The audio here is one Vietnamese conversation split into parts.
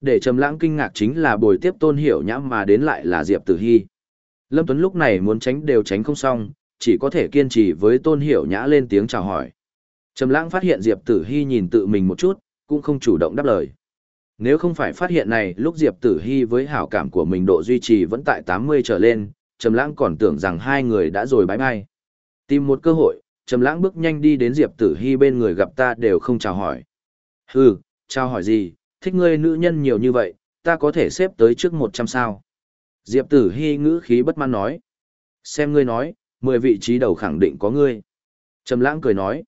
Để Trầm Lãng kinh ngạc chính là buổi tiếp Tôn Hiểu Nhã mà đến lại là Diệp Tử Hi. Lâm Tuấn lúc này muốn tránh đều tránh không xong, chỉ có thể kiên trì với Tôn Hiểu Nhã lên tiếng chào hỏi. Trầm Lãng phát hiện Diệp Tử Hi nhìn tự mình một chút, cũng không chủ động đáp lời. Nếu không phải phát hiện này, lúc Diệp Tử Hi với hảo cảm của mình độ duy trì vẫn tại 80 trở lên, Trầm Lãng còn tưởng rằng hai người đã rồi bãi bai. Tìm một cơ hội, Trầm Lãng bước nhanh đi đến Diệp Tử Hi bên người gặp ta đều không chào hỏi. "Hừ, chào hỏi gì, thích ngươi nữ nhân nhiều như vậy, ta có thể xếp tới trước 100 sao?" Diệp Tử Hi ngữ khí bất mãn nói. "Xem ngươi nói, 10 vị trí đầu khẳng định có ngươi." Trầm Lãng cười nói.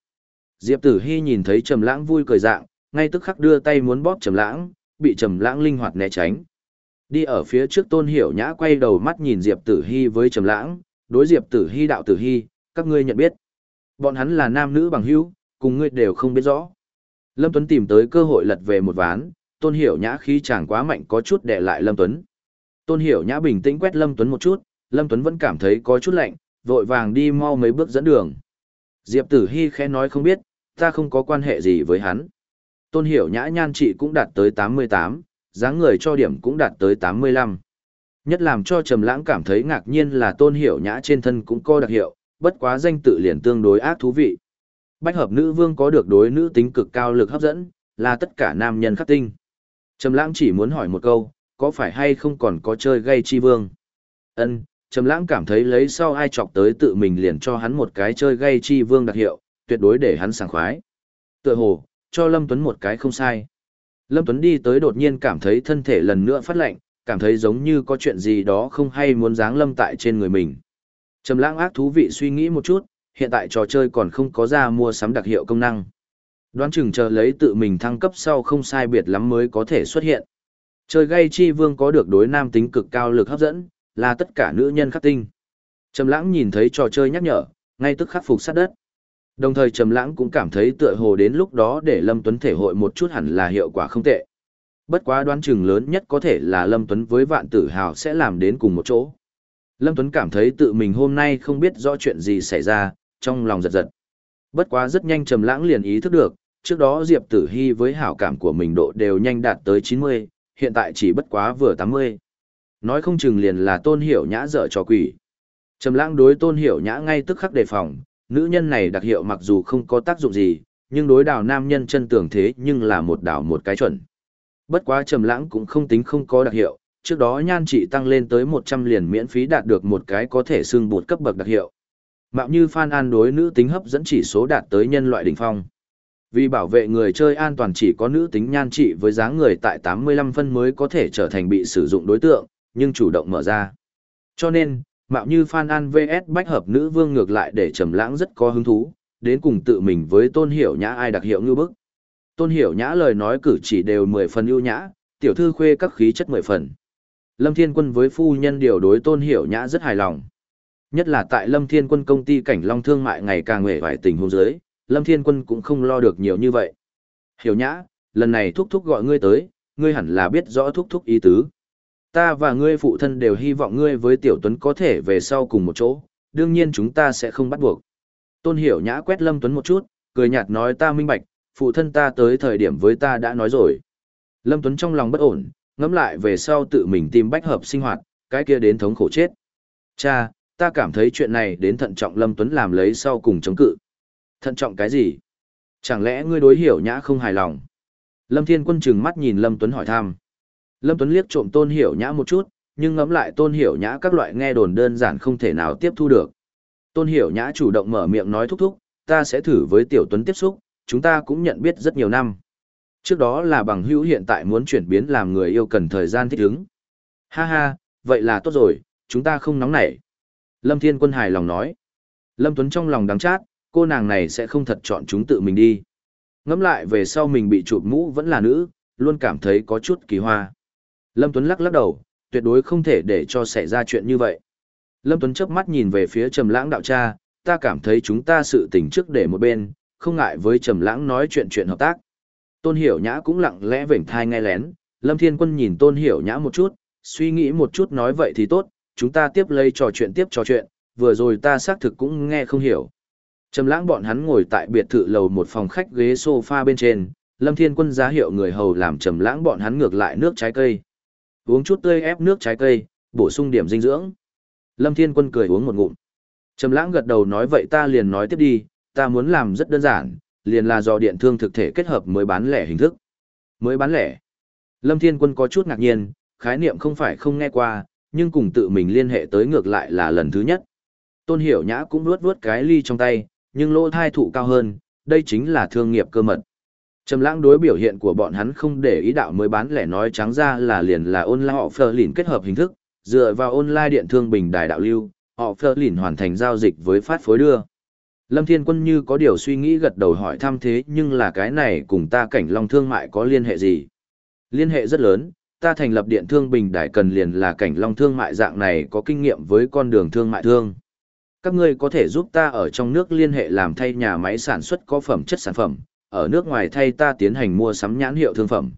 Diệp Tử Hi nhìn thấy Trầm Lãng vui cười dạng, ngay tức khắc đưa tay muốn bóp Trầm Lãng, bị Trầm Lãng linh hoạt né tránh. Đi ở phía trước Tôn Hiểu Nhã quay đầu mắt nhìn Diệp Tử Hi với Trầm Lãng, đối Diệp Tử Hi đạo Tử Hi, các ngươi nhận biết. Bọn hắn là nam nữ bằng hữu, cùng ngươi đều không biết rõ. Lâm Tuấn tìm tới cơ hội lật về một ván, Tôn Hiểu Nhã khí chàng quá mạnh có chút để lại Lâm Tuấn. Tôn Hiểu Nhã bình tĩnh quét Lâm Tuấn một chút, Lâm Tuấn vẫn cảm thấy có chút lạnh, vội vàng đi mau mấy bước dẫn đường. Diệp Tử Hi khẽ nói không biết, ta không có quan hệ gì với hắn. Tôn Hiểu Nhã nhan trị cũng đạt tới 88, dáng người cho điểm cũng đạt tới 85. Nhất làm cho Trầm Lãng cảm thấy ngạc nhiên là Tôn Hiểu Nhã trên thân cũng có đặc hiệu, bất quá danh tự liền tương đối ác thú vị. Bách hợp nữ vương có được đối nữ tính cực cao lực hấp dẫn, là tất cả nam nhân khắc tinh. Trầm Lãng chỉ muốn hỏi một câu, có phải hay không còn có chơi gây chi vương? Ân, Trầm Lãng cảm thấy lấy sau ai chọc tới tự mình liền cho hắn một cái chơi gây chi vương đặc hiệu, tuyệt đối để hắn sảng khoái. Tựa hồ, cho Lâm Tuấn một cái không sai. Lâm Tuấn đi tới đột nhiên cảm thấy thân thể lần nữa phát lạnh, cảm thấy giống như có chuyện gì đó không hay muốn giáng lâm tại trên người mình. Trầm lãng ác thú vị suy nghĩ một chút, hiện tại trò chơi còn không có ra mua sắm đặc hiệu công năng. Đoán chừng chờ lấy tự mình thăng cấp sau không sai biệt lắm mới có thể xuất hiện. Trời gây chi vương có được đối nam tính cực cao lực hấp dẫn, là tất cả nữ nhân khắc tinh. Trầm lãng nhìn thấy trò chơi nhắc nhở, ngay tức khắc phục sát đất. Đồng thời Trầm Lãng cũng cảm thấy tựa hồ đến lúc đó để Lâm Tuấn thể hội một chút hẳn là hiệu quả không tệ. Bất quá đoán chừng lớn nhất có thể là Lâm Tuấn với Vạn Tử Hào sẽ làm đến cùng một chỗ. Lâm Tuấn cảm thấy tự mình hôm nay không biết rõ chuyện gì xảy ra, trong lòng giật giật. Bất quá rất nhanh Trầm Lãng liền ý thức được, trước đó Diệp Tử Hi với hảo cảm của mình độ đều nhanh đạt tới 90, hiện tại chỉ bất quá vừa 80. Nói không chừng liền là Tôn Hiểu Nhã dở trò quỷ. Trầm Lãng đối Tôn Hiểu Nhã ngay tức khắc đề phòng, nữ nhân này đặc hiệu mặc dù không có tác dụng gì, nhưng đối đào nam nhân chân tưởng thế nhưng là một đảo một cái chuẩn. Bất quá trầm lãng cũng không tính không có đặc hiệu, trước đó nhan trị tăng lên tới 100 liền miễn phí đạt được một cái có thể xương bột cấp bậc đặc hiệu. Mạo như Phan An đối nữ tính hấp dẫn chỉ số đạt tới nhân loại đỉnh phong. Vì bảo vệ người chơi an toàn chỉ có nữ tính nhan trị với dáng người tại 85 phân mới có thể trở thành bị sử dụng đối tượng, nhưng chủ động mở ra. Cho nên, mạo như Phan An vs bách hợp nữ vương ngược lại để trầm lãng rất có hứng thú, đến cùng tự mình với tôn hiểu nhã ai đặc hiệu như bức. Tôn hiểu nhã lời nói cử chỉ đều mười phần ưu nhã, tiểu thư khuê các khí chất mười phần. Lâm Thiên Quân với phu nhân điều đối tôn hiểu nhã rất hài lòng. Nhất là tại Lâm Thiên Quân công ty cảnh long thương mại ngày càng nghề vài tình hôn giới, Lâm Thiên Quân cũng không lo được nhiều như vậy. Hiểu nhã, lần này thúc thúc gọi ngươi tới, ngươi hẳn là biết rõ thúc thúc ý tứ. Ta và ngươi phụ thân đều hy vọng ngươi với Tiểu Tuấn có thể về sau cùng một chỗ, đương nhiên chúng ta sẽ không bắt buộc. Tôn Hiểu Nhã quét Lâm Tuấn một chút, cười nhạt nói ta minh bạch, phụ thân ta tới thời điểm với ta đã nói rồi. Lâm Tuấn trong lòng bất ổn, ngẫm lại về sau tự mình tìm bách hợp sinh hoạt, cái kia đến thống khổ chết. Cha, ta cảm thấy chuyện này đến thận trọng Lâm Tuấn làm lấy sau cùng chống cự. Thận trọng cái gì? Chẳng lẽ ngươi đối hiểu nhã không hài lòng? Lâm Thiên Quân chừng mắt nhìn Lâm Tuấn hỏi thăm. Lâm Tuấn liếc trộm Tôn Hiểu Nhã một chút, nhưng ngẫm lại Tôn Hiểu Nhã các loại nghe đồn đơn giản không thể nào tiếp thu được. Tôn Hiểu Nhã chủ động mở miệng nói thúc thúc, ta sẽ thử với Tiểu Tuấn tiếp xúc, chúng ta cũng nhận biết rất nhiều năm. Trước đó là bằng hữu hiện tại muốn chuyển biến làm người yêu cần thời gian thích ứng. Ha ha, vậy là tốt rồi, chúng ta không nóng nảy. Lâm Thiên Quân hài lòng nói. Lâm Tuấn trong lòng đắng chát, cô nàng này sẽ không thật chọn chúng tự mình đi. Ngẫm lại về sau mình bị chụp mũ vẫn là nữ, luôn cảm thấy có chút kỳ hoa. Lâm Tuấn lắc lắc đầu, tuyệt đối không thể để cho xảy ra chuyện như vậy. Lâm Tuấn chớp mắt nhìn về phía Trầm Lãng đạo cha, ta cảm thấy chúng ta sự tình trước để một bên, không ngại với Trầm Lãng nói chuyện chuyện hợp tác. Tôn Hiểu Nhã cũng lặng lẽ vểnh tai nghe lén, Lâm Thiên Quân nhìn Tôn Hiểu Nhã một chút, suy nghĩ một chút nói vậy thì tốt, chúng ta tiếp lấy trò chuyện tiếp trò chuyện, vừa rồi ta xác thực cũng nghe không hiểu. Trầm Lãng bọn hắn ngồi tại biệt thự lầu một phòng khách ghế sofa bên trên, Lâm Thiên Quân giá hiệu người hầu làm trầm lãng bọn hắn ngược lại nước trái cây. Uống chút tươi ép nước trái cây, bổ sung điểm dinh dưỡng. Lâm Thiên Quân cười uống một ngụm. Trầm lãng gật đầu nói vậy ta liền nói tiếp đi, ta muốn làm rất đơn giản, liền là do điện thương thực thể kết hợp mới bán lẻ hình thức. Mới bán lẻ. Lâm Thiên Quân có chút ngạc nhiên, khái niệm không phải không nghe qua, nhưng cùng tự mình liên hệ tới ngược lại là lần thứ nhất. Tôn Hiểu Nhã cũng nuốt nuốt cái ly trong tay, nhưng lỗ thai thụ cao hơn, đây chính là thương nghiệp cơ mật. Trầm lãng đối biểu hiện của bọn hắn không để ý đạo mới bán lẻ nói trắng ra là liền là online họ phờ lìn kết hợp hình thức, dựa vào online điện thương bình đài đạo lưu, họ phờ lìn hoàn thành giao dịch với phát phối đưa. Lâm Thiên Quân như có điều suy nghĩ gật đầu hỏi thăm thế nhưng là cái này cùng ta cảnh long thương mại có liên hệ gì? Liên hệ rất lớn, ta thành lập điện thương bình đài cần liền là cảnh long thương mại dạng này có kinh nghiệm với con đường thương mại thương. Các ngươi có thể giúp ta ở trong nước liên hệ làm thay nhà máy sản xuất có phẩm chất sản phẩm, ở nước ngoài thay ta tiến hành mua sắm nhãn hiệu thương phẩm.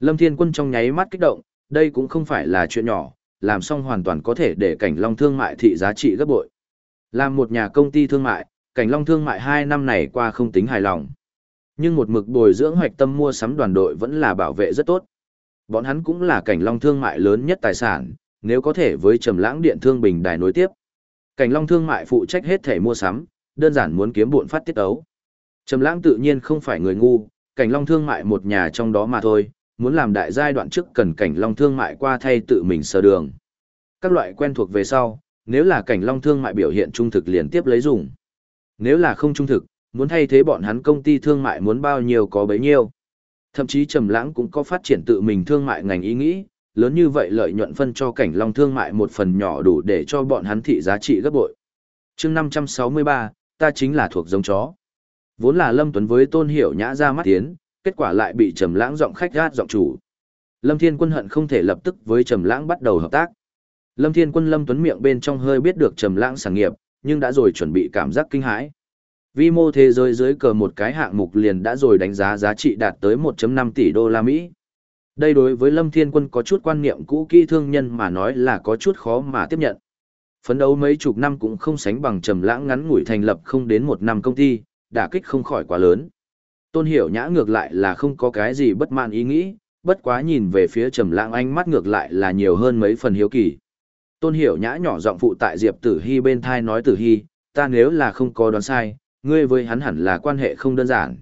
Lâm Thiên Quân trong nháy mắt kích động, đây cũng không phải là chuyện nhỏ, làm xong hoàn toàn có thể để cảnh long thương mại thị giá trị gấp bội. Làm một nhà công ty thương mại, cảnh long thương mại 2 năm này qua không tính hài lòng. Nhưng một mực bồi dưỡng hoạch tâm mua sắm đoàn đội vẫn là bảo vệ rất tốt. Bọn hắn cũng là cảnh long thương mại lớn nhất tài sản, nếu có thể với trầm lãng điện thương bình đài nối tiếp. Cảnh long thương mại phụ trách hết thể mua sắm, đơn giản muốn kiếm buồn phát tiết ấu. Trầm lãng tự nhiên không phải người ngu, cảnh long thương mại một nhà trong đó mà thôi, muốn làm đại giai đoạn trước cần cảnh long thương mại qua thay tự mình sơ đường. Các loại quen thuộc về sau, nếu là cảnh long thương mại biểu hiện trung thực liền tiếp lấy dùng. Nếu là không trung thực, muốn thay thế bọn hắn công ty thương mại muốn bao nhiêu có bấy nhiêu. Thậm chí Trầm Lãng cũng có phát triển tự mình thương mại ngành ý nghĩ, lớn như vậy lợi nhuận phân cho cảnh long thương mại một phần nhỏ đủ để cho bọn hắn thị giá trị gấp bội. Chương 563, ta chính là thuộc giống chó. Vốn là Lâm Tuấn với Tôn Hiểu Nhã ra mắt tiến, kết quả lại bị Trầm Lãng giọng khách gát giọng chủ. Lâm Thiên Quân hận không thể lập tức với Trầm Lãng bắt đầu hợp tác. Lâm Thiên Quân Lâm Tuấn miệng bên trong hơi biết được Trầm Lãng sản nghiệp, nhưng đã rồi chuẩn bị cảm giác kinh hãi. Vi mô thế giới dưới cờ một cái hạng mục liền đã rồi đánh giá giá trị đạt tới 1.5 tỷ đô la Mỹ. Đây đối với Lâm Thiên Quân có chút quan niệm cũ kỹ thương nhân mà nói là có chút khó mà tiếp nhận. Phấn đấu mấy chục năm cũng không sánh bằng trầm lãng ngắn ngủi thành lập không đến một năm công ty, đả kích không khỏi quá lớn. Tôn Hiểu Nhã ngược lại là không có cái gì bất mãn ý nghĩ, bất quá nhìn về phía Trầm Lãng ánh mắt ngược lại là nhiều hơn mấy phần hiếu kỳ. Tôn Hiểu Nhã nhỏ giọng phụ tại Diệp Tử Hi bên tai nói Tử Hi, ta nếu là không có đoán sai, ngươi với hắn hẳn là quan hệ không đơn giản.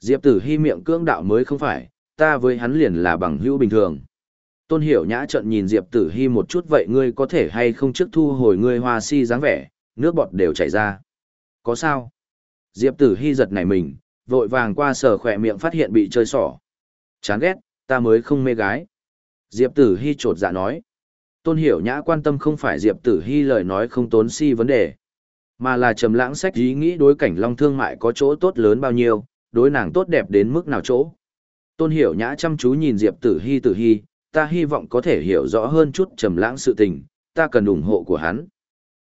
Diệp Tử Hi miệng cưỡng đạo mới không phải, ta với hắn liền là bằng hữu bình thường. Tôn Hiểu Nhã trợn nhìn Diệp Tử hy một chút vậy ngươi có thể hay không trước thu hồi ngươi hoa si dáng vẻ, nước bọt đều chảy ra. Có sao? Diệp Tử hy giật nảy mình, vội vàng qua sờ khỏe miệng phát hiện bị chơi xỏ. Chán ghét, ta mới không mê gái. Diệp Tử hy trột dạ nói. Tôn Hiểu Nhã quan tâm không phải Diệp Tử hy lời nói không tốn si vấn đề, mà là trầm lãng sách ý nghĩ đối cảnh long thương mại có chỗ tốt lớn bao nhiêu, đối nàng tốt đẹp đến mức nào chỗ. Tôn Hiểu Nhã chăm chú nhìn Diệp Tử Hi Tử Hi, ta hy vọng có thể hiểu rõ hơn chút trầm lãng sự tình, ta cần ủng hộ của hắn.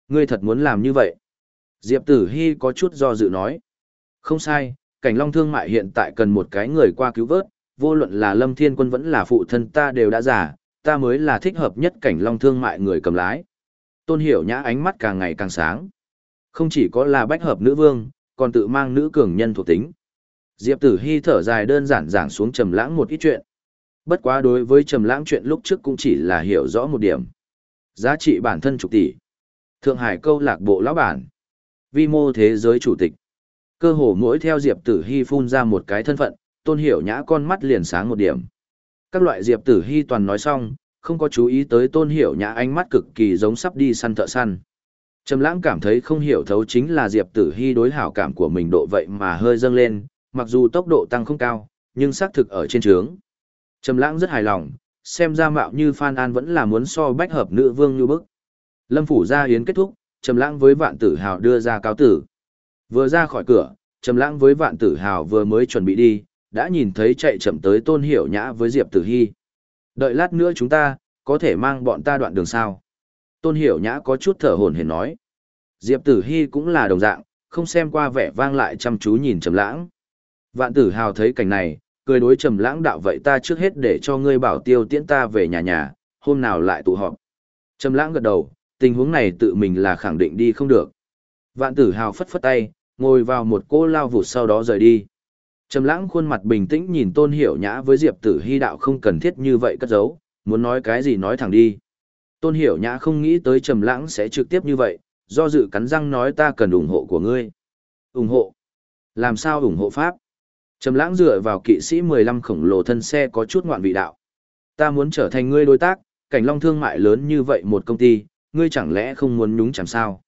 Ngươi thật muốn làm như vậy? Diệp Tử Hi có chút do dự nói. Không sai, cảnh long thương mại hiện tại cần một cái người qua cứu vớt, vô luận là Lâm Thiên Quân vẫn là phụ thân ta đều đã già, ta mới là thích hợp nhất cảnh long thương mại người cầm lái. Tôn Hiểu Nhã ánh mắt càng ngày càng sáng. Không chỉ có là bách hợp nữ vương, còn tự mang nữ cường nhân thuộc tính. Diệp Tử Hi thở dài đơn giản giảng xuống trầm lãng một ít chuyện. Bất quá đối với trầm lãng chuyện lúc trước cũng chỉ là hiểu rõ một điểm. Giá trị bản thân chục tỷ. Thượng Hải câu lạc bộ lão bản. Vi mô thế giới chủ tịch. Cơ hồ mỗi theo Diệp Tử Hi phun ra một cái thân phận, Tôn Hiểu Nhã con mắt liền sáng một điểm. Các loại Diệp Tử Hi toàn nói xong, không có chú ý tới Tôn Hiểu Nhã ánh mắt cực kỳ giống sắp đi săn thợ săn. Trầm Lãng cảm thấy không hiểu thấu chính là Diệp Tử Hi đối hảo cảm của mình độ vậy mà hơi dâng lên, mặc dù tốc độ tăng không cao, nhưng xác thực ở trên trướng. Trầm Lãng rất hài lòng, xem ra mạo như Phan An vẫn là muốn so bách hợp nữ vương như bức. Lâm phủ gia yến kết thúc, Trầm Lãng với Vạn Tử Hào đưa ra cáo tử. Vừa ra khỏi cửa, Trầm Lãng với Vạn Tử Hào vừa mới chuẩn bị đi, đã nhìn thấy chạy chậm tới Tôn Hiểu Nhã với Diệp Tử Hi. Đợi lát nữa chúng ta, có thể mang bọn ta đoạn đường sao? Tôn Hiểu Nhã có chút thở hổn hển nói. Diệp Tử Hi cũng là đồng dạng, không xem qua vẻ vang lại chăm chú nhìn Trầm Lãng. Vạn Tử Hào thấy cảnh này, cười đối Trầm Lãng đạo vậy ta trước hết để cho ngươi bảo tiêu tiễn ta về nhà nhà, hôm nào lại tụ họp. Trầm Lãng gật đầu, tình huống này tự mình là khẳng định đi không được. Vạn Tử Hào phất phất tay, ngồi vào một cô lao vụt sau đó rời đi. Trầm lãng khuôn mặt bình tĩnh nhìn Tôn Hiểu Nhã với Diệp Tử Hy đạo không cần thiết như vậy cất giấu, muốn nói cái gì nói thẳng đi. Tôn Hiểu Nhã không nghĩ tới Trầm lãng sẽ trực tiếp như vậy, do dự cắn răng nói ta cần ủng hộ của ngươi. Ủng hộ? Làm sao ủng hộ pháp? Trầm lãng dựa vào kỵ sĩ 15 khổng lồ thân xe có chút ngoạn vị đạo. Ta muốn trở thành ngươi đối tác, cảnh long thương mại lớn như vậy một công ty, ngươi chẳng lẽ không muốn nhúng chẳng sao?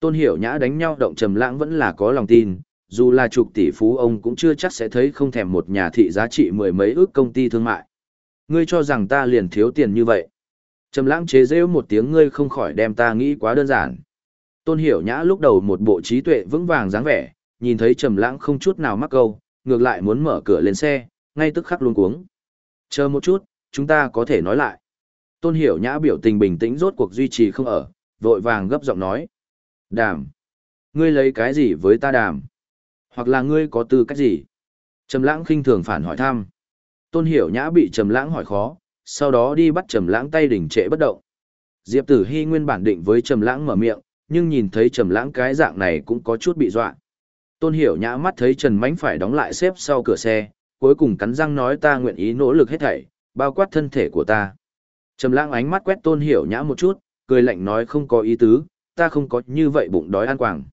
Tôn Hiểu Nhã đánh nhau động Trầm lãng vẫn là có lòng tin, dù là chục tỷ phú ông cũng chưa chắc sẽ thấy không thèm một nhà thị giá trị mười mấy ước công ty thương mại. Ngươi cho rằng ta liền thiếu tiền như vậy. Trầm lãng chế giễu một tiếng ngươi không khỏi đem ta nghĩ quá đơn giản. Tôn Hiểu Nhã lúc đầu một bộ trí tuệ vững vàng dáng vẻ, nhìn thấy Trầm lãng không chút nào mắc câu, ngược lại muốn mở cửa lên xe, ngay tức khắc luôn cuống. Chờ một chút, chúng ta có thể nói lại. Tôn Hiểu Nhã biểu tình bình tĩnh rốt cuộc duy trì không ở, vội vàng gấp giọng nói. Đàm. Ngươi lấy cái gì với ta đàm? Hoặc là ngươi có tư cách gì? Trầm lãng khinh thường phản hỏi thăm. Tôn hiểu nhã bị trầm lãng hỏi khó, sau đó đi bắt trầm lãng tay đỉnh trệ bất động. Diệp tử hy nguyên bản định với trầm lãng mở miệng, nhưng nhìn thấy trầm lãng cái dạng này cũng có chút bị dọa. Tôn hiểu nhã mắt thấy trần mánh phải đóng lại xếp sau cửa xe, cuối cùng cắn răng nói ta nguyện ý nỗ lực hết thảy, bao quát thân thể của ta. Trầm lãng ánh mắt quét tôn hiểu nhã một chút, cười lạnh nói không có ý tứ, ta không có như vậy bụng đói ăn quảng.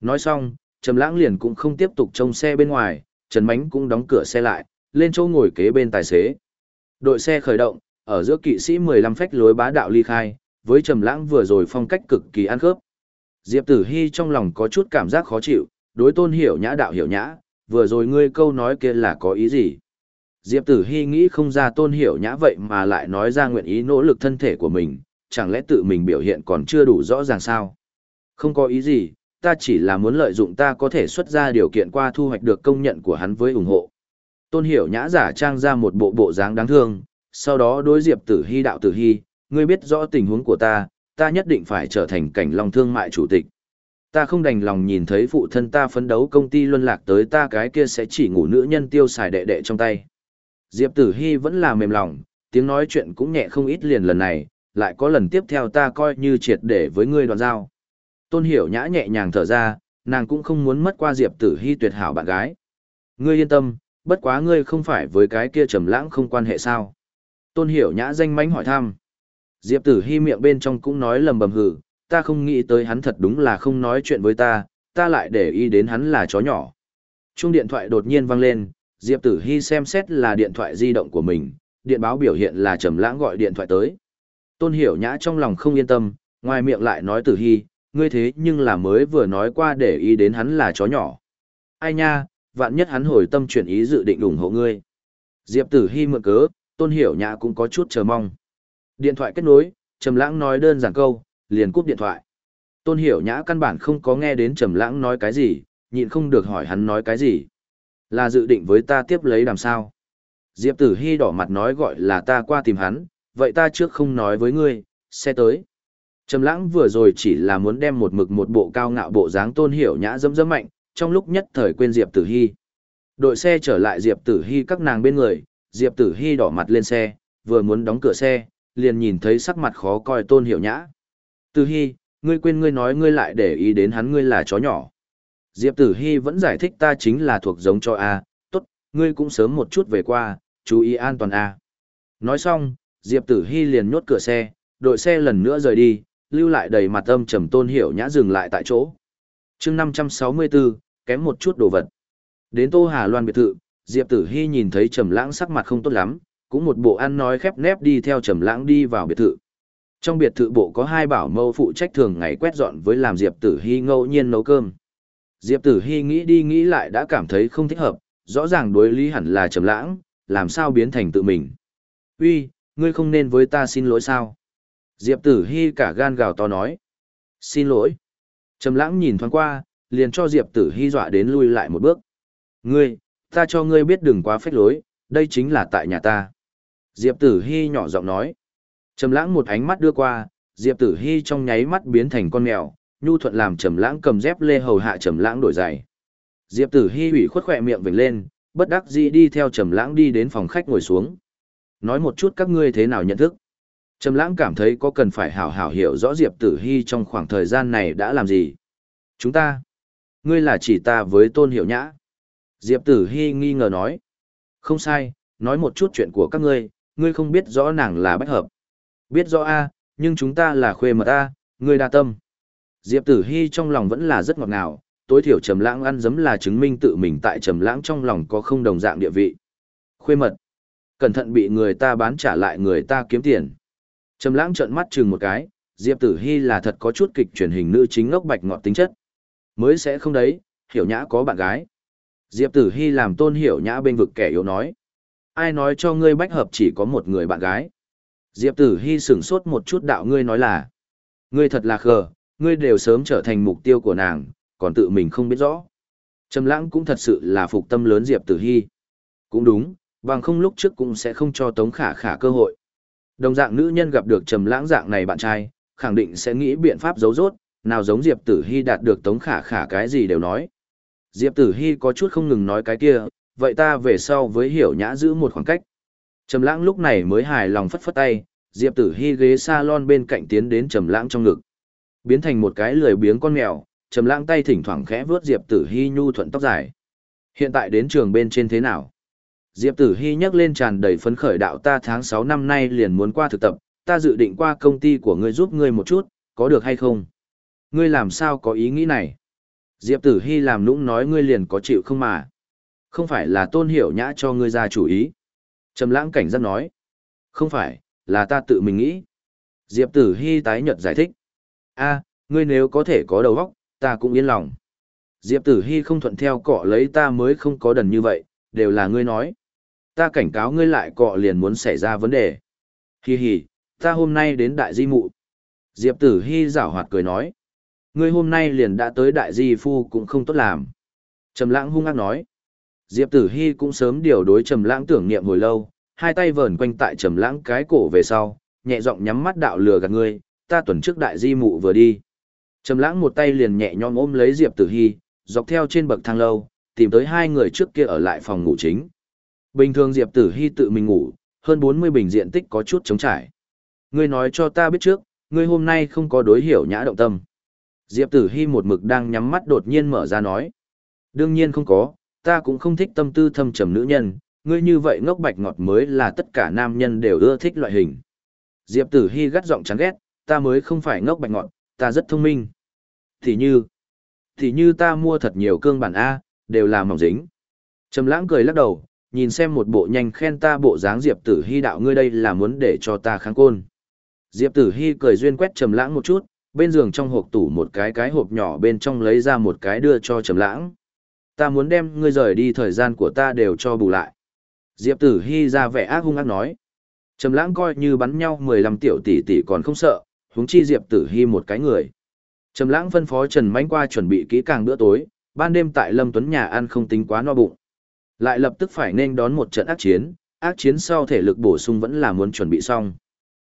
Nói xong, Trầm Lãng liền cũng không tiếp tục trông xe bên ngoài, Trần Mánh cũng đóng cửa xe lại, lên chỗ ngồi kế bên tài xế. Đội xe khởi động, ở giữa kỵ sĩ 15 phách lối bá đạo ly khai, với Trầm Lãng vừa rồi phong cách cực kỳ ăn khớp. Diệp Tử Hi trong lòng có chút cảm giác khó chịu, đối Tôn Hiểu Nhã đạo hiểu nhã, vừa rồi ngươi câu nói kia là có ý gì? Diệp Tử Hi nghĩ không ra Tôn Hiểu Nhã vậy mà lại nói ra nguyện ý nỗ lực thân thể của mình, chẳng lẽ tự mình biểu hiện còn chưa đủ rõ ràng sao? Không có ý gì, ta chỉ là muốn lợi dụng ta có thể xuất ra điều kiện qua thu hoạch được công nhận của hắn với ủng hộ. Tôn Hiểu Nhã giả trang ra một bộ bộ dáng đáng thương, sau đó đối Diệp Tử Hy đạo Tử Hy, ngươi biết rõ tình huống của ta, ta nhất định phải trở thành cảnh long thương mại chủ tịch. Ta không đành lòng nhìn thấy phụ thân ta phấn đấu công ty luân lạc tới ta cái kia sẽ chỉ ngủ nữ nhân tiêu xài đệ đệ trong tay. Diệp Tử Hy vẫn là mềm lòng, tiếng nói chuyện cũng nhẹ không ít liền lần này, lại có lần tiếp theo ta coi như triệt để với ngươi đoàn giao. Tôn hiểu nhã nhẹ nhàng thở ra, nàng cũng không muốn mất qua Diệp Tử Hi tuyệt hảo bạn gái. Ngươi yên tâm, bất quá ngươi không phải với cái kia trầm lãng không quan hệ sao? Tôn hiểu nhã danh mánh hỏi thăm. Diệp Tử Hi miệng bên trong cũng nói lầm bầm hừ, ta không nghĩ tới hắn thật đúng là không nói chuyện với ta, ta lại để ý đến hắn là chó nhỏ. Chuông điện thoại đột nhiên vang lên, Diệp Tử Hi xem xét là điện thoại di động của mình, điện báo biểu hiện là Trầm Lãng gọi điện thoại tới. Tôn Hiểu Nhã trong lòng không yên tâm, ngoài miệng lại nói Tử Hi, ngươi thế nhưng là mới vừa nói qua để ý đến hắn là chó nhỏ. Ai nha, vạn nhất hắn hồi tâm chuyển ý dự định ủng hộ ngươi. Diệp Tử Hi mượn cớ, Tôn Hiểu Nhã cũng có chút chờ mong. Điện thoại kết nối, Trầm Lãng nói đơn giản câu, liền cúp điện thoại. Tôn Hiểu Nhã căn bản không có nghe đến Trầm Lãng nói cái gì, nhịn không được hỏi hắn nói cái gì. Là dự định với ta tiếp lấy làm sao? Diệp Tử Hi đỏ mặt nói gọi là ta qua tìm hắn, vậy ta trước không nói với ngươi, xe tới. Trầm lãng vừa rồi chỉ là muốn đem một mực một bộ cao ngạo bộ dáng tôn hiểu nhã dẫm dẫm mạnh, trong lúc nhất thời quên Diệp Tử Hi. Đội xe trở lại Diệp Tử Hi các nàng bên người, Diệp Tử Hi đỏ mặt lên xe, vừa muốn đóng cửa xe, liền nhìn thấy sắc mặt khó coi tôn hiểu nhã. Tử Hi, ngươi quên ngươi nói ngươi lại để ý đến hắn ngươi là chó nhỏ. Diệp Tử Hi vẫn giải thích ta chính là thuộc giống cho A, tốt, ngươi cũng sớm một chút về qua, chú ý an toàn A. Nói xong, Diệp Tử Hi liền nhốt cửa xe, đội xe lần nữa rời đi, lưu lại đầy mặt âm trầm tôn hiểu nhã dừng lại tại chỗ. chương 564, kém một chút đồ vật. Đến Tô Hà Loan biệt thự, Diệp Tử Hy nhìn thấy Trầm Lãng sắc mặt không tốt lắm, cũng một bộ ăn nói khép nép đi theo Trầm Lãng đi vào biệt thự. Trong biệt thự bộ có hai bảo mâu phụ trách thường ngày quét dọn với làm Diệp Tử Hy ngẫu nhiên nấu cơm. Diệp Tử Hy nghĩ đi nghĩ lại đã cảm thấy không thích hợp, rõ ràng đối lý hẳn là Trầm Lãng, làm sao biến thành tự mình. "Uy, ngươi không nên với ta xin lỗi sao?" Diệp Tử Hi cả gan gào to nói. Xin lỗi. Trầm lãng nhìn thoáng qua, liền cho Diệp Tử Hi dọa đến lui lại một bước. Ngươi, ta cho ngươi biết đừng quá phách lối, đây chính là tại nhà ta. Diệp Tử Hi nhỏ giọng nói. Trầm lãng một ánh mắt đưa qua, Diệp Tử Hi trong nháy mắt biến thành con mèo, nhu thuận làm Trầm lãng cầm dép lê hầu hạ Trầm lãng đổi giày. Diệp Tử Hi ủy khuất khỏe miệng vểnh lên, bất đắc dĩ đi theo Trầm lãng đi đến phòng khách ngồi xuống. Nói một chút các ngươi thế nào nhận thức? Trầm lãng cảm thấy có cần phải hảo hảo hiểu rõ Diệp Tử Hi trong khoảng thời gian này đã làm gì. Chúng ta, ngươi là chỉ ta với tôn hiểu nhã. Diệp Tử Hi nghi ngờ nói. Không sai, nói một chút chuyện của các ngươi, ngươi không biết rõ nàng là bách hợp. Biết rõ A, nhưng chúng ta là khuê mật A, ngươi đa tâm. Diệp Tử Hy trong lòng vẫn là rất ngọt ngào, tối thiểu Trầm Lãng ăn dấm là chứng minh tự mình tại Trầm Lãng trong lòng có không đồng dạng địa vị. Khuê mật. Cẩn thận bị người ta bán trả lại người ta kiếm tiền. Trầm Lãng trợn mắt chừng một cái, Diệp Tử Hi là thật có chút kịch truyền hình nữ chính ngốc bạch ngọt tính chất. Mới sẽ không đấy, Hiểu Nhã có bạn gái. Diệp Tử Hi làm Tôn Hiểu Nhã bên vực kẻ yếu nói. Ai nói cho ngươi bách hợp chỉ có một người bạn gái? Diệp Tử Hi sững sốt một chút đạo ngươi nói là. Ngươi thật là khờ, ngươi đều sớm trở thành mục tiêu của nàng, còn tự mình không biết rõ. Trầm Lãng cũng thật sự là phục tâm lớn Diệp Tử Hi. Cũng đúng, bằng không lúc trước cũng sẽ không cho Tống Khả Khả cơ hội. Đồng dạng nữ nhân gặp được Trầm Lãng dạng này bạn trai, khẳng định sẽ nghĩ biện pháp giấu rốt, nào giống Diệp Tử Hi đạt được Tống Khả Khả cái gì đều nói. Diệp Tử Hi có chút không ngừng nói cái kia, vậy ta về sau với Hiểu Nhã giữ một khoảng cách. Trầm Lãng lúc này mới hài lòng phất phất tay, Diệp Tử Hi ghế salon bên cạnh tiến đến Trầm Lãng trong ngực. Biến thành một cái lười biếng con mèo, Trầm Lãng tay thỉnh thoảng khẽ vuốt Diệp Tử Hi nhu thuận tóc dài. Hiện tại đến trường bên trên thế nào? Diệp Tử Hi nhấc lên tràn đầy phấn khởi đạo ta tháng 6 năm nay liền muốn qua thực tập, ta dự định qua công ty của ngươi giúp ngươi một chút, có được hay không? Ngươi làm sao có ý nghĩ này? Diệp Tử Hi làm nũng nói ngươi liền có chịu không mà. Không phải là tôn hiểu nhã cho ngươi ra chủ ý. Trầm lãng cảnh giác nói. Không phải, là ta tự mình nghĩ. Diệp Tử Hi tái nhợt giải thích. a ngươi nếu có thể có đầu óc, ta cũng yên lòng. Diệp Tử Hi không thuận theo cọ lấy ta mới không có đần như vậy, đều là ngươi nói. Ta cảnh cáo ngươi lại cọ liền muốn xảy ra vấn đề. Hi hi, ta hôm nay đến đại di mụ. Diệp tử hy giảo hoạt cười nói. Ngươi hôm nay liền đã tới đại di phu cũng không tốt làm. Trầm lãng hung ác nói. Diệp tử hy cũng sớm điều đối trầm lãng tưởng niệm hồi lâu, hai tay vờn quanh tại trầm lãng cái cổ về sau, nhẹ giọng nhắm mắt đạo lừa gạt ngươi, ta tuần trước đại di mụ vừa đi. Trầm lãng một tay liền nhẹ nhõm ôm lấy Diệp tử hy, dọc theo trên bậc thang lâu, tìm tới hai người trước kia ở lại phòng ngủ chính. Bình thường Diệp tử hy tự mình ngủ, hơn 40 bình diện tích có chút trống trải. Ngươi nói cho ta biết trước, ngươi hôm nay không có đối hiểu nhã động tâm. Diệp tử hy một mực đang nhắm mắt đột nhiên mở ra nói. Đương nhiên không có, ta cũng không thích tâm tư thâm trầm nữ nhân, ngươi như vậy ngốc bạch ngọt mới là tất cả nam nhân đều ưa thích loại hình. Diệp tử hy gắt giọng chán ghét, ta mới không phải ngốc bạch ngọt, ta rất thông minh. Thì như, thì như ta mua thật nhiều cương bản A, đều là mỏng dính. Trầm lãng cười lắc đầu, nhìn xem một bộ nhanh khen ta bộ dáng Diệp tử hy đạo ngươi đây là muốn để cho ta kháng côn. Diệp Tử Hi cười duyên quét Trầm Lãng một chút, bên giường trong hộp tủ một cái cái hộp nhỏ bên trong lấy ra một cái đưa cho Trầm Lãng. Ta muốn đem ngươi rời đi thời gian của ta đều cho bù lại. Diệp Tử Hi ra vẻ ác hung ác nói. Trầm Lãng coi như bắn nhau 15 tiểu tỷ tỷ còn không sợ, huống chi Diệp Tử Hi một cái người. Trầm Lãng phân phó Trần Mạnh qua chuẩn bị kỹ càng bữa tối, ban đêm tại Lâm Tuấn nhà ăn không tính quá no bụng. Lại lập tức phải nên đón một trận ác chiến, ác chiến sau thể lực bổ sung vẫn là muốn chuẩn bị xong.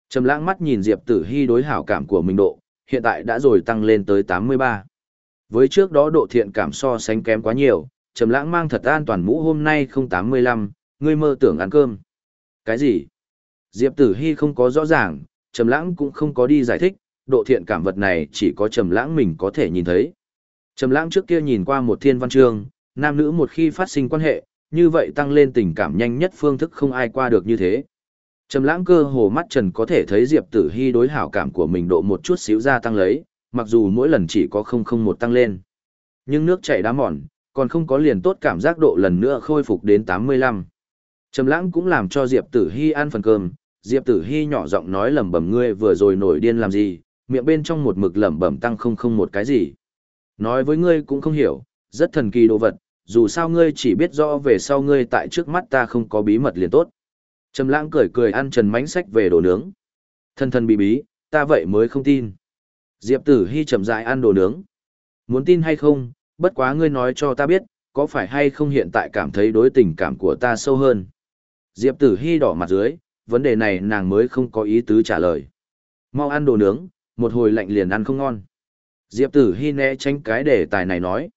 Trầm lãng mắt nhìn Diệp Tử Hi đối hảo cảm của mình độ, hiện tại đã rồi tăng lên tới 83. Với trước đó độ thiện cảm so sánh kém quá nhiều, Trầm lãng mang thật an toàn mũ hôm nay không 85, ngươi mơ tưởng ăn cơm. Cái gì? Diệp Tử Hi không có rõ ràng, Trầm lãng cũng không có đi giải thích, độ thiện cảm vật này chỉ có Trầm lãng mình có thể nhìn thấy. Trầm lãng trước kia nhìn qua một thiên văn chương, nam nữ một khi phát sinh quan hệ, như vậy tăng lên tình cảm nhanh nhất phương thức không ai qua được như thế. Trầm lãng cơ hồ mắt trần có thể thấy Diệp Tử Hi đối hảo cảm của mình độ một chút xíu gia tăng lấy, mặc dù mỗi lần chỉ có 001 tăng lên. Nhưng nước chảy đá mòn, còn không có liền tốt cảm giác độ lần nữa khôi phục đến 85. Trầm lãng cũng làm cho Diệp Tử Hi ăn phần cơm, Diệp Tử Hi nhỏ giọng nói lẩm bẩm ngươi vừa rồi nổi điên làm gì, miệng bên trong một mực lẩm bẩm tăng 001 cái gì. Nói với ngươi cũng không hiểu, rất thần kỳ đồ vật, dù sao ngươi chỉ biết rõ về sau ngươi tại trước mắt ta không có bí mật liền tốt. Trầm lãng cười cười ăn trần mánh sách về đồ nướng. Thân thân bí bí, ta vậy mới không tin. Diệp tử hy chậm rãi ăn đồ nướng. Muốn tin hay không, bất quá ngươi nói cho ta biết, có phải hay không hiện tại cảm thấy đối tình cảm của ta sâu hơn. Diệp tử hy đỏ mặt dưới, vấn đề này nàng mới không có ý tứ trả lời. Mau ăn đồ nướng, một hồi lạnh liền ăn không ngon. Diệp tử hy né tránh cái đề tài này nói.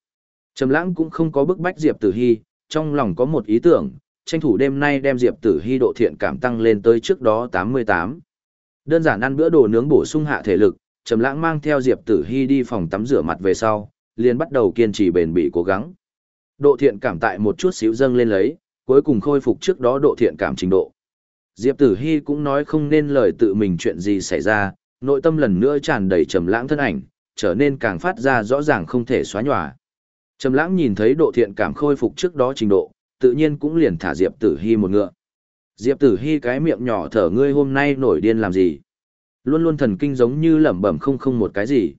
Trầm lãng cũng không có bức bách Diệp tử hy, trong lòng có một ý tưởng, tranh thủ đêm nay đem Diệp Tử Hy độ thiện cảm tăng lên tới trước đó 88. Đơn giản ăn bữa đồ nướng bổ sung hạ thể lực, Trầm Lãng mang theo Diệp Tử Hi đi phòng tắm rửa mặt về sau, liền bắt đầu kiên trì bền bỉ cố gắng. Độ thiện cảm tại một chút xíu dâng lên lấy, cuối cùng khôi phục trước đó độ thiện cảm trình độ. Diệp Tử Hi cũng nói không nên lời tự mình chuyện gì xảy ra, nội tâm lần nữa tràn đầy trầm lãng thân ảnh, trở nên càng phát ra rõ ràng không thể xóa nhòa. Trầm lãng nhìn thấy độ thiện cảm khôi phục trước đó trình độ, tự nhiên cũng liền thả Diệp Tử Hi một ngựa. Diệp Tử Hi cái miệng nhỏ thở ngươi hôm nay nổi điên làm gì? Luôn luôn thần kinh giống như lẩm bẩm không không một cái gì.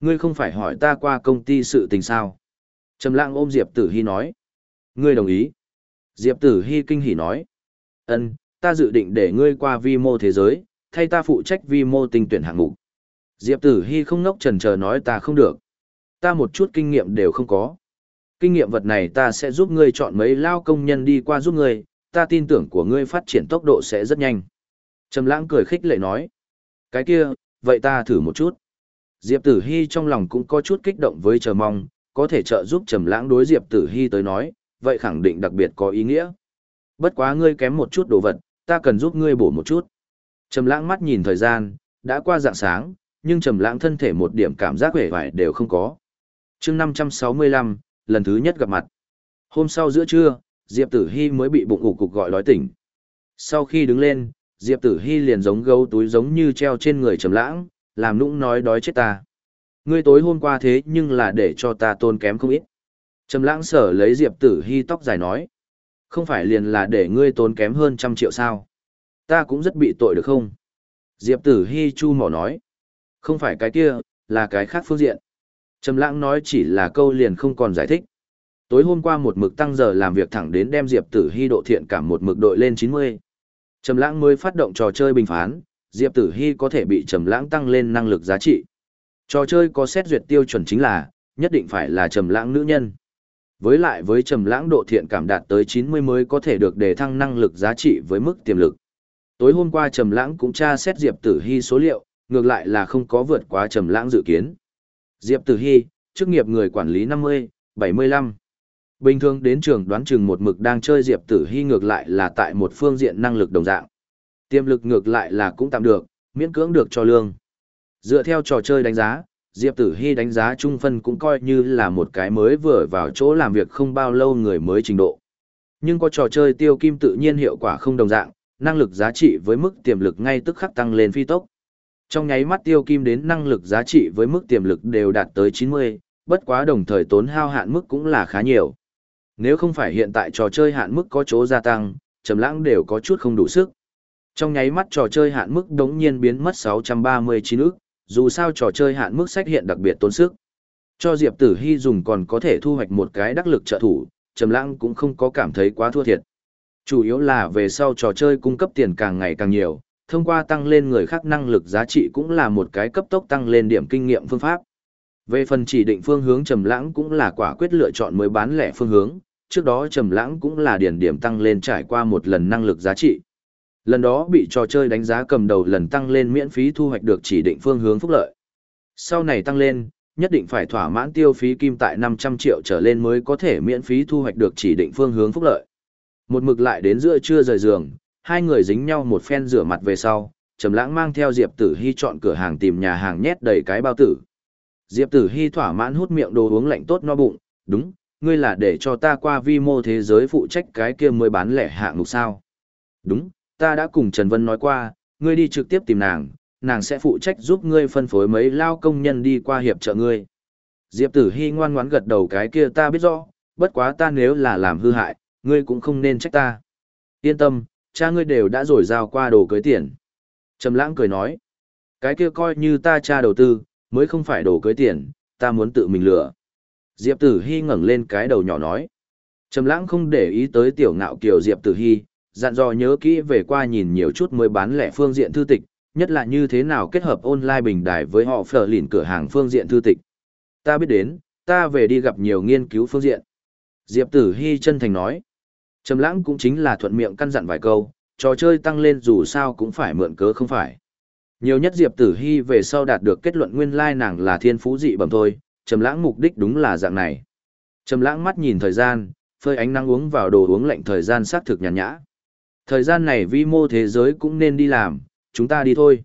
Ngươi không phải hỏi ta qua công ty sự tình sao? Trầm lãng ôm Diệp Tử Hi nói. Ngươi đồng ý. Diệp Tử Hi kinh hỉ nói. Ân, ta dự định để ngươi qua vi mô thế giới, thay ta phụ trách vi mô tinh tuyển hạng mục. Diệp Tử Hi không ngốc trần chờ nói ta không được. Ta một chút kinh nghiệm đều không có. Kinh nghiệm vật này ta sẽ giúp ngươi chọn mấy lao công nhân đi qua giúp ngươi, ta tin tưởng của ngươi phát triển tốc độ sẽ rất nhanh. Trầm lãng cười khích lệ nói. Cái kia, vậy ta thử một chút. Diệp Tử Hi trong lòng cũng có chút kích động với chờ mong, có thể trợ giúp Trầm lãng đối Diệp Tử Hi tới nói, vậy khẳng định đặc biệt có ý nghĩa. Bất quá ngươi kém một chút đồ vật, ta cần giúp ngươi bổ một chút. Trầm lãng mắt nhìn thời gian, đã qua dạng sáng, nhưng trầm lãng thân thể một điểm cảm giác uể vải đều không có. Chương 565, lần thứ nhất gặp mặt. Hôm sau giữa trưa, Diệp Tử Hi mới bị bụng ủ cục gọi đói tỉnh. Sau khi đứng lên, Diệp Tử Hi liền giống gấu túi giống như treo trên người trầm lãng, làm nũng nói đói chết ta. Ngươi tối hôm qua thế nhưng là để cho ta tôn kém không ít. Trầm lãng sở lấy Diệp Tử Hi tóc dài nói. Không phải liền là để ngươi tốn kém hơn trăm triệu sao. Ta cũng rất bị tội được không? Diệp Tử Hi chu mỏ nói. Không phải cái kia, là cái khác phương diện. Trầm lãng nói chỉ là câu liền không còn giải thích. Tối hôm qua một mực tăng giờ làm việc thẳng đến đem Diệp Tử Hi độ thiện cảm một mực đội lên 90. Trầm lãng mới phát động trò chơi bình phán, Diệp Tử Hi có thể bị Trầm lãng tăng lên năng lực giá trị. Trò chơi có xét duyệt tiêu chuẩn chính là, nhất định phải là Trầm lãng nữ nhân. Với lại với Trầm lãng độ thiện cảm đạt tới 90 mới có thể được đề thăng năng lực giá trị với mức tiềm lực. Tối hôm qua Trầm lãng cũng tra xét Diệp Tử Hi số liệu, ngược lại là không có vượt quá trầm lãng dự kiến. Diệp Tử Hi, chức nghiệp người quản lý 50, 75. Bình thường đến trường đoán chừng một mực đang chơi Diệp Tử Hi ngược lại là tại một phương diện năng lực đồng dạng. Tiềm lực ngược lại là cũng tạm được, miễn cưỡng được cho lương. Dựa theo trò chơi đánh giá, Diệp Tử Hi đánh giá trung phân cũng coi như là một cái mới vừa vào chỗ làm việc không bao lâu người mới trình độ. Nhưng có trò chơi tiêu kim tự nhiên hiệu quả không đồng dạng, năng lực giá trị với mức tiềm lực ngay tức khắc tăng lên phi tốc. Trong nháy mắt tiêu kim đến năng lực giá trị với mức tiềm lực đều đạt tới 90, bất quá đồng thời tốn hao hạn mức cũng là khá nhiều. Nếu không phải hiện tại trò chơi hạn mức có chỗ gia tăng, trầm lãng đều có chút không đủ sức. Trong nháy mắt trò chơi hạn mức đống nhiên biến mất 639 ức, dù sao trò chơi hạn mức sách hiện đặc biệt tốn sức. Cho Diệp Tử Hy dùng còn có thể thu hoạch một cái đắc lực trợ thủ, trầm lãng cũng không có cảm thấy quá thua thiệt. Chủ yếu là về sau trò chơi cung cấp tiền càng ngày càng nhiều, thông qua tăng lên người khác năng lực giá trị cũng là một cái cấp tốc tăng lên điểm kinh nghiệm phương pháp. Về phần chỉ định phương hướng trầm lãng cũng là quả quyết lựa chọn mới bán lẻ phương hướng, trước đó trầm lãng cũng là điển điểm tăng lên trải qua một lần năng lực giá trị. Lần đó bị trò chơi đánh giá cầm đầu lần tăng lên miễn phí thu hoạch được chỉ định phương hướng phúc lợi. Sau này tăng lên, nhất định phải thỏa mãn tiêu phí kim tại 500 triệu trở lên mới có thể miễn phí thu hoạch được chỉ định phương hướng phúc lợi. Một mực lại đến giữa trưa rời giường, hai người dính nhau một phen rửa mặt về sau, Trầm Lãng mang theo Diệp Tử Hi chọn cửa hàng tìm nhà hàng nhét đầy cái bao tử. Diệp Tử Hi thỏa mãn hút miệng đồ uống lạnh tốt no bụng, "Đúng, ngươi là để cho ta qua vi mô thế giới phụ trách cái kia mới bán lẻ hạng mục sao?" "Đúng, ta đã cùng Trần Vân nói qua, ngươi đi trực tiếp tìm nàng, nàng sẽ phụ trách giúp ngươi phân phối mấy lao công nhân đi qua hiệp trợ ngươi." Diệp Tử Hi ngoan ngoãn gật đầu cái kia ta biết rõ, bất quá ta nếu là làm hư hại, ngươi cũng không nên trách ta. Yên tâm, cha ngươi đều đã rồi giao qua đồ cưới tiền. Trầm lãng cười nói, cái kia coi như ta cha đầu tư, mới không phải đồ cưới tiền, ta muốn tự mình lựa. Diệp Tử Hi ngẩng lên cái đầu nhỏ nói. Trầm lãng không để ý tới tiểu ngạo kiều Diệp Tử Hi, dặn dò nhớ kỹ về qua nhìn nhiều chút mới bán lẻ phương diện thư tịch, nhất là như thế nào kết hợp online bình đài với họ phở lìn cửa hàng phương diện thư tịch. Ta biết đến, ta về đi gặp nhiều nghiên cứu phương diện. Diệp Tử Hi chân thành nói. Trầm lãng cũng chính là thuận miệng căn dặn vài câu, trò chơi tăng lên dù sao cũng phải mượn cớ không phải. Nhiều nhất Diệp Tử Hi về sau đạt được kết luận nguyên lai nàng là thiên phú dị bẩm thôi, Trầm lãng mục đích đúng là dạng này. Trầm lãng mắt nhìn thời gian, phơi ánh nắng uống vào đồ uống lạnh thời gian xác thực nhàn nhã. Thời gian này vi mô thế giới cũng nên đi làm, chúng ta đi thôi.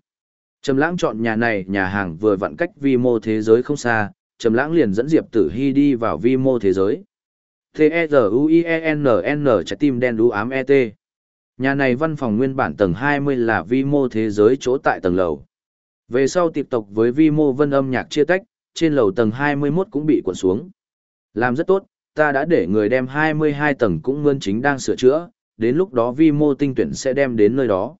Trầm lãng chọn nhà này, nhà hàng vừa vặn cách vi mô thế giới không xa, Trầm lãng liền dẫn Diệp Tử Hi đi vào vi mô thế giới. T-E-Z-U-I-E-N-N trái tim đen đú ám E-T. Nhà này văn phòng nguyên bản tầng 20 là vi mô thế giới chỗ tại tầng lầu. Về sau tiếp tục với vi mô vân âm nhạc chia tách, trên lầu tầng 21 cũng bị cuộn xuống. Làm rất tốt, ta đã để người đem 22 tầng cũng ngân chính đang sửa chữa, đến lúc đó vi mô tinh tuyển sẽ đem đến nơi đó.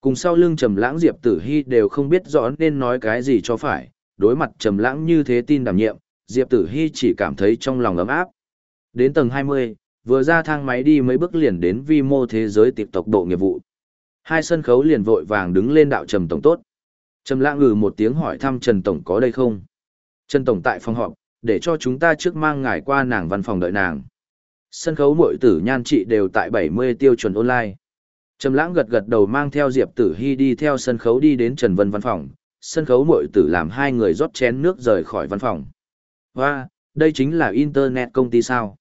Cùng sau lưng Trầm Lãng Diệp Tử Hi đều không biết rõ nên nói cái gì cho phải, đối mặt Trầm Lãng như thế tin đảm nhiệm, Diệp Tử Hi chỉ cảm thấy trong lòng ấm áp. Đến tầng 20, vừa ra thang máy đi mấy bước liền đến vi mô thế giới tiếp tộc độ nghiệp vụ. Hai sân khấu liền vội vàng đứng lên đạo Trầm tổng tốt. Trầm Lãng ngừ một tiếng hỏi thăm Trần tổng có đây không? Trần tổng tại phòng họp, để cho chúng ta trước mang ngài qua nàng văn phòng đợi nàng. Sân khấu muội tử nhan trị đều tại 70 tiêu chuẩn online. Trầm lãng gật gật đầu mang theo Diệp Tử hy đi theo sân khấu đi đến Trần Vân văn phòng, sân khấu muội tử làm hai người rót chén nước rời khỏi văn phòng. Và, đây chính là internet công ty sao?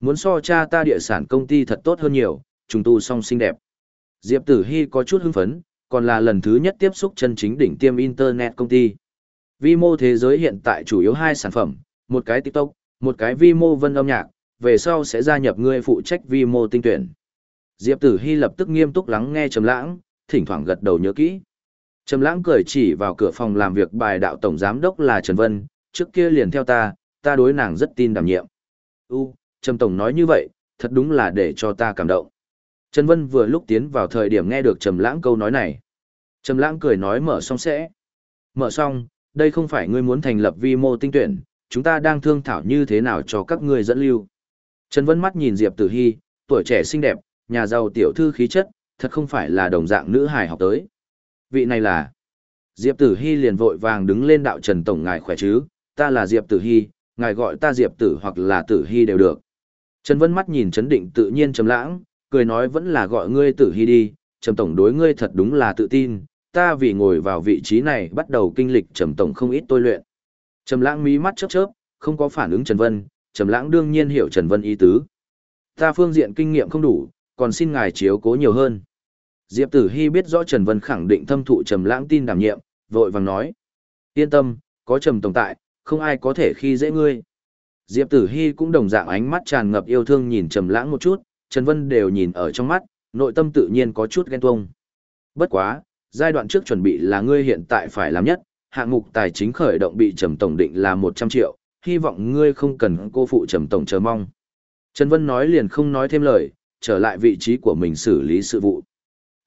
Muốn so cha ta địa sản công ty thật tốt hơn nhiều, trùng tu song xinh đẹp. Diệp Tử hy có chút hưng phấn, còn là lần thứ nhất tiếp xúc chân chính đỉnh tiêm internet công ty. Vi mô thế giới hiện tại chủ yếu hai sản phẩm, một cái TikTok, một cái vi mô vân âm nhạc, về sau sẽ gia nhập ngươi phụ trách vi mô tinh tuyển. Diệp Tử Hy lập tức nghiêm túc lắng nghe Trầm Lãng, thỉnh thoảng gật đầu nhớ kỹ. Trầm Lãng cười chỉ vào cửa phòng làm việc bài đạo tổng giám đốc là Trần Vân, trước kia liền theo ta, ta đối nàng rất tin đảm nhiệm. U, Trầm tổng nói như vậy, thật đúng là để cho ta cảm động. Trần Vân vừa lúc tiến vào thời điểm nghe được Trầm Lãng câu nói này. Trầm Lãng cười nói mở xong sẽ. Mở xong, đây không phải ngươi muốn thành lập vi mô tinh tuyển, chúng ta đang thương thảo như thế nào cho các ngươi dẫn lưu. Trần Vân mắt nhìn Diệp Tử Hi, tuổi trẻ xinh đẹp, nhà giàu tiểu thư khí chất, thật không phải là đồng dạng nữ hài học tới. Vị này là... Diệp Tử Hi liền vội vàng đứng lên đạo Trần Tổng ngài khỏe chứ, ta là Diệp Tử Hi, ngài gọi ta Diệp Tử hoặc là Tử Hi đều được. Trần Vân mắt nhìn chấn định tự nhiên trầm lãng, cười nói vẫn là gọi ngươi Tử Hi đi, Trầm Tổng đối ngươi thật đúng là tự tin, ta vì ngồi vào vị trí này bắt đầu kinh lịch Trầm Tổng không ít tôi luyện. Trầm lãng mí mắt chớp chớp, không có phản ứng Trần Vân, Trầm lãng đương nhiên hiểu Trần Vân ý tứ. Ta phương diện kinh nghiệm không đủ, còn xin ngài chiếu cố nhiều hơn. Diệp Tử Hy biết rõ Trần Vân khẳng định thâm thụ Trầm Lãng tin đảm nhiệm, vội vàng nói: "Yên tâm, có Trầm tổng tại, không ai có thể khi dễ ngươi." Diệp Tử Hy cũng đồng dạng ánh mắt tràn ngập yêu thương nhìn Trầm Lãng một chút, Trần Vân đều nhìn ở trong mắt, nội tâm tự nhiên có chút ghen tuông. Bất quá, giai đoạn trước chuẩn bị là ngươi hiện tại phải làm nhất, hạng mục tài chính khởi động bị Trầm tổng định là 100 triệu, hy vọng ngươi không cần cô phụ Trầm tổng chờ mong. Trần Vân nói liền không nói thêm lời, trở lại vị trí của mình xử lý sự vụ.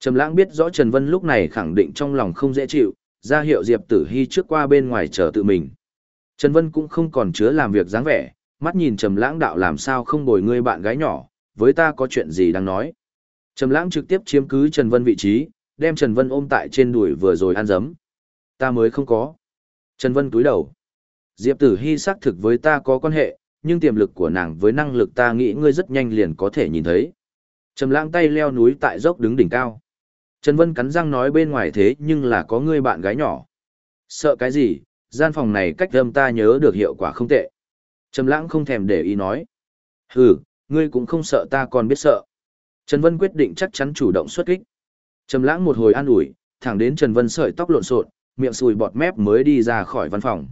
Trầm Lãng biết rõ Trần Vân lúc này khẳng định trong lòng không dễ chịu, ra hiệu Diệp Tử Hi trước qua bên ngoài chờ tự mình. Trần Vân cũng không còn chứa làm việc dáng vẻ, mắt nhìn Trầm Lãng đạo làm sao không bồi ngươi bạn gái nhỏ, với ta có chuyện gì đang nói. Trầm Lãng trực tiếp chiếm cứ Trần Vân vị trí, đem Trần Vân ôm tại trên đùi vừa rồi ăn dấm. Ta mới không có. Trần Vân túi đầu. Diệp Tử Hi xác thực với ta có quan hệ, nhưng tiềm lực của nàng với năng lực ta nghĩ ngươi rất nhanh liền có thể nhìn thấy. Trầm lãng tay leo núi tại dốc đứng đỉnh cao. Trần Vân cắn răng nói bên ngoài thế nhưng là có ngươi bạn gái nhỏ. Sợ cái gì, gian phòng này cách âm ta nhớ được hiệu quả không tệ. Trầm lãng không thèm để ý nói. Hừ, ngươi cũng không sợ ta còn biết sợ. Trần Vân quyết định chắc chắn chủ động xuất kích. Trầm lãng một hồi an ủi, thẳng đến Trần Vân sợi tóc lộn xộn, miệng sùi bọt mép mới đi ra khỏi văn phòng.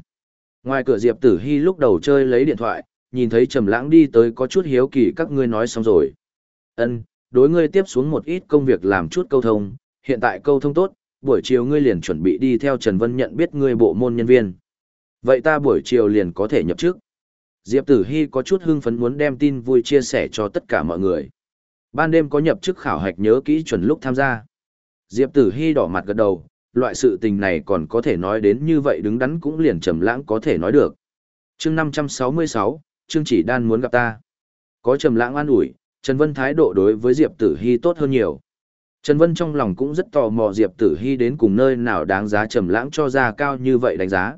Ngoài cửa Diệp Tử Hi lúc đầu chơi lấy điện thoại, nhìn thấy Trầm lãng đi tới có chút hiếu kỳ các ngươi nói xong rồi. Ân, đối ngươi tiếp xuống một ít công việc làm chút câu thông, hiện tại câu thông tốt, buổi chiều ngươi liền chuẩn bị đi theo Trần Vân nhận biết ngươi bộ môn nhân viên. Vậy ta buổi chiều liền có thể nhập chức. Diệp Tử Hi có chút hưng phấn muốn đem tin vui chia sẻ cho tất cả mọi người. Ban đêm có nhập chức khảo hạch nhớ kỹ chuẩn lúc tham gia. Diệp Tử Hy đỏ mặt gật đầu, loại sự tình này còn có thể nói đến như vậy đứng đắn cũng liền trầm lãng có thể nói được. Chương 566, Trương Chỉ Đan muốn gặp ta. Có trầm lãng an ủi, Trần Vân thái độ đối với Diệp Tử Hy tốt hơn nhiều. Trần Vân trong lòng cũng rất tò mò Diệp Tử Hy đến cùng nơi nào đáng giá trầm lãng cho ra cao như vậy đánh giá.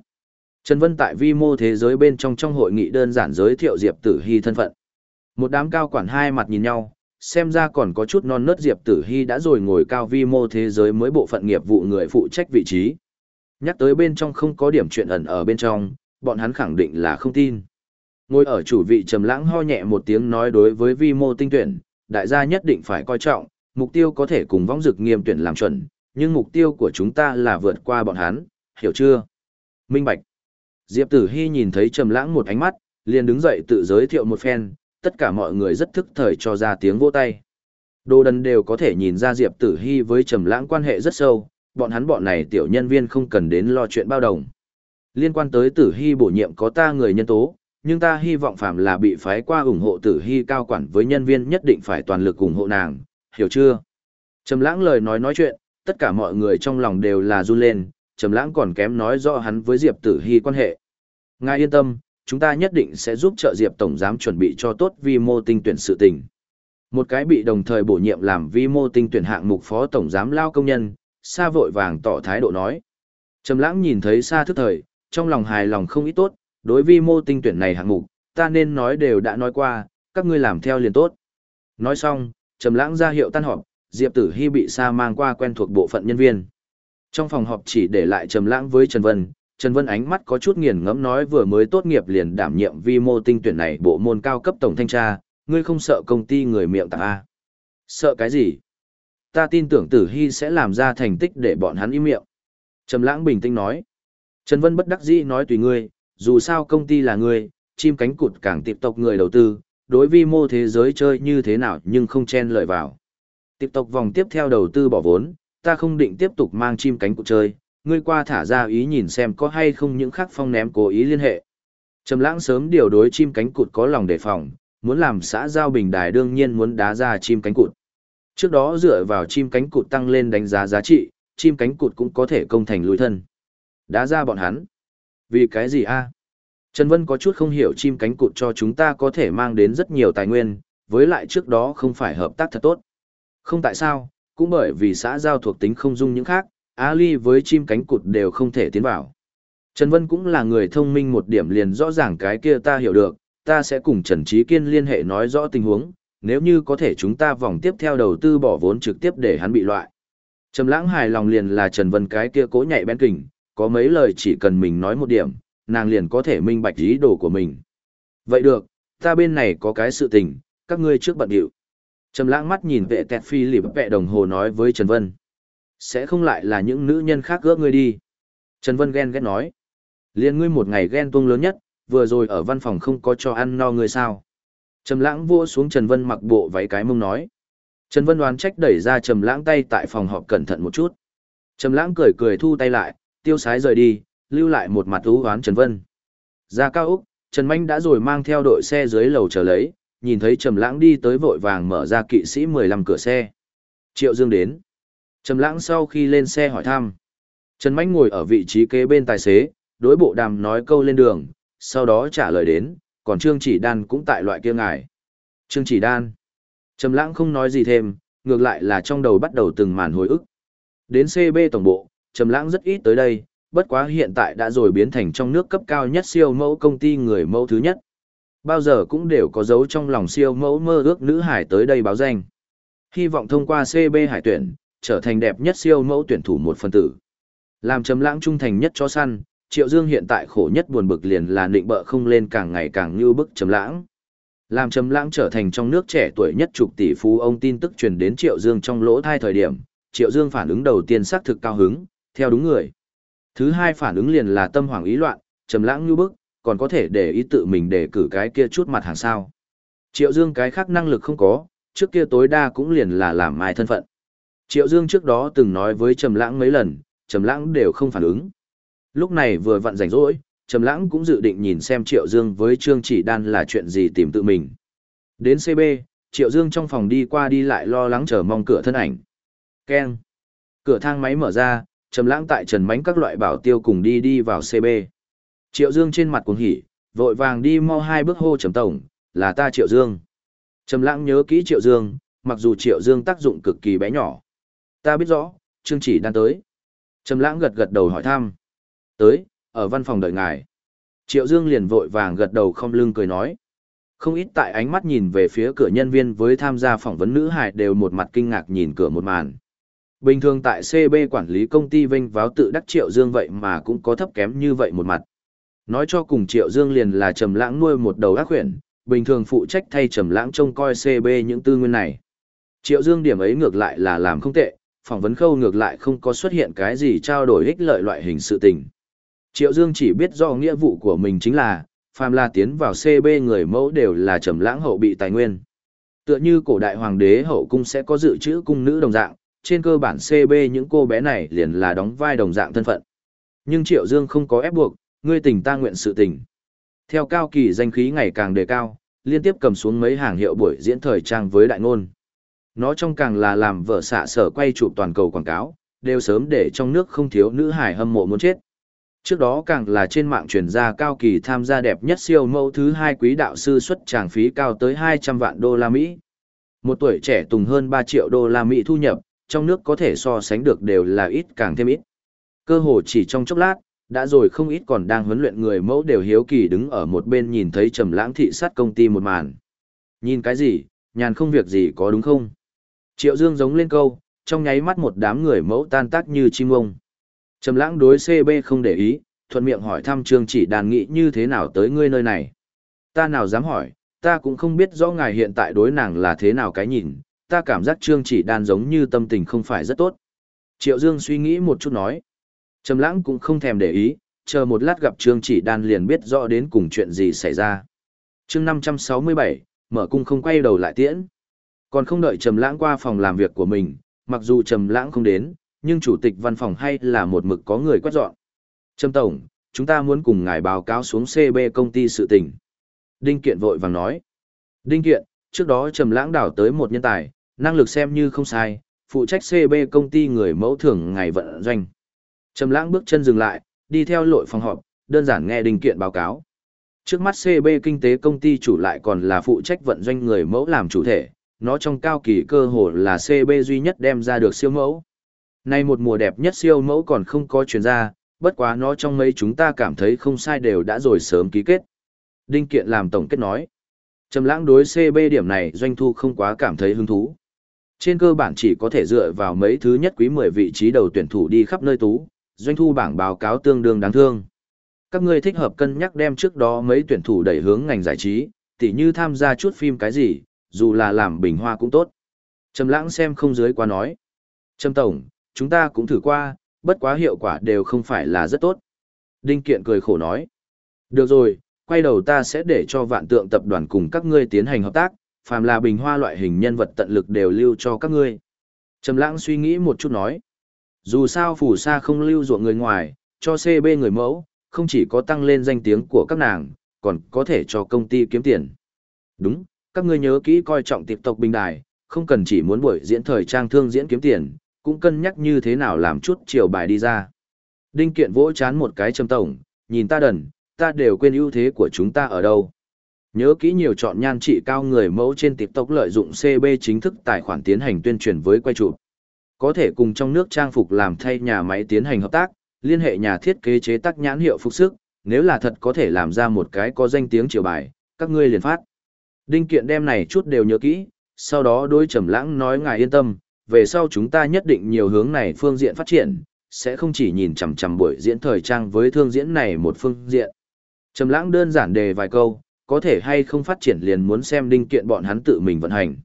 Trần Vân tại vi mô thế giới bên trong trong hội nghị đơn giản giới thiệu Diệp Tử Hy thân phận. Một đám cao quản hai mặt nhìn nhau, xem ra còn có chút non nớt Diệp Tử Hy đã rồi ngồi cao vi mô thế giới mới bộ phận nghiệp vụ người phụ trách vị trí. Nhắc tới bên trong không có điểm chuyện ẩn ở bên trong, bọn hắn khẳng định là không tin. Ngồi ở chủ vị trầm lãng ho nhẹ một tiếng nói đối với vi mô tinh tuyển, đại gia nhất định phải coi trọng, mục tiêu có thể cùng vong dực nghiêm tuyển làm chuẩn, nhưng mục tiêu của chúng ta là vượt qua bọn hắn, hiểu chưa? Minh Bạch. Diệp Tử Hi nhìn thấy trầm lãng một ánh mắt, liền đứng dậy tự giới thiệu một phen, tất cả mọi người rất thức thời cho ra tiếng vỗ tay. Đồ đần đều có thể nhìn ra Diệp Tử Hy với Trầm Lãng quan hệ rất sâu, bọn hắn bọn này tiểu nhân viên không cần đến lo chuyện bao đồng. Liên quan tới Tử Hy bổ nhiệm có ta người nhân tố, nhưng ta hy vọng phạm là bị phái qua ủng hộ Tử Hy cao quản với nhân viên nhất định phải toàn lực ủng hộ nàng, hiểu chưa? Trầm Lãng lời nói nói chuyện, tất cả mọi người trong lòng đều là run lên, Trầm Lãng còn kém nói rõ hắn với Diệp Tử Hy quan hệ. Ngài yên tâm, chúng ta nhất định sẽ giúp trợ Diệp tổng giám chuẩn bị cho tốt vi mô tinh tuyển sự tình. Một cái bị đồng thời bổ nhiệm làm vi mô tinh tuyển hạng mục phó tổng giám lao công nhân, Sa vội vàng tỏ thái độ nói. Trầm lãng nhìn thấy Sa thức thời, trong lòng hài lòng không ít tốt, đối vi mô tinh tuyển này hạng mục, ta nên nói đều đã nói qua, các ngươi làm theo liền tốt. Nói xong, Trầm lãng ra hiệu tan họp, Diệp Tử Hi bị Sa mang qua quen thuộc bộ phận nhân viên. Trong phòng họp chỉ để lại Trầm lãng với Trần Vân, Trần Vân ánh mắt có chút nghiền ngẫm nói vừa mới tốt nghiệp liền đảm nhiệm vi mô tinh tuyển này bộ môn cao cấp tổng thanh tra, ngươi không sợ công ty người miệng tặng A. Sợ cái gì? Ta tin tưởng tử hy sẽ làm ra thành tích để bọn hắn im miệng. Trầm lãng bình tĩnh nói. Trần Vân bất đắc dĩ nói tùy ngươi, dù sao công ty là ngươi, chim cánh cụt càng tiệp tộc người đầu tư, đối vi mô thế giới chơi như thế nào nhưng không chen lợi vào. Tiếp tộc vòng tiếp theo đầu tư bỏ vốn, ta không định tiếp tục mang chim cánh cụt chơi, ngươi qua thả ra ý nhìn xem có hay không những khác phong ném cố ý liên hệ. Trầm lãng sớm điều đối chim cánh cụt có lòng đề phòng, muốn làm xã giao bình đài đương nhiên muốn đá ra chim cánh cụt. Trước đó dựa vào chim cánh cụt tăng lên đánh giá giá trị, chim cánh cụt cũng có thể công thành lùi thân. Đá ra bọn hắn. Vì cái gì a? Trần Vân có chút không hiểu chim cánh cụt cho chúng ta có thể mang đến rất nhiều tài nguyên, với lại trước đó không phải hợp tác thật tốt. Không tại sao, cũng bởi vì xã giao thuộc tính không dung những khác, Ali với chim cánh cụt đều không thể tiến vào. Trần Vân cũng là người thông minh một điểm liền rõ ràng cái kia ta hiểu được, ta sẽ cùng Trần Trí Kiên liên hệ nói rõ tình huống, nếu như có thể chúng ta vòng tiếp theo đầu tư bỏ vốn trực tiếp để hắn bị loại. Trầm lãng hài lòng liền là Trần Vân cái kia cố nhạy bén kình, có mấy lời chỉ cần mình nói một điểm, nàng liền có thể minh bạch ý đồ của mình. Vậy được, ta bên này có cái sự tình, các ngươi trước bận điệu. Trầm lãng mắt nhìn vệ tẹt phi lịp vệ đồng hồ nói với Trần Vân. Sẽ không lại là những nữ nhân khác gỡ ngươi đi. Trần Vân ghen ghét nói. Liên ngươi một ngày ghen tuông lớn nhất, vừa rồi ở văn phòng không có cho ăn no ngươi sao. Trầm lãng vua xuống Trần Vân mặc bộ váy cái mông nói. Trần Vân đoán trách đẩy ra Trầm lãng tay tại phòng họp cẩn thận một chút. Trầm lãng cười cười thu tay lại, tiêu sái rời đi, lưu lại một mặt ú hoán Trần Vân. Ra cao Úc, Trần Minh đã rồi mang theo đội xe dưới lầu chờ lấy, nhìn thấy Trầm lãng đi tới vội vàng mở ra kỵ sĩ 15 cửa xe. Triệu Dương đến. Trầm lãng sau khi lên xe hỏi thăm. Trần Mạnh ngồi ở vị trí kế bên tài xế, đối bộ đàm nói câu lên đường, sau đó trả lời đến, còn Trương Chỉ Đan cũng tại loại kia ngài. Trương Chỉ Đan. Trầm lãng không nói gì thêm, ngược lại là trong đầu bắt đầu từng màn hồi ức. Đến CB tổng bộ, Trầm lãng rất ít tới đây, bất quá hiện tại đã rồi biến thành trong nước cấp cao nhất siêu mẫu công ty người mẫu thứ nhất. Bao giờ cũng đều có dấu trong lòng siêu mẫu mơ ước nữ hải tới đây báo danh. Hy vọng thông qua CB hải tuyển, trở thành đẹp nhất siêu mẫu tuyển thủ một phần tử. Làm Trầm lãng trung thành nhất cho săn, Triệu Dương hiện tại khổ nhất buồn bực liền là định bợ không lên càng ngày càng như bức Trầm Lãng. Làm Trầm Lãng trở thành trong nước trẻ tuổi nhất chục tỷ phú ông tin tức truyền đến Triệu Dương trong lỗ thai thời điểm, Triệu Dương phản ứng đầu tiên xác thực cao hứng, theo đúng người. Thứ hai phản ứng liền là tâm hoảng ý loạn, Trầm Lãng như bức, còn có thể để ý tự mình để cử cái kia chút mặt hàng sao? Triệu Dương cái khác năng lực không có, trước kia tối đa cũng liền là làm mai thân phận. Triệu Dương trước đó từng nói với Trầm Lãng mấy lần, Trầm Lãng đều không phản ứng. Lúc này vừa vặn rảnh rỗi, Trầm Lãng cũng dự định nhìn xem Triệu Dương với Trương Chỉ Đan là chuyện gì tìm tự mình. Đến CB, Triệu Dương trong phòng đi qua đi lại lo lắng chờ mong cửa thân ảnh. Keng. Cửa thang máy mở ra, Trầm Lãng tại Trần Mánh các loại bảo tiêu cùng đi đi vào CB. Triệu Dương trên mặt cuồng hỉ, vội vàng đi mau hai bước hô Trầm tổng, là ta Triệu Dương. Trầm Lãng nhớ kỹ Triệu Dương, mặc dù Triệu Dương tác dụng cực kỳ bé nhỏ. Ta biết rõ, Trương Chỉ đang tới. Trầm Lãng gật gật đầu hỏi thăm. Tới, ở văn phòng đợi ngài. Triệu Dương liền vội vàng gật đầu không lưng cười nói. Không ít tại ánh mắt nhìn về phía cửa nhân viên với tham gia phỏng vấn nữ hài đều một mặt kinh ngạc nhìn cửa một màn. Bình thường tại CB quản lý công ty vinh váo tự đắc Triệu Dương vậy mà cũng có thấp kém như vậy một mặt. Nói cho cùng Triệu Dương liền là Trầm Lãng nuôi một đầu ác quyển, bình thường phụ trách thay Trầm Lãng trông coi CB những tư nguyên này. Triệu Dương điểm ấy ngược lại là làm không tệ, phỏng vấn khâu ngược lại không có xuất hiện cái gì trao đổi ích lợi loại hình sự tình. Triệu Dương chỉ biết do nghĩa vụ của mình chính là, phàm là tiến vào CB người mẫu đều là trầm lãng hậu bị tài nguyên. Tựa như cổ đại hoàng đế hậu cung sẽ có dự trữ cung nữ đồng dạng, trên cơ bản CB những cô bé này liền là đóng vai đồng dạng thân phận. Nhưng Triệu Dương không có ép buộc, ngươi tình ta nguyện sự tình. Theo cao kỳ danh khí ngày càng đề cao, liên tiếp cầm xuống mấy hàng hiệu buổi diễn thời trang với đại ngôn. Nó trong càng là làm vợ xạ sở quay chụp toàn cầu quảng cáo, đều sớm để trong nước không thiếu nữ hải hâm mộ muốn chết. Trước đó càng là trên mạng truyền ra cao kỳ tham gia đẹp nhất siêu mẫu thứ hai quý đạo sư xuất tràng phí cao tới 200 vạn đô la Mỹ. Một tuổi trẻ tùng hơn 3 triệu đô la Mỹ thu nhập, trong nước có thể so sánh được đều là ít càng thêm ít. Cơ hồ chỉ trong chốc lát, đã rồi không ít còn đang huấn luyện người mẫu đều hiếu kỳ đứng ở một bên nhìn thấy trầm lãng thị sát công ty một màn. Nhìn cái gì, nhàn không việc gì có đúng không? Triệu Dương giống lên câu, trong nháy mắt một đám người mẫu tan tác như chim ông. Trầm lãng đối CB không để ý, thuận miệng hỏi thăm Trương chỉ đàn nghị như thế nào tới ngươi nơi này. Ta nào dám hỏi, ta cũng không biết rõ ngài hiện tại đối nàng là thế nào cái nhìn, ta cảm giác Trương chỉ đàn giống như tâm tình không phải rất tốt. Triệu Dương suy nghĩ một chút nói. Trầm lãng cũng không thèm để ý, chờ một lát gặp Trương chỉ đàn liền biết rõ đến cùng chuyện gì xảy ra. Chương 567, mở cung không quay đầu lại tiễn. Còn không đợi Trầm lãng qua phòng làm việc của mình, mặc dù Trầm lãng không đến, nhưng chủ tịch văn phòng hay là một mực có người quét dọn. Trầm Tổng, chúng ta muốn cùng ngài báo cáo xuống CB công ty sự tình. Đinh Kiện vội vàng nói. Đinh Kiện, trước đó Trầm Lãng đảo tới một nhân tài, năng lực xem như không sai, phụ trách CB công ty người mẫu thưởng ngày vận doanh. Trầm Lãng bước chân dừng lại, đi theo lội phòng họp, đơn giản nghe Đinh Kiện báo cáo. Trước mắt CB kinh tế công ty chủ lại còn là phụ trách vận doanh người mẫu làm chủ thể, nó trong cao kỳ cơ hồ là CB duy nhất đem ra được siêu mẫu. Nay một mùa đẹp nhất siêu mẫu còn không có chuyển ra, bất quá nó trong mấy chúng ta cảm thấy không sai đều đã rồi sớm ký kết. Đinh Kiện làm tổng kết nói. Trầm lãng đối CB điểm này doanh thu không quá cảm thấy hứng thú. Trên cơ bản chỉ có thể dựa vào mấy thứ nhất quý 10 vị trí đầu tuyển thủ đi khắp nơi tú, doanh thu bảng báo cáo tương đương đáng thương. Các ngươi thích hợp cân nhắc đem trước đó mấy tuyển thủ đẩy hướng ngành giải trí, tỉ như tham gia chút phim cái gì, dù là làm bình hoa cũng tốt. Trầm lãng xem không dưới qua nói. Trầm tổng, chúng ta cũng thử qua, bất quá hiệu quả đều không phải là rất tốt. Đinh Kiện cười khổ nói. Được rồi, quay đầu ta sẽ để cho vạn tượng tập đoàn cùng các ngươi tiến hành hợp tác, phàm là bình hoa loại hình nhân vật tận lực đều lưu cho các ngươi. Trầm lãng suy nghĩ một chút nói. Dù sao phủ sa không lưu ruộng người ngoài, cho CB người mẫu, không chỉ có tăng lên danh tiếng của các nàng, còn có thể cho công ty kiếm tiền. Đúng, các ngươi nhớ kỹ coi trọng tiệp tộc bình đài, không cần chỉ muốn buổi diễn thời trang thương diễn kiếm tiền, cũng cân nhắc như thế nào làm chút chiều bài đi ra. Đinh kiện vỗ chán một cái châm tổng, nhìn ta đần, ta đều quên ưu thế của chúng ta ở đâu. Nhớ kỹ nhiều chọn nhan trị cao người mẫu trên tiệp tộc lợi dụng CB chính thức tài khoản tiến hành tuyên truyền với quay chụp. Có thể cùng trong nước trang phục làm thay nhà máy tiến hành hợp tác, liên hệ nhà thiết kế chế tác nhãn hiệu phục sức, nếu là thật có thể làm ra một cái có danh tiếng chiều bài, các ngươi liền phát. Đinh kiện đem này chút đều nhớ kỹ, sau đó đôi trầm lãng nói ngài yên tâm, về sau chúng ta nhất định nhiều hướng này phương diện phát triển, sẽ không chỉ nhìn chằm chằm buổi diễn thời trang với thương diễn này một phương diện. Trầm lãng đơn giản đề vài câu, có thể hay không phát triển liền muốn xem đinh kiện bọn hắn tự mình vận hành.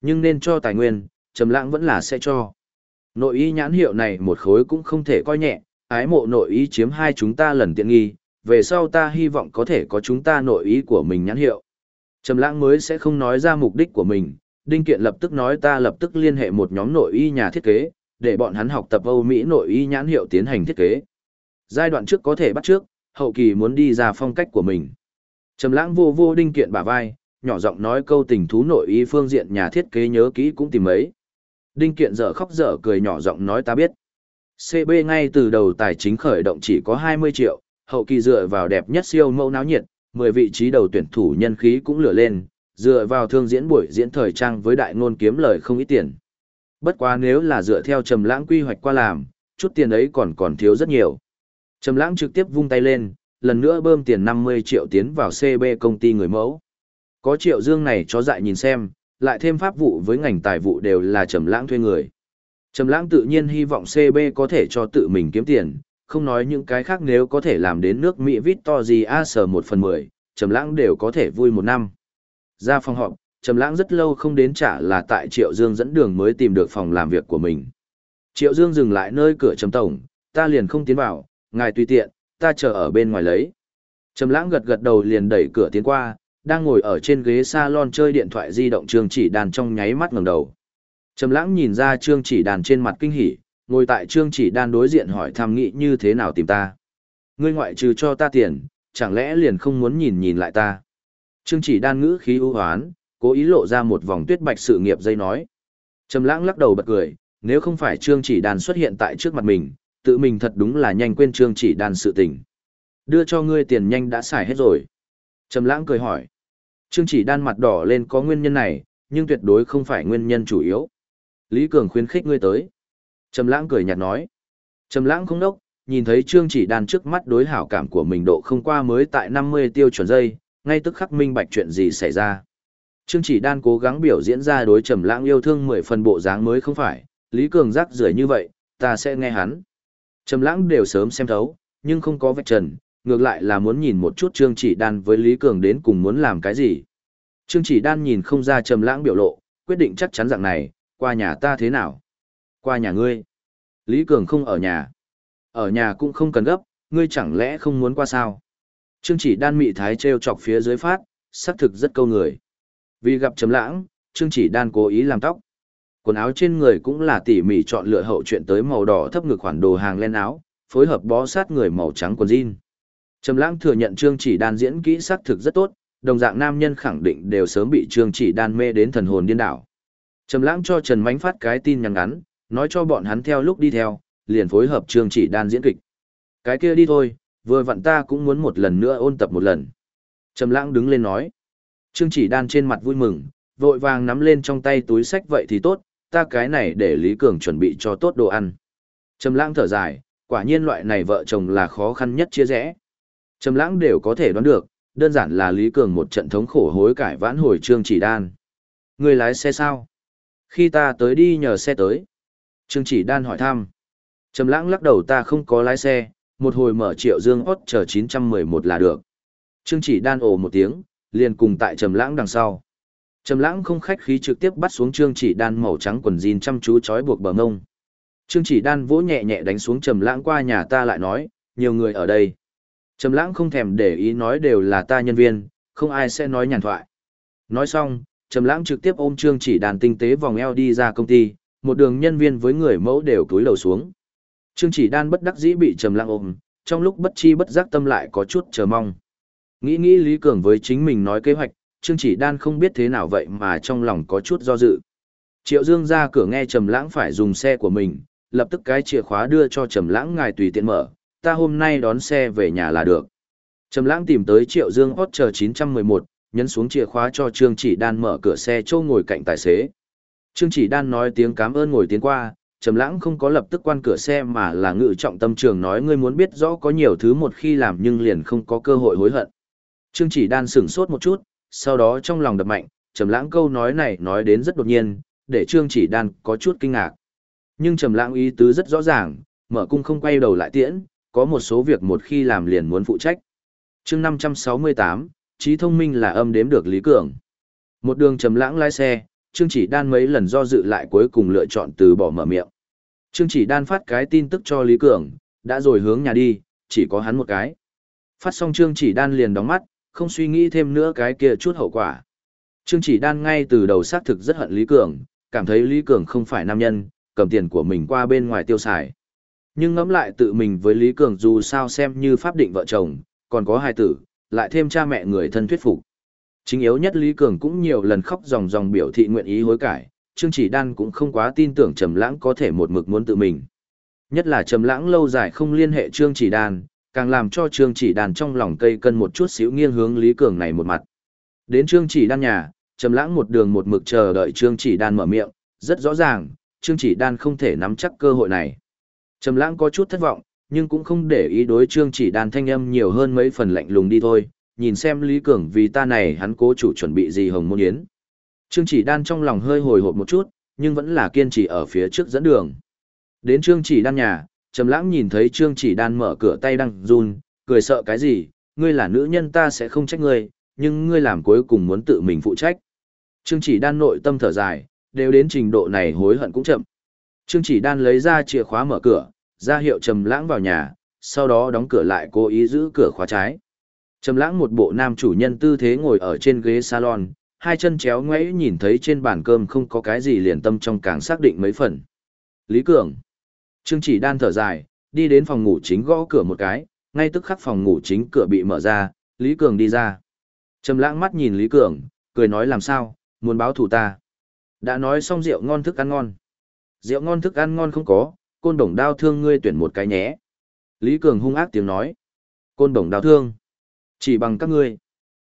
Nhưng nên cho tài nguyên, Trầm lãng vẫn là sẽ cho. Nội y nhãn hiệu này một khối cũng không thể coi nhẹ, ái mộ nội y chiếm hai chúng ta lần tiện nghi, về sau ta hy vọng có thể có chúng ta nội ý của mình nhãn hiệu. Trầm lãng mới sẽ không nói ra mục đích của mình, Đinh Kiện lập tức nói ta lập tức liên hệ một nhóm nội y nhà thiết kế, để bọn hắn học tập Âu Mỹ nội y nhãn hiệu tiến hành thiết kế. Giai đoạn trước có thể bắt trước, hậu kỳ muốn đi ra phong cách của mình. Trầm lãng vô vô Đinh Kiện bả vai, nhỏ giọng nói câu tình thú nội y phương diện nhà thiết kế nhớ kỹ cũng tìm mấy. Đinh Kiện dở khóc dở cười nhỏ giọng nói ta biết. CB ngay từ đầu tài chính khởi động chỉ có 20 triệu, hậu kỳ dựa vào đẹp nhất siêu mẫu náo nhiệt, 10 vị trí đầu tuyển thủ nhân khí cũng lửa lên, dựa vào thương diễn buổi diễn thời trang với đại ngôn kiếm lời không ít tiền. Bất quá nếu là dựa theo trầm lãng quy hoạch qua làm, chút tiền ấy còn còn thiếu rất nhiều. Trầm lãng trực tiếp vung tay lên, lần nữa bơm tiền 50 triệu tiến vào CB công ty người mẫu. Có triệu dương này cho dại nhìn xem, lại thêm pháp vụ với ngành tài vụ đều là trầm lãng thuê người. Trầm lãng tự nhiên hy vọng CB có thể cho tự mình kiếm tiền, không nói những cái khác nếu có thể làm đến nước Mỹ vít to gì a sờ 1 phần 10, trầm lãng đều có thể vui một năm. Ra phòng họp, Trầm Lãng rất lâu không đến trả là tại Triệu Dương dẫn đường mới tìm được phòng làm việc của mình. Triệu Dương dừng lại nơi cửa Trầm tổng, ta liền không tiến vào, ngài tùy tiện, ta chờ ở bên ngoài lấy. Trầm lãng gật gật đầu liền đẩy cửa tiến qua, đang ngồi ở trên ghế salon chơi điện thoại di động Trương Chỉ Đàn trong nháy mắt ngẩng đầu. Trầm lãng nhìn ra Trương Chỉ Đàn trên mặt kinh hỉ, ngồi tại Trương Chỉ đan đối diện hỏi tham nghĩ như thế nào tìm ta. Ngươi ngoại trừ cho ta tiền, chẳng lẽ liền không muốn nhìn nhìn lại ta. Trương Chỉ đan ngữ khí ưu hoán, cố ý lộ ra một vòng tuyết bạch sự nghiệp dây nói. Trầm lãng lắc đầu bật cười, nếu không phải Trương Chỉ đan xuất hiện tại trước mặt mình, tự mình thật đúng là nhanh quên Trương Chỉ đan sự tình. Đưa cho ngươi tiền nhanh đã xài hết rồi. Trầm lãng cười hỏi. Trương Chỉ Đan mặt đỏ lên có nguyên nhân này, nhưng tuyệt đối không phải nguyên nhân chủ yếu. Lý Cường khuyến khích ngươi tới. Trầm lãng cười nhạt nói. Trầm lãng không đốc, nhìn thấy Trương Chỉ Đan trước mắt đối hảo cảm của mình độ không qua mới tại 50 tiêu chuẩn giây, ngay tức khắc minh bạch chuyện gì xảy ra. Trương Chỉ Đan cố gắng biểu diễn ra đối Trầm lãng yêu thương mười phần bộ dáng mới không phải, Lý Cường rắc rưởi như vậy, ta sẽ nghe hắn. Trầm lãng đều sớm xem thấu, nhưng không có vạch trần, ngược lại là muốn nhìn một chút Trương Chỉ Đan với Lý Cường đến cùng muốn làm cái gì. Trương Chỉ Đan nhìn không ra trầm lãng biểu lộ, quyết định chắc chắn dạng này, qua nhà ta thế nào? Qua nhà ngươi. Lý Cường không ở nhà. Ở nhà cũng không cần gấp, ngươi chẳng lẽ không muốn qua sao? Trương Chỉ Đan mị thái treo chọc phía dưới phát, xác thực rất câu người. Vì gặp trầm lãng, Trương Chỉ Đan cố ý làm tóc. Quần áo trên người cũng là tỉ mỉ chọn lựa hậu chuyện tới màu đỏ thấp ngực khoản đồ hàng len áo, phối hợp bó sát người màu trắng quần jean. Trầm Lãng thừa nhận Trương Chỉ Đan diễn kỹ sắc thực rất tốt, đồng dạng nam nhân khẳng định đều sớm bị Trương Chỉ Đan mê đến thần hồn điên đảo. Trầm Lãng cho Trần Mánh phát cái tin nhắn ngắn, nói cho bọn hắn theo lúc đi theo, liền phối hợp Trương Chỉ Đan diễn kịch. Cái kia đi thôi, vừa vặn ta cũng muốn một lần nữa ôn tập một lần. Trầm Lãng đứng lên nói. Trương Chỉ Đan trên mặt vui mừng, vội vàng nắm lên trong tay túi sách vậy thì tốt, ta cái này để Lý Cường chuẩn bị cho tốt đồ ăn. Trầm Lãng thở dài, quả nhiên loại này vợ chồng là khó khăn nhất chia rẽ. Trầm lãng đều có thể đoán được, đơn giản là Lý Cường một trận thống khổ hối cải vãn hồi Trương Chỉ Đan. Người lái xe sao? Khi ta tới đi nhờ xe tới. Trương Chỉ Đan hỏi thăm. Trầm lãng lắc đầu ta không có lái xe, một hồi mở triệu dương ốt chờ 911 là được. Trương Chỉ Đan ồ một tiếng, liền cùng tại Trầm lãng đằng sau. Trầm lãng không khách khí trực tiếp bắt xuống Trương Chỉ Đan màu trắng quần jean chăm chú trói buộc bờ ngông. Trương Chỉ Đan vỗ nhẹ nhẹ đánh xuống Trầm lãng qua nhà ta lại nói, nhiều người ở đây. Trầm lãng không thèm để ý nói đều là ta nhân viên, không ai sẽ nói nhàn thoại. Nói xong, Trầm lãng trực tiếp ôm Trương Chỉ Đàn tinh tế vòng eo đi ra công ty, một đường nhân viên với người mẫu đều cúi đầu xuống. Trương Chỉ Đan bất đắc dĩ bị Trầm lãng ôm, trong lúc bất chi bất giác tâm lại có chút chờ mong. Nghĩ nghĩ Lý Cường với chính mình nói kế hoạch, Trương Chỉ Đan không biết thế nào vậy mà trong lòng có chút do dự. Triệu Dương ra cửa nghe Trầm Lãng phải dùng xe của mình, lập tức cái chìa khóa đưa cho Trầm Lãng ngài tùy tiện mở, ta hôm nay đón xe về nhà là được. Trầm lãng tìm tới Triệu Dương Hot chờ 911, nhấn xuống chìa khóa cho Trương Chỉ Đan mở cửa xe châu ngồi cạnh tài xế. Trương Chỉ Đan nói tiếng cảm ơn ngồi tiến qua, Trầm lãng không có lập tức quan cửa xe mà là ngự trọng tâm trường nói ngươi muốn biết rõ có nhiều thứ một khi làm nhưng liền không có cơ hội hối hận. Trương Chỉ Đan sững sốt một chút, sau đó trong lòng đập mạnh, Trầm lãng câu nói này nói đến rất đột nhiên, để Trương Chỉ Đan có chút kinh ngạc. Nhưng Trầm lãng ý tứ rất rõ ràng, mở cung không quay đầu lại tiễn, có một số việc một khi làm liền muốn phụ trách. chương 568, trí thông minh là âm đếm được Lý Cường. Một đường trầm lãng lái xe, Trương Chỉ Đan mấy lần do dự lại cuối cùng lựa chọn từ bỏ mở miệng. Trương Chỉ Đan phát cái tin tức cho Lý Cường, đã rồi hướng nhà đi, chỉ có hắn một cái. Phát xong Trương Chỉ Đan liền đóng mắt, không suy nghĩ thêm nữa cái kia chút hậu quả. Trương Chỉ Đan ngay từ đầu xác thực rất hận Lý Cường, cảm thấy Lý Cường không phải nam nhân, cầm tiền của mình qua bên ngoài tiêu xài. Nhưng ngẫm lại tự mình với Lý Cường dù sao xem như pháp định vợ chồng, còn có hai tử, lại thêm cha mẹ người thân thuyết phục. Chính yếu nhất Lý Cường cũng nhiều lần khóc ròng ròng biểu thị nguyện ý hối cải, Trương Chỉ Đan cũng không quá tin tưởng Trầm Lãng có thể một mực muốn tự mình. Nhất là Trầm Lãng lâu dài không liên hệ Trương Chỉ Đan, càng làm cho Trương Chỉ Đan trong lòng cây cân một chút xíu nghiêng hướng Lý Cường này một mặt. Đến Trương Chỉ Đan nhà, Trầm Lãng một đường một mực chờ đợi Trương Chỉ Đan mở miệng, rất rõ ràng, Trương Chỉ Đan không thể nắm chắc cơ hội này. Trầm lãng có chút thất vọng, nhưng cũng không để ý đối trương chỉ Đan thanh âm nhiều hơn mấy phần lạnh lùng đi thôi, nhìn xem Lý Cường vì ta này hắn cố chủ chuẩn bị gì hồng môn yến. Trương chỉ đan trong lòng hơi hồi hộp một chút, nhưng vẫn là kiên trì ở phía trước dẫn đường. Đến trương chỉ đan nhà, Trầm lãng nhìn thấy trương chỉ đan mở cửa tay đang run, cười sợ cái gì, ngươi là nữ nhân ta sẽ không trách ngươi, nhưng ngươi làm cuối cùng muốn tự mình phụ trách. Trương chỉ đan nội tâm thở dài, đều đến trình độ này hối hận cũng chậm. Trương chỉ đan lấy ra chìa khóa mở cửa, ra hiệu trầm lãng vào nhà, sau đó đóng cửa lại cố ý giữ cửa khóa trái. Trầm lãng một bộ nam chủ nhân tư thế ngồi ở trên ghế salon, hai chân chéo ngoẫy nhìn thấy trên bàn cơm không có cái gì liền tâm trong càng xác định mấy phần. Lý Cường. Trương chỉ đan thở dài, đi đến phòng ngủ chính gõ cửa một cái, ngay tức khắc phòng ngủ chính cửa bị mở ra, Lý Cường đi ra. Trầm lãng mắt nhìn Lý Cường, cười nói làm sao, muốn báo thù ta. Đã nói xong rượu ngon thức ăn ngon. Rượu ngon thức ăn ngon không có, côn đồng đao thương ngươi tuyển một cái nhé. Lý Cường hung ác tiếng nói. Côn đồng đao thương. Chỉ bằng các ngươi.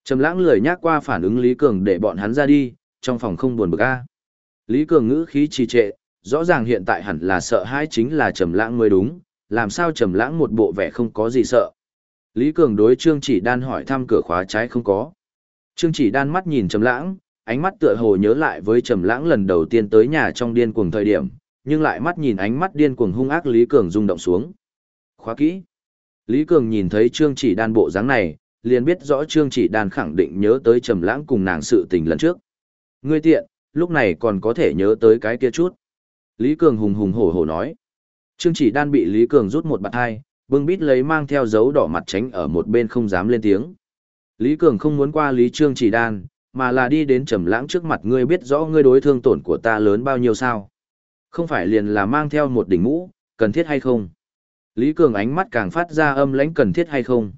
Trầm lãng lười nhác qua phản ứng Lý Cường để bọn hắn ra đi, trong phòng không buồn bực a. Lý Cường ngữ khí trì trệ, rõ ràng hiện tại hẳn là sợ hãi chính là Trầm lãng mới đúng, làm sao Trầm lãng một bộ vẻ không có gì sợ. Lý Cường đối Trương Chỉ Đan hỏi thăm cửa khóa trái không có. Trương Chỉ Đan mắt nhìn Trầm lãng, ánh mắt tựa hồ nhớ lại với Trầm lãng lần đầu tiên tới nhà trong điên cuồng thời điểm, nhưng lại mắt nhìn ánh mắt điên cuồng hung ác Lý Cường rung động xuống. Khóa kỹ. Lý Cường nhìn thấy Trương Chỉ Đan bộ dáng này, liền biết rõ Trương Chỉ Đan khẳng định nhớ tới Trầm Lãng cùng nàng sự tình lần trước. Ngươi tiện, lúc này còn có thể nhớ tới cái kia chút. Lý Cường hùng hùng hổ hổ nói. Trương Chỉ Đan bị Lý Cường rút một bạt hai, bưng bít lấy mang theo dấu đỏ mặt tránh ở một bên không dám lên tiếng. Lý Cường không muốn qua Lý Trương Chỉ Đan, mà là đi đến Trầm Lãng trước mặt ngươi biết rõ ngươi đối thương tổn của ta lớn bao nhiêu sao? Không phải liền là mang theo một đỉnh mũ, cần thiết hay không? Lý Cường ánh mắt càng phát ra âm lãnh cần thiết hay không?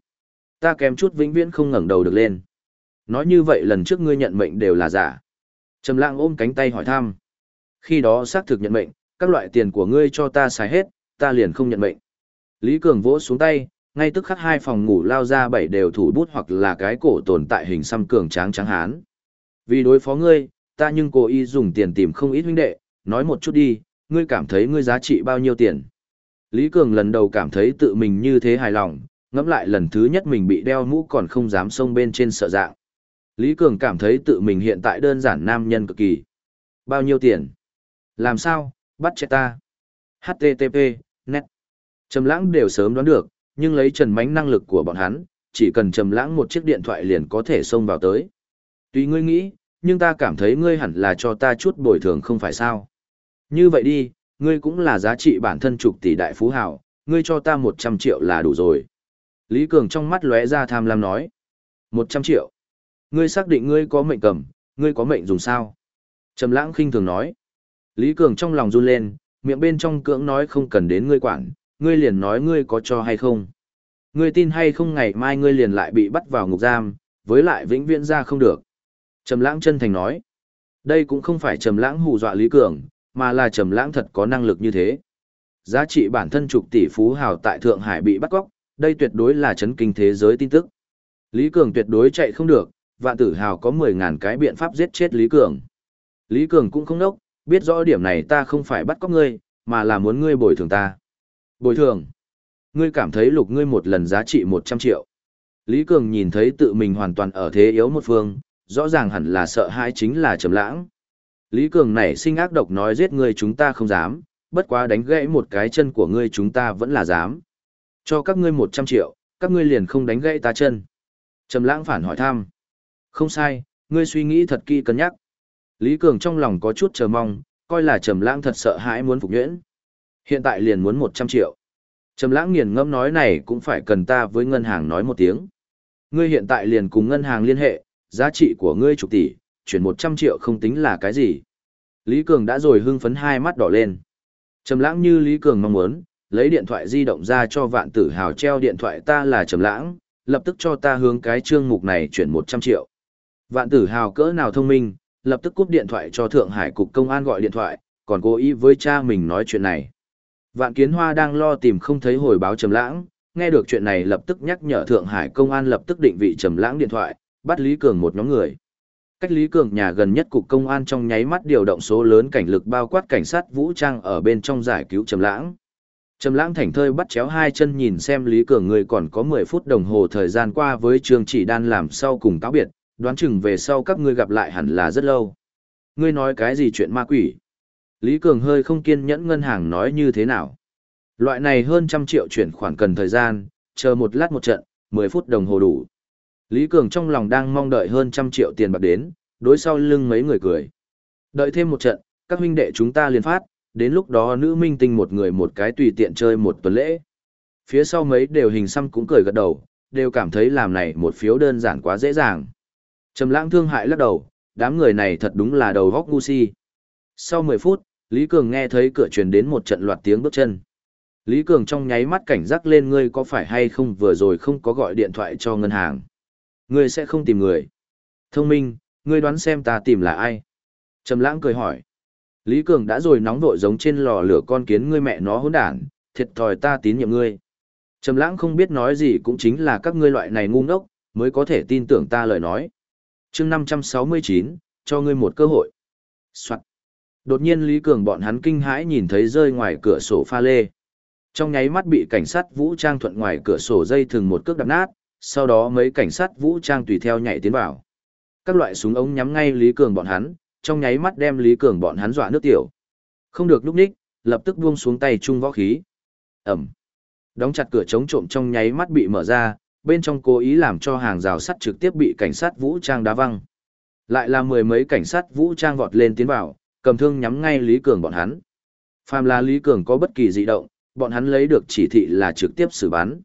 Ta kém chút vĩnh viễn không ngẩng đầu được lên. Nói như vậy lần trước ngươi nhận mệnh đều là giả. Trầm lãng ôm cánh tay hỏi thăm. Khi đó xác thực nhận mệnh, các loại tiền của ngươi cho ta xài hết, ta liền không nhận mệnh. Lý Cường vỗ xuống tay, ngay tức khắc hai phòng ngủ lao ra bảy đều thủ bút hoặc là cái cổ tồn tại hình xăm cường tráng trắng hán. Vì đối phó ngươi, ta nhưng cố ý dùng tiền tìm không ít huynh đệ, nói một chút đi, ngươi cảm thấy ngươi giá trị bao nhiêu tiền. Lý Cường lần đầu cảm thấy tự mình như thế hài lòng, ngẫm lại lần thứ nhất mình bị đeo mũ còn không dám xông bên trên sợ dạng. Lý Cường cảm thấy tự mình hiện tại đơn giản nam nhân cực kỳ. Bao nhiêu tiền? Làm sao? Bắt chết ta. HTTP, net. Trầm lãng đều sớm đoán được, nhưng lấy trần mánh năng lực của bọn hắn, chỉ cần trầm lãng một chiếc điện thoại liền có thể xông vào tới. Tùy ngươi nghĩ, nhưng ta cảm thấy ngươi hẳn là cho ta chút bồi thường không phải sao. Như vậy đi, ngươi cũng là giá trị bản thân chục tỷ đại phú hào, ngươi cho ta 100 triệu là đủ rồi. Lý Cường trong mắt lóe ra tham lam nói. 100 triệu. Ngươi xác định ngươi có mệnh cầm, ngươi có mệnh dùng sao? Trầm lãng khinh thường nói. Lý Cường trong lòng run lên, miệng bên trong cưỡng nói không cần đến ngươi quản, ngươi liền nói ngươi có cho hay không. Ngươi tin hay không ngày mai ngươi liền lại bị bắt vào ngục giam, với lại vĩnh viễn ra không được. Trầm lãng chân thành nói. Đây cũng không phải trầm lãng hù dọa Lý Cường, mà là trầm lãng thật có năng lực như thế. Giá trị bản thân chục tỷ phú hào tại Thượng Hải bị bắt cóc, đây tuyệt đối là chấn kinh thế giới tin tức. Lý Cường tuyệt đối chạy không được, vạn tử hào có 10.000 cái biện pháp giết chết Lý Cường. Lý Cường cũng không nốc, biết rõ điểm này ta không phải bắt cóc ngươi, mà là muốn ngươi bồi thường ta. Bồi thường? Ngươi cảm thấy lục ngươi một lần giá trị 100 triệu. Lý Cường nhìn thấy tự mình hoàn toàn ở thế yếu một phương, rõ ràng hẳn là sợ hãi chính là trầm lãng. Lý Cường nảy sinh ác độc nói giết ngươi chúng ta không dám, bất quá đánh gãy một cái chân của ngươi chúng ta vẫn là dám. Cho các ngươi 100 triệu, các ngươi liền không đánh gãy ta chân. Trầm lãng phản hỏi thăm. Không sai, ngươi suy nghĩ thật kỹ cân nhắc. Lý Cường trong lòng có chút chờ mong, coi là Trầm lãng thật sợ hãi muốn phục nhuyễn. Hiện tại liền muốn 100 triệu. Trầm lãng nghiền ngẫm nói này cũng phải cần ta với ngân hàng nói một tiếng. Ngươi hiện tại liền cùng ngân hàng liên hệ, giá trị của ngươi chục tỷ, chuyển 100 triệu không tính là cái gì. Lý Cường đã rồi hưng phấn hai mắt đỏ lên. Trầm lãng như Lý Cường mong muốn, lấy điện thoại di động ra cho vạn tử hào treo điện thoại ta là trầm lãng, lập tức cho ta hướng cái chương mục này chuyển 100 triệu. Vạn tử hào cỡ nào thông minh, lập tức cúp điện thoại cho Thượng Hải Cục Công an gọi điện thoại, còn cố ý với cha mình nói chuyện này. Vạn Kiến Hoa đang lo tìm không thấy hồi báo Trầm Lãng, nghe được chuyện này lập tức nhắc nhở Thượng Hải Công an lập tức định vị Trầm Lãng điện thoại, bắt Lý Cường một nhóm người. Cách Lý Cường nhà gần nhất cục công an trong nháy mắt điều động số lớn cảnh lực bao quát cảnh sát vũ trang ở bên trong giải cứu Trầm Lãng. Trầm lãng thảnh thơi bắt chéo hai chân nhìn xem Lý Cường người còn có 10 phút đồng hồ thời gian qua với Trương Chỉ Đan làm sau cùng cáo biệt, đoán chừng về sau các ngươi gặp lại hẳn là rất lâu. Ngươi nói cái gì chuyện ma quỷ? Lý Cường hơi không kiên nhẫn ngân hàng nói như thế nào? Loại này hơn trăm triệu chuyển khoản cần thời gian, chờ một lát một trận, 10 phút đồng hồ đủ. Lý Cường trong lòng đang mong đợi hơn trăm triệu tiền bạc đến, đối sau lưng mấy người cười. Đợi thêm một trận, các huynh đệ chúng ta liền phát, đến lúc đó nữ minh tinh một người một cái tùy tiện chơi một tuần lễ. Phía sau mấy đều hình xăm cũng cười gật đầu, đều cảm thấy làm này một phiếu đơn giản quá dễ dàng. Trầm lãng thương hại lắc đầu, đám người này thật đúng là đầu góc ngu si. Sau 10 phút, Lý Cường nghe thấy cửa truyền đến một trận loạt tiếng bước chân. Lý Cường trong nháy mắt cảnh giác lên ngươi có phải hay không vừa rồi không có gọi điện thoại cho ngân hàng. Ngươi sẽ không tìm người. Thông minh, ngươi đoán xem ta tìm là ai. Trầm lãng cười hỏi. Lý Cường đã rồi nóng vội giống trên lò lửa con kiến ngươi mẹ nó hỗn đản, thiệt thòi ta tín nhiệm ngươi. Trầm lãng không biết nói gì cũng chính là các ngươi loại này ngu ngốc, mới có thể tin tưởng ta lời nói. chương 569, cho ngươi một cơ hội. Soạn. Đột nhiên Lý Cường bọn hắn kinh hãi nhìn thấy rơi ngoài cửa sổ pha lê. Trong nháy mắt bị cảnh sát vũ trang thuận ngoài cửa sổ dây thừng một cước đập nát, sau đó mấy cảnh sát vũ trang tùy theo nhảy tiến vào. Các loại súng ống nhắm ngay Lý Cường bọn hắn, trong nháy mắt đem Lý Cường bọn hắn dọa nước tiểu. Không được lúc ních, lập tức buông xuống tay chung võ khí. Ẩm. Đóng chặt cửa chống trộm trong nháy mắt bị mở ra, bên trong cố ý làm cho hàng rào sắt trực tiếp bị cảnh sát vũ trang đá văng. Lại là mười mấy cảnh sát vũ trang vọt lên tiến vào, cầm thương nhắm ngay Lý Cường bọn hắn. Phàm là Lý Cường có bất kỳ dị động, bọn hắn lấy được chỉ thị là trực tiếp xử bắn.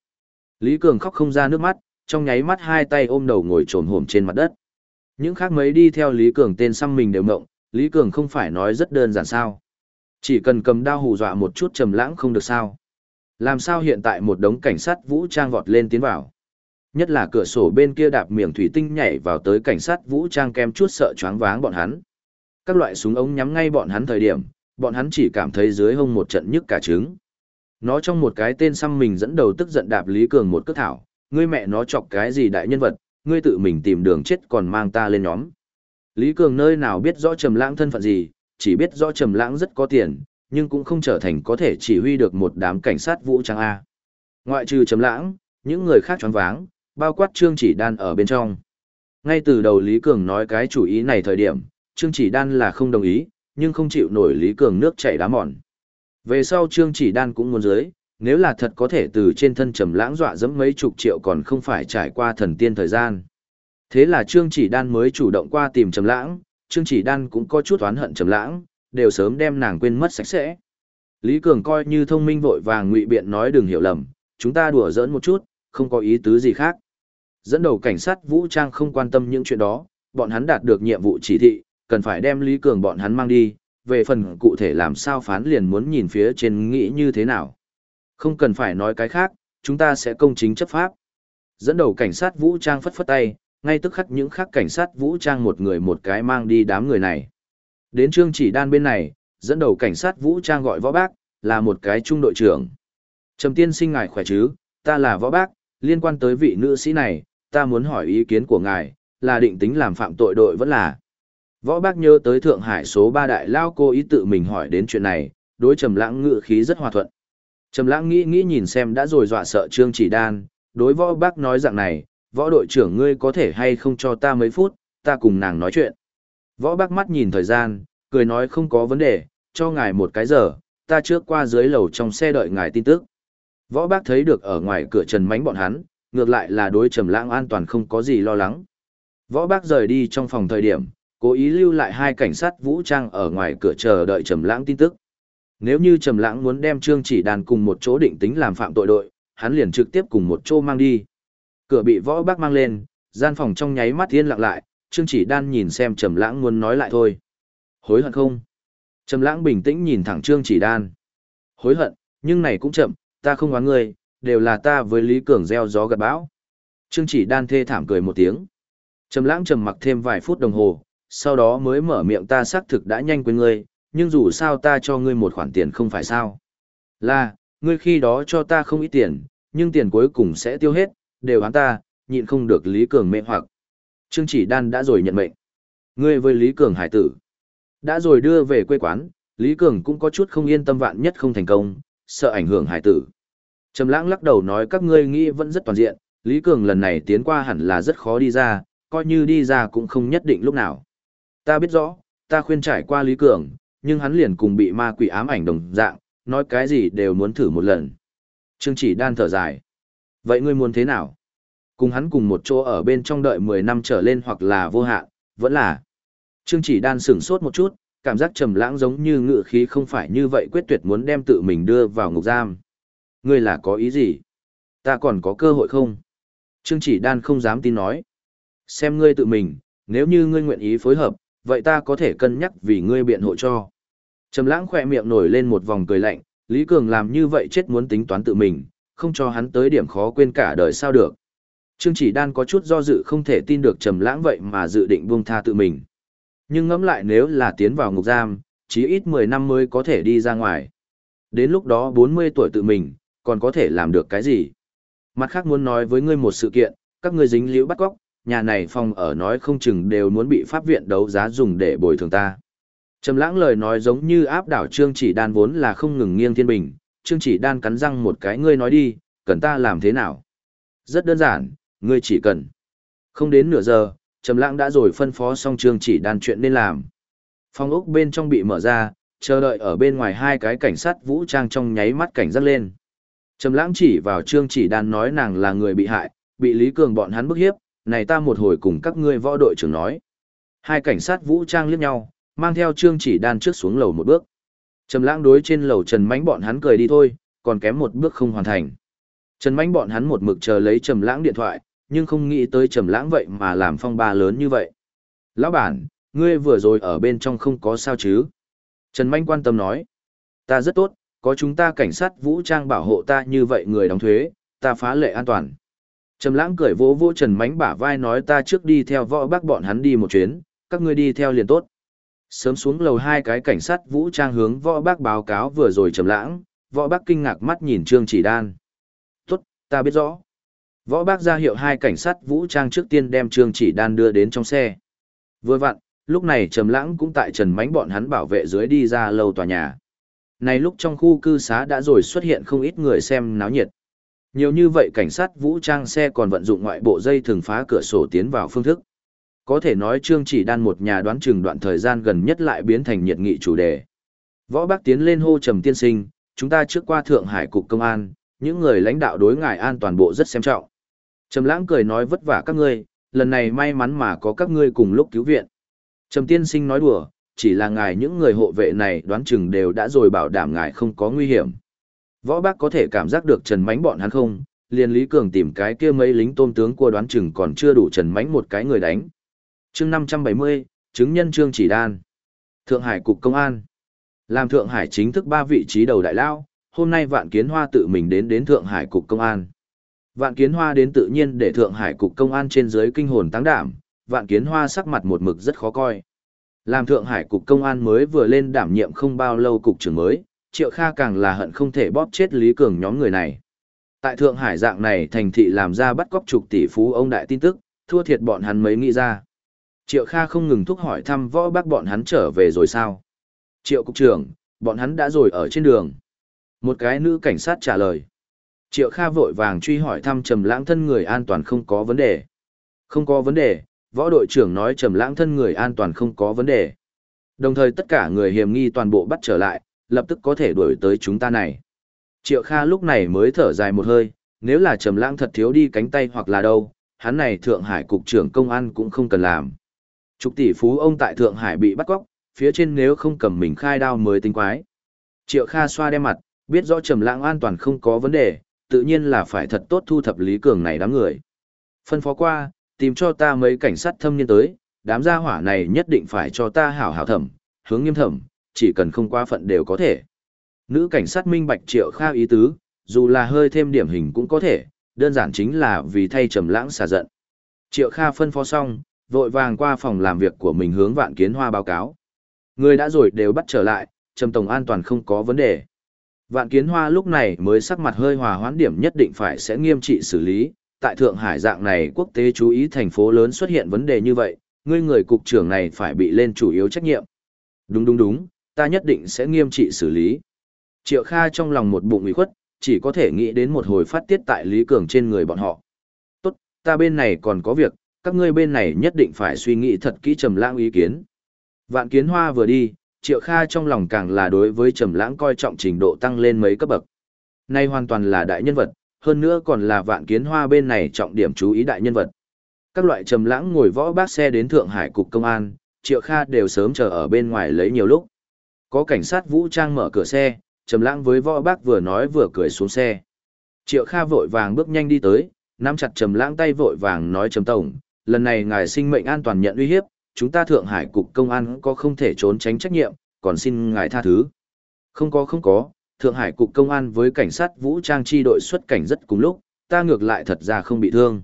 Lý Cường khóc không ra nước mắt, trong nháy mắt hai tay ôm đầu ngồi trồm hổm trên mặt đất. Những khác mấy đi theo Lý Cường tên xăm mình đều mộng, Lý Cường không phải nói rất đơn giản sao. Chỉ cần cầm đao hù dọa một chút trầm lãng không được sao. Làm sao hiện tại một đống cảnh sát vũ trang vọt lên tiến vào. Nhất là cửa sổ bên kia đạp miệng thủy tinh nhảy vào tới cảnh sát vũ trang kem chút sợ choáng váng bọn hắn. Các loại súng ống nhắm ngay bọn hắn thời điểm, bọn hắn chỉ cảm thấy dưới hông một trận nhức cả trứng. Nó trong một cái tên xăm mình dẫn đầu tức giận đạp Lý Cường một cước thảo, ngươi mẹ nó chọc cái gì đại nhân vật, ngươi tự mình tìm đường chết còn mang ta lên nhóm. Lý Cường nơi nào biết rõ Trầm Lãng thân phận gì, chỉ biết rõ Trầm Lãng rất có tiền, nhưng cũng không trở thành có thể chỉ huy được một đám cảnh sát vũ trang A. Ngoại trừ Trầm Lãng, những người khác choáng váng, bao quát Trương Chỉ Đan ở bên trong. Ngay từ đầu Lý Cường nói cái chủ ý này thời điểm, Trương Chỉ Đan là không đồng ý, nhưng không chịu nổi Lý Cường nước chảy đá mòn. Về sau Trương Chỉ Đan cũng muốn dưới, nếu là thật có thể từ trên thân trầm lãng dọa dẫm mấy chục triệu còn không phải trải qua thần tiên thời gian. Thế là Trương Chỉ Đan mới chủ động qua tìm trầm lãng, Trương Chỉ Đan cũng có chút oán hận trầm lãng, đều sớm đem nàng quên mất sạch sẽ. Lý Cường coi như thông minh vội vàng ngụy biện nói đừng hiểu lầm, chúng ta đùa giỡn một chút, không có ý tứ gì khác. Dẫn đầu cảnh sát vũ trang không quan tâm những chuyện đó, bọn hắn đạt được nhiệm vụ chỉ thị, cần phải đem Lý Cường bọn hắn mang đi, về phần cụ thể làm sao phán liền muốn nhìn phía trên nghĩ như thế nào. Không cần phải nói cái khác, chúng ta sẽ công chính chấp pháp. Dẫn đầu cảnh sát vũ trang phất phất tay, ngay tức khắc những khác cảnh sát vũ trang một người một cái mang đi đám người này. Đến trương chỉ đan bên này, dẫn đầu cảnh sát vũ trang gọi võ bác, là một cái trung đội trưởng. Trầm tiên sinh ngài khỏe chứ, ta là võ bác, liên quan tới vị nữ sĩ này, ta muốn hỏi ý kiến của ngài, là định tính làm phạm tội đội vẫn là. Võ bác nhớ tới Thượng Hải số 3 đại lao cô ý tự mình hỏi đến chuyện này, đối trầm lãng ngự khí rất hòa thuận. Trầm lãng nghĩ nghĩ nhìn xem đã rồi dọa sợ Trương Chỉ Đan, đối võ bác nói dạng này, võ đội trưởng ngươi có thể hay không cho ta mấy phút, ta cùng nàng nói chuyện. Võ bác mắt nhìn thời gian, cười nói không có vấn đề, cho ngài một cái giờ, ta trước qua dưới lầu trong xe đợi ngài tin tức. Võ bác thấy được ở ngoài cửa trần mánh bọn hắn, ngược lại là đối trầm lãng an toàn không có gì lo lắng. Võ bác rời đi trong phòng thời điểm, cố ý lưu lại hai cảnh sát vũ trang ở ngoài cửa chờ đợi trầm lãng tin tức. Nếu như trầm lãng muốn đem Trương Chỉ Đàn cùng một chỗ định tính làm phạm tội đội, hắn liền trực tiếp cùng một chỗ mang đi. Cửa bị võ bác mang lên, gian phòng trong nháy mắt yên lặng lại, Trương Chỉ Đan nhìn xem trầm lãng muốn nói lại thôi. Hối hận không? Trầm lãng bình tĩnh nhìn thẳng Trương Chỉ Đan. Hối hận, nhưng này cũng chậm, ta không oán ngươi, đều là ta với Lý Cường gieo gió gặt bão. Trương Chỉ Đan thê thảm cười một tiếng. Trầm lãng trầm mặc thêm vài phút đồng hồ, sau đó mới mở miệng ta xác thực đã nhanh quên ngươi, nhưng dù sao ta cho ngươi một khoản tiền không phải sao. Là, ngươi khi đó cho ta không ít tiền, nhưng tiền cuối cùng sẽ tiêu hết, đều hắn ta, nhịn không được Lý Cường mê hoặc. Trương Chỉ Đan đã rồi nhận mệnh. Ngươi với Lý Cường hải tử. Đã rồi đưa về quê quán, Lý Cường cũng có chút không yên tâm vạn nhất không thành công, sợ ảnh hưởng hải tử. Trầm lãng lắc đầu nói các ngươi nghĩ vẫn rất toàn diện, Lý Cường lần này tiến qua hẳn là rất khó đi ra, coi như đi ra cũng không nhất định lúc nào. Ta biết rõ, ta khuyên trải qua Lý Cường, nhưng hắn liền cùng bị ma quỷ ám ảnh đồng dạng, nói cái gì đều muốn thử một lần. Trương chỉ đan thở dài. Vậy ngươi muốn thế nào? Cùng hắn cùng một chỗ ở bên trong đợi 10 năm trở lên hoặc là vô hạn, vẫn là. Trương chỉ đan sửng sốt một chút, cảm giác trầm lãng giống như ngự khí không phải như vậy quyết tuyệt muốn đem tự mình đưa vào ngục giam. Ngươi là có ý gì? Ta còn có cơ hội không? Trương chỉ đan không dám tin nói. Xem ngươi tự mình, nếu như ngươi nguyện ý phối hợp, vậy ta có thể cân nhắc vì ngươi biện hộ cho. Trầm lãng khỏe miệng nổi lên một vòng cười lạnh, Lý Cường làm như vậy chết muốn tính toán tự mình, không cho hắn tới điểm khó quên cả đời sao được. Trương chỉ đan có chút do dự không thể tin được trầm lãng vậy mà dự định buông tha tự mình. Nhưng ngẫm lại nếu là tiến vào ngục giam, chí ít 10 năm mới có thể đi ra ngoài. Đến lúc đó 40 tuổi tự mình, còn có thể làm được cái gì? Mặt khác muốn nói với ngươi một sự kiện, các ngươi dính liễu bắt cóc, nhà này phòng ở nói không chừng đều muốn bị pháp viện đấu giá dùng để bồi thường ta. Trầm lãng lời nói giống như áp đảo Trương Chỉ Đan vốn là không ngừng nghiêng thiên bình, Trương Chỉ Đan cắn răng một cái ngươi nói đi, cần ta làm thế nào? Rất đơn giản, ngươi chỉ cần. Không đến nửa giờ, Trầm lãng đã rồi phân phó xong Trương Chỉ Đan chuyện nên làm. Phòng ốc bên trong bị mở ra, chờ đợi ở bên ngoài hai cái cảnh sát vũ trang trong nháy mắt cảnh giác lên. Trầm lãng chỉ vào Trương Chỉ Đan nói nàng là người bị hại, bị Lý Cường bọn hắn bức hiếp, này ta một hồi cùng các ngươi võ đội trưởng nói. Hai cảnh sát vũ trang liếc nhau, mang theo Trương Chỉ Đan trước xuống lầu một bước. Trầm lãng đối trên lầu Trần Mánh bọn hắn cười đi thôi, còn kém một bước không hoàn thành. Trần Mánh bọn hắn một mực chờ lấy Trầm lãng điện thoại, nhưng không nghĩ tới Trầm lãng vậy mà làm phong ba lớn như vậy. Lão bản, ngươi vừa rồi ở bên trong không có sao chứ? Trần Mánh quan tâm nói. Ta rất tốt, có chúng ta cảnh sát vũ trang bảo hộ ta như vậy người đóng thuế, ta phá lệ an toàn. Trầm lãng cười vỗ vỗ Trần Mánh bả vai nói ta trước đi theo võ bác bọn hắn đi một chuyến, các ngươi đi theo liền tốt. Sớm xuống lầu hai cái cảnh sát vũ trang hướng võ bác báo cáo vừa rồi trầm lãng, võ bác kinh ngạc mắt nhìn Trương Chỉ Đan. Tốt, ta biết rõ. Võ bác ra hiệu hai cảnh sát vũ trang trước tiên đem Trương Chỉ Đan đưa đến trong xe. Vừa vặn, lúc này trầm lãng cũng tại Trần Mánh bọn hắn bảo vệ dưới đi ra lầu tòa nhà. Này lúc trong khu cư xá đã rồi xuất hiện không ít người xem náo nhiệt. Nhiều như vậy cảnh sát vũ trang xe còn vận dụng ngoại bộ dây thường phá cửa sổ tiến vào phương thức. Có thể nói Trương Chỉ Đan một nhà đoán chừng đoạn thời gian gần nhất lại biến thành nhiệt nghị chủ đề. Võ Bác tiến lên hô trầm tiên sinh, chúng ta trước qua Thượng Hải cục công an, những người lãnh đạo đối ngài an toàn bộ rất xem trọng. Trầm Lãng cười nói vất vả các ngươi, lần này may mắn mà có các ngươi cùng lúc cứu viện. Trầm tiên sinh nói đùa, chỉ là ngài những người hộ vệ này đoán chừng đều đã rồi bảo đảm ngài không có nguy hiểm. Võ bác có thể cảm giác được Trần Mánh bọn hắn không, liền Lý Cường tìm cái kia mấy lính tôm tướng của đoán chừng còn chưa đủ Trần Mánh một cái người đánh chương 570, chứng nhân trương chỉ đan. Thượng Hải Cục Công an. Làm Thượng Hải chính thức ba vị trí đầu đại lao, hôm nay Vạn Kiến Hoa tự mình đến đến Thượng Hải Cục Công an. Vạn Kiến Hoa đến tự nhiên để Thượng Hải Cục Công an trên dưới kinh hồn tăng đảm, Vạn Kiến Hoa sắc mặt một mực rất khó coi. Làm Thượng Hải Cục Công an mới vừa lên đảm nhiệm không bao lâu cục trưởng mới, Triệu Kha càng là hận không thể bóp chết Lý Cường nhóm người này. Tại Thượng Hải dạng này thành thị làm ra bắt cóc chục tỷ phú ông đại tin tức, thua thiệt bọn hắn mấy nghĩ ra. Triệu Kha không ngừng thúc hỏi thăm võ bác bọn hắn trở về rồi sao. Triệu Cục trưởng, bọn hắn đã rồi ở trên đường. Một cái nữ cảnh sát trả lời. Triệu Kha vội vàng truy hỏi thăm Trầm Lãng thân người an toàn không có vấn đề. Không có vấn đề, võ đội trưởng nói Trầm Lãng thân người an toàn không có vấn đề. Đồng thời tất cả người hiểm nghi toàn bộ bắt trở lại, lập tức có thể đuổi tới chúng ta này. Triệu Kha lúc này mới thở dài một hơi, nếu là Trầm Lãng thật thiếu đi cánh tay hoặc là đâu, hắn này Thượng Hải cục trưởng công an cũng không cần làm. Trục tỷ phú ông tại Thượng Hải bị bắt cóc, phía trên nếu không cầm mình khai đao mới tính quái. Triệu Kha xoa đem mặt, biết rõ Trầm Lãng an toàn không có vấn đề, tự nhiên là phải thật tốt thu thập Lý Cường này đám người. Phân phó qua, tìm cho ta mấy cảnh sát thâm niên tới, đám gia hỏa này nhất định phải cho ta hảo hảo thẩm, hướng nghiêm thẩm, chỉ cần không quá phận đều có thể. Nữ cảnh sát minh bạch triệu kha ý tứ, dù là hơi thêm điểm hình cũng có thể, đơn giản chính là vì thay trầm lãng xả giận. Triệu kha phân phó xong, vội vàng qua phòng làm việc của mình hướng vạn kiến hoa báo cáo. Người đã rồi đều bắt trở lại, trầm tổng an toàn không có vấn đề. Vạn kiến hoa lúc này mới sắc mặt hơi hòa hoãn điểm nhất định phải sẽ nghiêm trị xử lý. Tại Thượng Hải dạng này quốc tế chú ý thành phố lớn xuất hiện vấn đề như vậy, ngươi người cục trưởng này phải bị lên chủ yếu trách nhiệm. Đúng đúng đúng, ta nhất định sẽ nghiêm trị xử lý. Triệu Kha trong lòng một bụng ủy khuất, chỉ có thể nghĩ đến một hồi phát tiết tại Lý Cường trên người bọn họ. Tốt, ta bên này còn có việc, các ngươi bên này nhất định phải suy nghĩ thật kỹ trầm lãng ý kiến. Vạn kiến hoa vừa đi, Triệu Kha trong lòng càng là đối với trầm lãng coi trọng trình độ tăng lên mấy cấp bậc. Nay hoàn toàn là đại nhân vật, hơn nữa còn là vạn kiến hoa bên này trọng điểm chú ý đại nhân vật. Các loại trầm lãng ngồi võ bác xe đến Thượng Hải cục công an, Triệu Kha đều sớm chờ ở bên ngoài lấy nhiều lúc. Có cảnh sát vũ trang mở cửa xe, trầm lãng với võ bác vừa nói vừa cười xuống xe. Triệu Kha vội vàng bước nhanh đi tới, nắm chặt Trầm Lãng tay vội vàng nói Trầm tổng, lần này ngài sinh mệnh an toàn nhận uy hiếp, chúng ta Thượng Hải cục công an có không thể trốn tránh trách nhiệm, còn xin ngài tha thứ. Không có không có, Thượng Hải cục công an với cảnh sát vũ trang chi đội xuất cảnh rất cùng lúc, ta ngược lại thật ra không bị thương.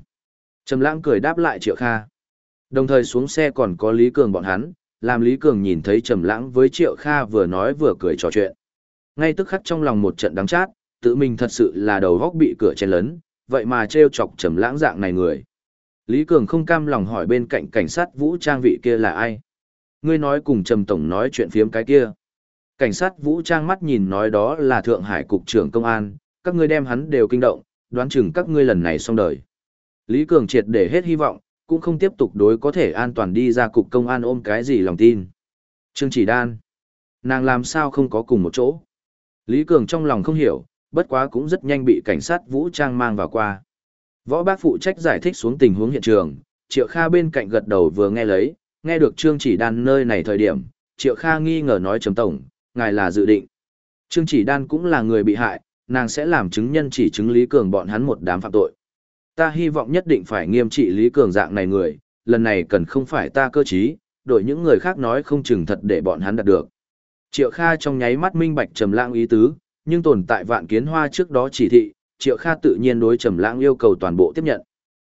Trầm Lãng cười đáp lại Triệu Kha. Đồng thời xuống xe còn có Lý Cường bọn hắn, làm Lý Cường nhìn thấy Trầm Lãng với Triệu Kha vừa nói vừa cười trò chuyện. Ngay tức khắc trong lòng một trận đắng chát, tự mình thật sự là đầu góc bị cửa chen lấn, vậy mà trêu chọc Trầm Lãng dạng này người. Lý Cường không cam lòng hỏi bên cạnh cảnh sát vũ trang vị kia là ai. Ngươi nói cùng Trầm Tổng nói chuyện phiếm cái kia. Cảnh sát vũ trang mắt nhìn nói đó là Thượng Hải Cục trưởng Công an, các ngươi đem hắn đều kinh động, đoán chừng các ngươi lần này xong đời. Lý Cường triệt để hết hy vọng, cũng không tiếp tục đối có thể an toàn đi ra cục công an ôm cái gì lòng tin. Trương chỉ đan. Nàng làm sao không có cùng một chỗ. Lý Cường trong lòng không hiểu, bất quá cũng rất nhanh bị cảnh sát vũ trang mang vào qua. Võ bác phụ trách giải thích xuống tình huống hiện trường, Triệu Kha bên cạnh gật đầu vừa nghe lấy, nghe được Trương chỉ đan nơi này thời điểm, Triệu Kha nghi ngờ nói chấm tổng, ngài là dự định. Trương chỉ đan cũng là người bị hại, nàng sẽ làm chứng nhân chỉ chứng Lý Cường bọn hắn một đám phạm tội. Ta hy vọng nhất định phải nghiêm trị Lý Cường dạng này người, lần này cần không phải ta cơ trí, đổi những người khác nói không chừng thật để bọn hắn đạt được. Triệu Kha trong nháy mắt minh bạch trầm lãng ý tứ, nhưng tồn tại vạn kiến hoa trước đó chỉ thị, Triệu Kha tự nhiên đối trầm lãng yêu cầu toàn bộ tiếp nhận.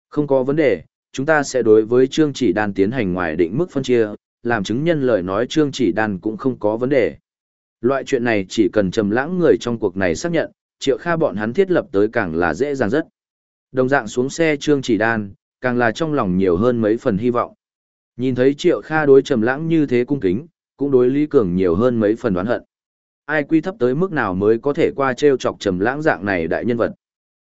Không có vấn đề, chúng ta sẽ đối với Trương Chỉ Đan tiến hành ngoài định mức phân chia, làm chứng nhân lời nói Trương Chỉ Đan cũng không có vấn đề. Loại chuyện này chỉ cần trầm lãng người trong cuộc này xác nhận, Triệu Kha bọn hắn thiết lập tới càng là dễ dàng rất. Đồng dạng xuống xe Trương Chỉ Đan, càng là trong lòng nhiều hơn mấy phần hy vọng. Nhìn thấy Triệu Kha đối trầm lãng như thế cung kính, cũng đối Lý Cường nhiều hơn mấy phần đoán hận. Ai quy thấp tới mức nào mới có thể qua treo chọc trầm lãng dạng này đại nhân vật.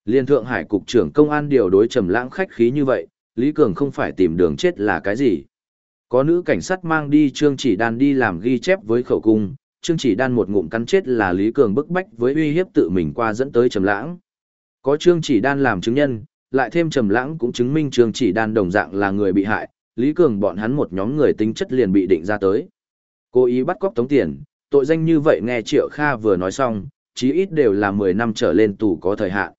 Liên Thượng Hải cục trưởng công an điều đối trầm lãng khách khí như vậy, Lý Cường không phải tìm đường chết là cái gì. Có nữ cảnh sát mang đi Trương Chỉ Đan đi làm ghi chép với khẩu cung, Trương Chỉ Đan một ngụm cắn chết là Lý Cường bức bách với uy hiếp tự mình qua dẫn tới trầm lãng. Có Trương Chỉ Đan làm chứng nhân, lại thêm trầm lãng cũng chứng minh Trương Chỉ Đan đồng dạng là người bị hại, Lý Cường bọn hắn một nhóm người tính chất liền bị định ra tới. Cố ý bắt cóc tống tiền, tội danh như vậy nghe Triệu Kha vừa nói xong, chí ít đều là 10 năm trở lên tù có thời hạn.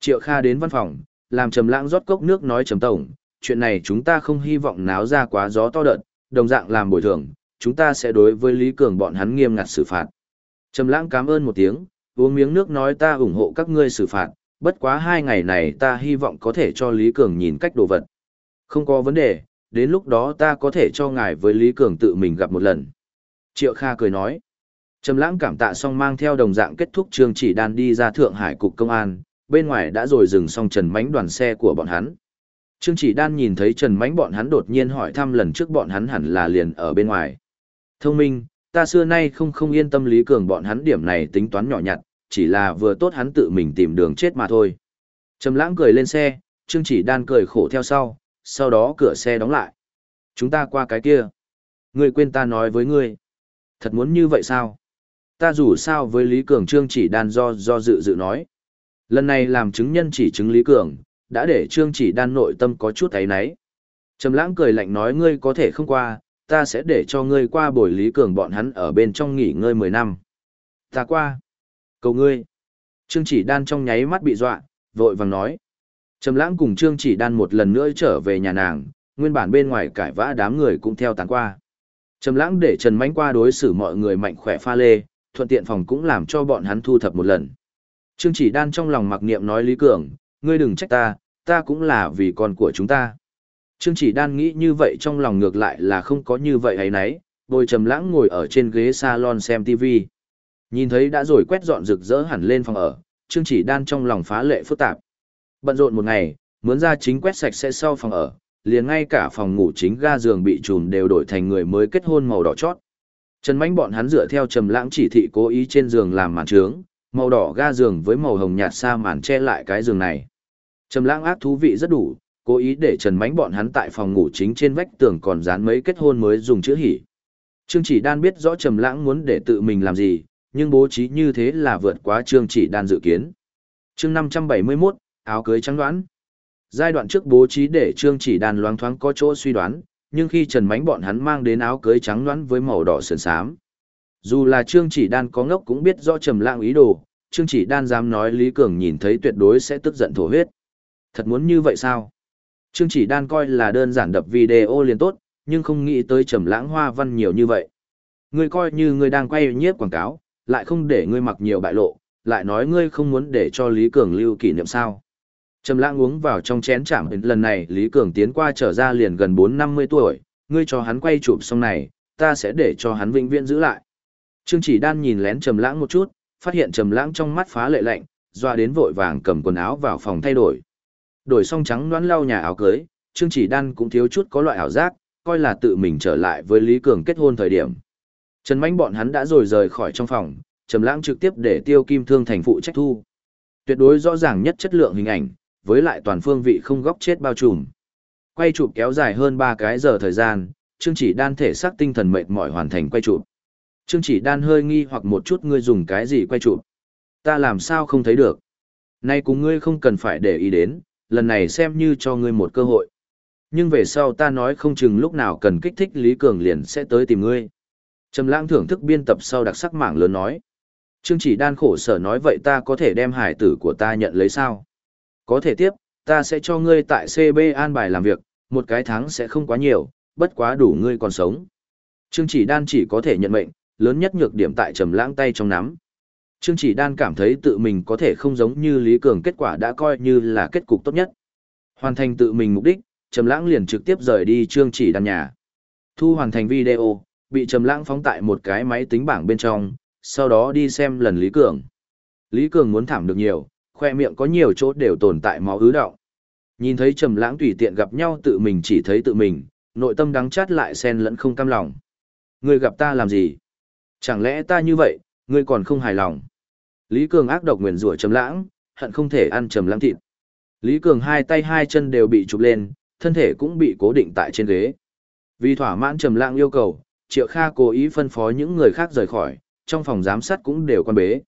Triệu Kha đến văn phòng, làm trầm lãng rót cốc nước nói trầm tổng, chuyện này chúng ta không hy vọng náo ra quá gió to đợt, đồng dạng làm bồi thường, chúng ta sẽ đối với Lý Cường bọn hắn nghiêm ngặt xử phạt. Trầm lãng cảm ơn một tiếng, uống miếng nước nói ta ủng hộ các ngươi xử phạt, bất quá hai ngày này ta hy vọng có thể cho Lý Cường nhìn cách đồ vật. Không có vấn đề, đến lúc đó ta có thể cho ngài với Lý Cường tự mình gặp một lần. Triệu Kha cười nói. Trầm lãng cảm tạ xong mang theo đồng dạng kết thúc chương chỉ đan đi ra Thượng Hải Cục Công an, bên ngoài đã rồi dừng xong Trần Mánh đoàn xe của bọn hắn. Trương chỉ đan nhìn thấy Trần Mánh bọn hắn đột nhiên hỏi thăm lần trước bọn hắn hẳn là liền ở bên ngoài. Thông minh, ta xưa nay không không yên tâm Lý Cường bọn hắn điểm này tính toán nhỏ nhặt, chỉ là vừa tốt hắn tự mình tìm đường chết mà thôi. Trầm lãng cười lên xe, Trương chỉ đan cười khổ theo sau, sau đó cửa xe đóng lại. Chúng ta qua cái kia. Ngươi quên ta nói với ngươi. Thật muốn như vậy sao? Ta dù sao với Lý Cường Trương chỉ đan do do dự dự nói. Lần này làm chứng nhân chỉ chứng Lý Cường, đã để Trương chỉ đan nội tâm có chút thấy náy. Trầm lãng cười lạnh nói ngươi có thể không qua, ta sẽ để cho ngươi qua bồi Lý Cường bọn hắn ở bên trong nghỉ ngơi 10 năm. Ta qua. Cầu ngươi. Trương chỉ đan trong nháy mắt bị dọa, vội vàng nói. Trầm lãng cùng Trương chỉ đan một lần nữa trở về nhà nàng, nguyên bản bên ngoài cãi vã đám người cũng theo tán qua. Trầm lãng để Trần Mánh qua đối xử mọi người mạnh khỏe pha lê, thuận tiện phòng cũng làm cho bọn hắn thu thập một lần. Trương chỉ đan trong lòng mặc niệm nói Lý Cường, ngươi đừng trách ta, ta cũng là vì con của chúng ta. Trương chỉ đan nghĩ như vậy trong lòng ngược lại là không có như vậy ấy nấy, bồi trầm lãng ngồi ở trên ghế salon xem TV. Nhìn thấy đã rồi quét dọn rực rỡ hẳn lên phòng ở, Trương chỉ đan trong lòng phá lệ phức tạp. Bận rộn một ngày, muốn ra chính quét sạch sẽ sau phòng ở, liền ngay cả phòng ngủ chính ga giường bị trùm đều đổi thành người mới kết hôn màu đỏ chót. Trần Mánh bọn hắn dựa theo trầm lãng chỉ thị cố ý trên giường làm màn trướng, màu đỏ ga giường với màu hồng nhạt sa màn che lại cái giường này. Trầm lãng ác thú vị rất đủ, cố ý để Trần Mánh bọn hắn tại phòng ngủ chính trên vách tường còn dán mấy kết hôn mới dùng chữ hỉ. Trương Chỉ Đan biết rõ Trầm Lãng muốn để tự mình làm gì, nhưng bố trí như thế là vượt quá Trương Chỉ Đan dự kiến. Chương 571, áo cưới trắng đoán. Giai đoạn trước bố trí để Trương Chỉ Đan loáng thoáng có chỗ suy đoán, nhưng khi Trần Mánh bọn hắn mang đến áo cưới trắng loãng với màu đỏ sườn xám. Dù là Trương Chỉ Đan có ngốc cũng biết rõ Trầm Lãng ý đồ, Trương Chỉ Đan dám nói Lý Cường nhìn thấy tuyệt đối sẽ tức giận thổ huyết. Thật muốn như vậy sao? Trương chỉ đan coi là đơn giản đập video liền tốt, nhưng không nghĩ tới trầm lãng hoa văn nhiều như vậy. Ngươi coi như ngươi đang quay nhiếp quảng cáo, lại không để ngươi mặc nhiều bại lộ, lại nói ngươi không muốn để cho Lý Cường lưu kỷ niệm sao. Trầm lãng uống vào trong chén chạm lần này Lý Cường tiến qua trở ra liền gần 4-50 tuổi, ngươi cho hắn quay chụp xong này, ta sẽ để cho hắn vĩnh viễn giữ lại. Trương chỉ đan nhìn lén trầm lãng một chút, phát hiện trầm lãng trong mắt phá lệ lạnh, doa đến vội vàng cầm quần áo vào phòng thay đổi. Đổi xong trắng đoán lau nhà áo cưới, Trương chỉ đan cũng thiếu chút có loại ảo giác, coi là tự mình trở lại với Lý Cường kết hôn thời điểm. Trần Mạnh bọn hắn đã rồi rời khỏi trong phòng, Trầm Lãng trực tiếp để Tiêu Kim Thương thành phụ trách thu. Tuyệt đối rõ ràng nhất chất lượng hình ảnh, với lại toàn phương vị không góc chết bao trùm. Quay chụp kéo dài hơn 3 cái giờ thời gian, Trương Chỉ Đan thể xác tinh thần mệt mỏi hoàn thành quay chụp. Trương Chỉ Đan hơi nghi hoặc một chút ngươi dùng cái gì quay chụp? Ta làm sao không thấy được? Nay cùng ngươi không cần phải để ý đến, lần này xem như cho ngươi một cơ hội. Nhưng về sau ta nói không chừng lúc nào cần kích thích Lý Cường liền sẽ tới tìm ngươi. Trầm lãng thưởng thức biên tập sau đặc sắc mảng lớn nói. Trương chỉ đan khổ sở nói vậy ta có thể đem hải tử của ta nhận lấy sao? Có thể tiếp, ta sẽ cho ngươi tại CB an bài làm việc, một cái tháng sẽ không quá nhiều, bất quá đủ ngươi còn sống. Trương chỉ đan chỉ có thể nhận mệnh, lớn nhất nhược điểm tại trầm lãng tay trong nắm. Trương chỉ đan cảm thấy tự mình có thể không giống như Lý Cường kết quả đã coi như là kết cục tốt nhất. Hoàn thành tự mình mục đích, trầm lãng liền trực tiếp rời đi Trương chỉ đan nhà. Thu hoàn thành video, bị trầm lãng phóng tại một cái máy tính bảng bên trong, sau đó đi xem lần Lý Cường. Lý Cường muốn thảm được nhiều, khoe miệng có nhiều chỗ đều tồn tại máu ứ động. Nhìn thấy trầm lãng tùy tiện gặp nhau tự mình chỉ thấy tự mình, nội tâm đắng chát lại xen lẫn không cam lòng. Ngươi gặp ta làm gì? Chẳng lẽ ta như vậy, ngươi còn không hài lòng? Lý Cường ác độc nguyền rủa trầm lãng, hận không thể ăn trầm lãng thịt. Lý Cường hai tay hai chân đều bị chụp lên, thân thể cũng bị cố định tại trên ghế. Vì thỏa mãn trầm lãng yêu cầu, Triệu Kha cố ý phân phó những người khác rời khỏi, trong phòng giám sát cũng đều quan bế.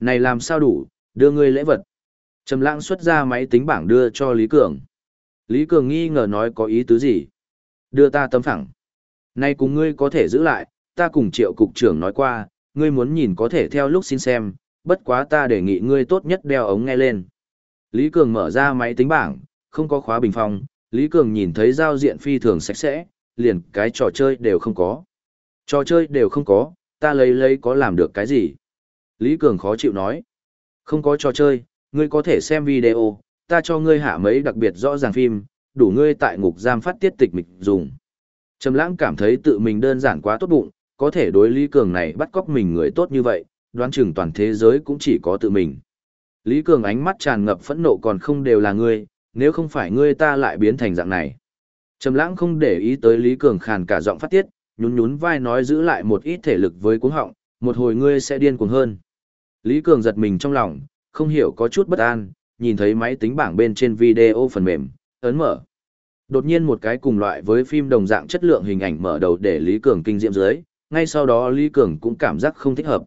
Này làm sao đủ, đưa ngươi lễ vật. Trầm lãng xuất ra máy tính bảng đưa cho Lý Cường. Lý Cường nghi ngờ nói có ý tứ gì. Đưa ta tấm phẳng. Nay cùng ngươi có thể giữ lại, ta cùng triệu cục trưởng nói qua, ngươi muốn nhìn có thể theo lúc xin xem, bất quá ta đề nghị ngươi tốt nhất đeo ống nghe lên. Lý Cường mở ra máy tính bảng, không có khóa bình phong, Lý Cường nhìn thấy giao diện phi thường sạch sẽ, liền cái trò chơi đều không có. Trò chơi đều không có, ta lấy lấy có làm được cái gì? Lý Cường khó chịu nói. Không có trò chơi, ngươi có thể xem video, ta cho ngươi hạ mấy đặc biệt rõ ràng phim, đủ ngươi tại ngục giam phát tiết tịch mịch dùng. Trầm lãng cảm thấy tự mình đơn giản quá tốt bụng, có thể đối Lý Cường này bắt cóc mình người tốt như vậy, đoán chừng toàn thế giới cũng chỉ có tự mình. Lý Cường ánh mắt tràn ngập phẫn nộ còn không đều là ngươi, nếu không phải ngươi ta lại biến thành dạng này. Trầm lãng không để ý tới Lý Cường khàn cả giọng phát tiết, nhún nhún vai nói giữ lại một ít thể lực với cuống họng, một hồi ngươi sẽ điên cuồng hơn. Lý Cường giật mình trong lòng, không hiểu có chút bất an, nhìn thấy máy tính bảng bên trên video phần mềm, ấn mở. Đột nhiên một cái cùng loại với phim đồng dạng chất lượng hình ảnh mở đầu để Lý Cường kinh diệm dưới, ngay sau đó Lý Cường cũng cảm giác không thích hợp.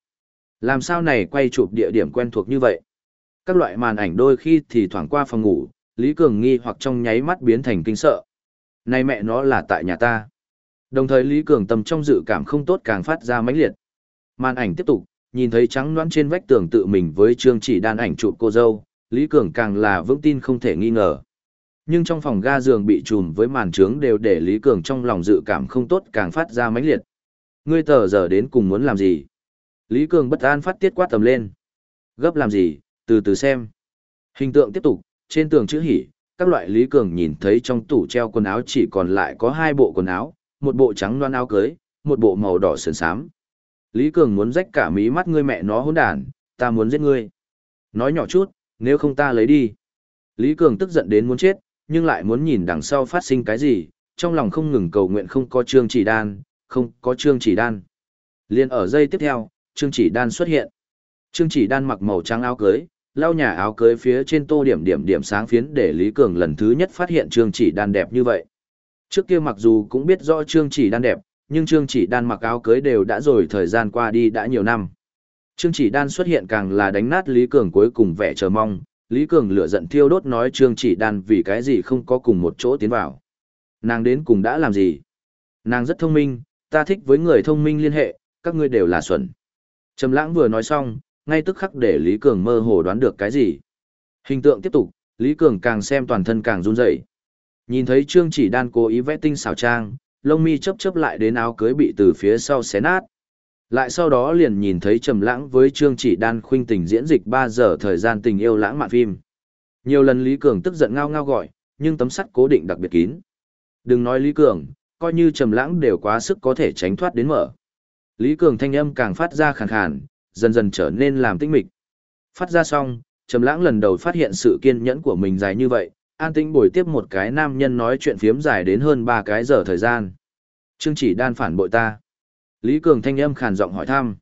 Làm sao này quay chụp địa điểm quen thuộc như vậy? Các loại màn ảnh đôi khi thì thoảng qua phòng ngủ, Lý Cường nghi hoặc trong nháy mắt biến thành kinh sợ. Này mẹ nó là tại nhà ta. Đồng thời Lý Cường tâm trong dự cảm không tốt càng phát ra mãnh liệt. Màn ảnh tiếp tục, nhìn thấy trắng đoán trên vách tường tự mình với trương chỉ đan ảnh chụp cô dâu, Lý Cường càng là vững tin không thể nghi ngờ. Nhưng trong phòng ga giường bị trùm với màn trướng đều để Lý Cường trong lòng dự cảm không tốt càng phát ra mãnh liệt. Ngươi tờ giờ đến cùng muốn làm gì? Lý Cường bất an phát tiết quát tầm lên. Gấp làm gì, từ từ xem. Hình tượng tiếp tục, trên tường chữ hỉ, các loại Lý Cường nhìn thấy trong tủ treo quần áo chỉ còn lại có hai bộ quần áo, một bộ trắng loan áo cưới, một bộ màu đỏ sườn xám. Lý Cường muốn rách cả mí mắt ngươi mẹ nó hỗn đản, ta muốn giết ngươi. Nói nhỏ chút, nếu không ta lấy đi. Lý Cường tức giận đến muốn chết, nhưng lại muốn nhìn đằng sau phát sinh cái gì, trong lòng không ngừng cầu nguyện không có trương chỉ đan, không có trương chỉ đan. Liên ở giây tiếp theo, trương chỉ đan xuất hiện. Trương chỉ đan mặc màu trắng áo cưới, lau nhà áo cưới phía trên tô điểm điểm điểm sáng phiến để Lý Cường lần thứ nhất phát hiện trương chỉ đan đẹp như vậy. Trước kia mặc dù cũng biết rõ Trương Chỉ Đan đẹp, nhưng Trương Chỉ Đan mặc áo cưới đều đã rồi thời gian qua đi đã nhiều năm. Trương Chỉ Đan xuất hiện càng là đánh nát Lý Cường cuối cùng vẻ chờ mong, Lý Cường lửa giận thiêu đốt nói Trương Chỉ Đan vì cái gì không có cùng một chỗ tiến vào. Nàng đến cùng đã làm gì? Nàng rất thông minh, ta thích với người thông minh liên hệ, các ngươi đều là xuẩn. Trầm lãng vừa nói xong, ngay tức khắc để Lý Cường mơ hồ đoán được cái gì. Hình tượng tiếp tục, Lý Cường càng xem toàn thân càng run rẩy. Nhìn thấy Trương Chỉ Đan cố ý vẽ tinh xảo trang, lông mi chớp chớp lại đến áo cưới bị từ phía sau xé nát. Lại sau đó liền nhìn thấy Trầm Lãng với Trương Chỉ Đan khuynh tình diễn dịch 3 giờ thời gian tình yêu lãng mạn phim. Nhiều lần Lý Cường tức giận ngao ngao gọi, nhưng tấm sắt cố định đặc biệt kín. Đừng nói Lý Cường, coi như Trầm Lãng đều quá sức có thể tránh thoát đến mở. Lý Cường thanh âm càng phát ra khàn khàn, dần dần trở nên làm tĩnh mịch. Phát ra xong, Trầm Lãng lần đầu phát hiện sự kiên nhẫn của mình dài như vậy, an tĩnh bồi tiếp một cái nam nhân nói chuyện phiếm dài đến hơn ba cái giờ thời gian. Trương Chỉ Đan phản bội ta. Lý Cường thanh âm khàn giọng hỏi thăm.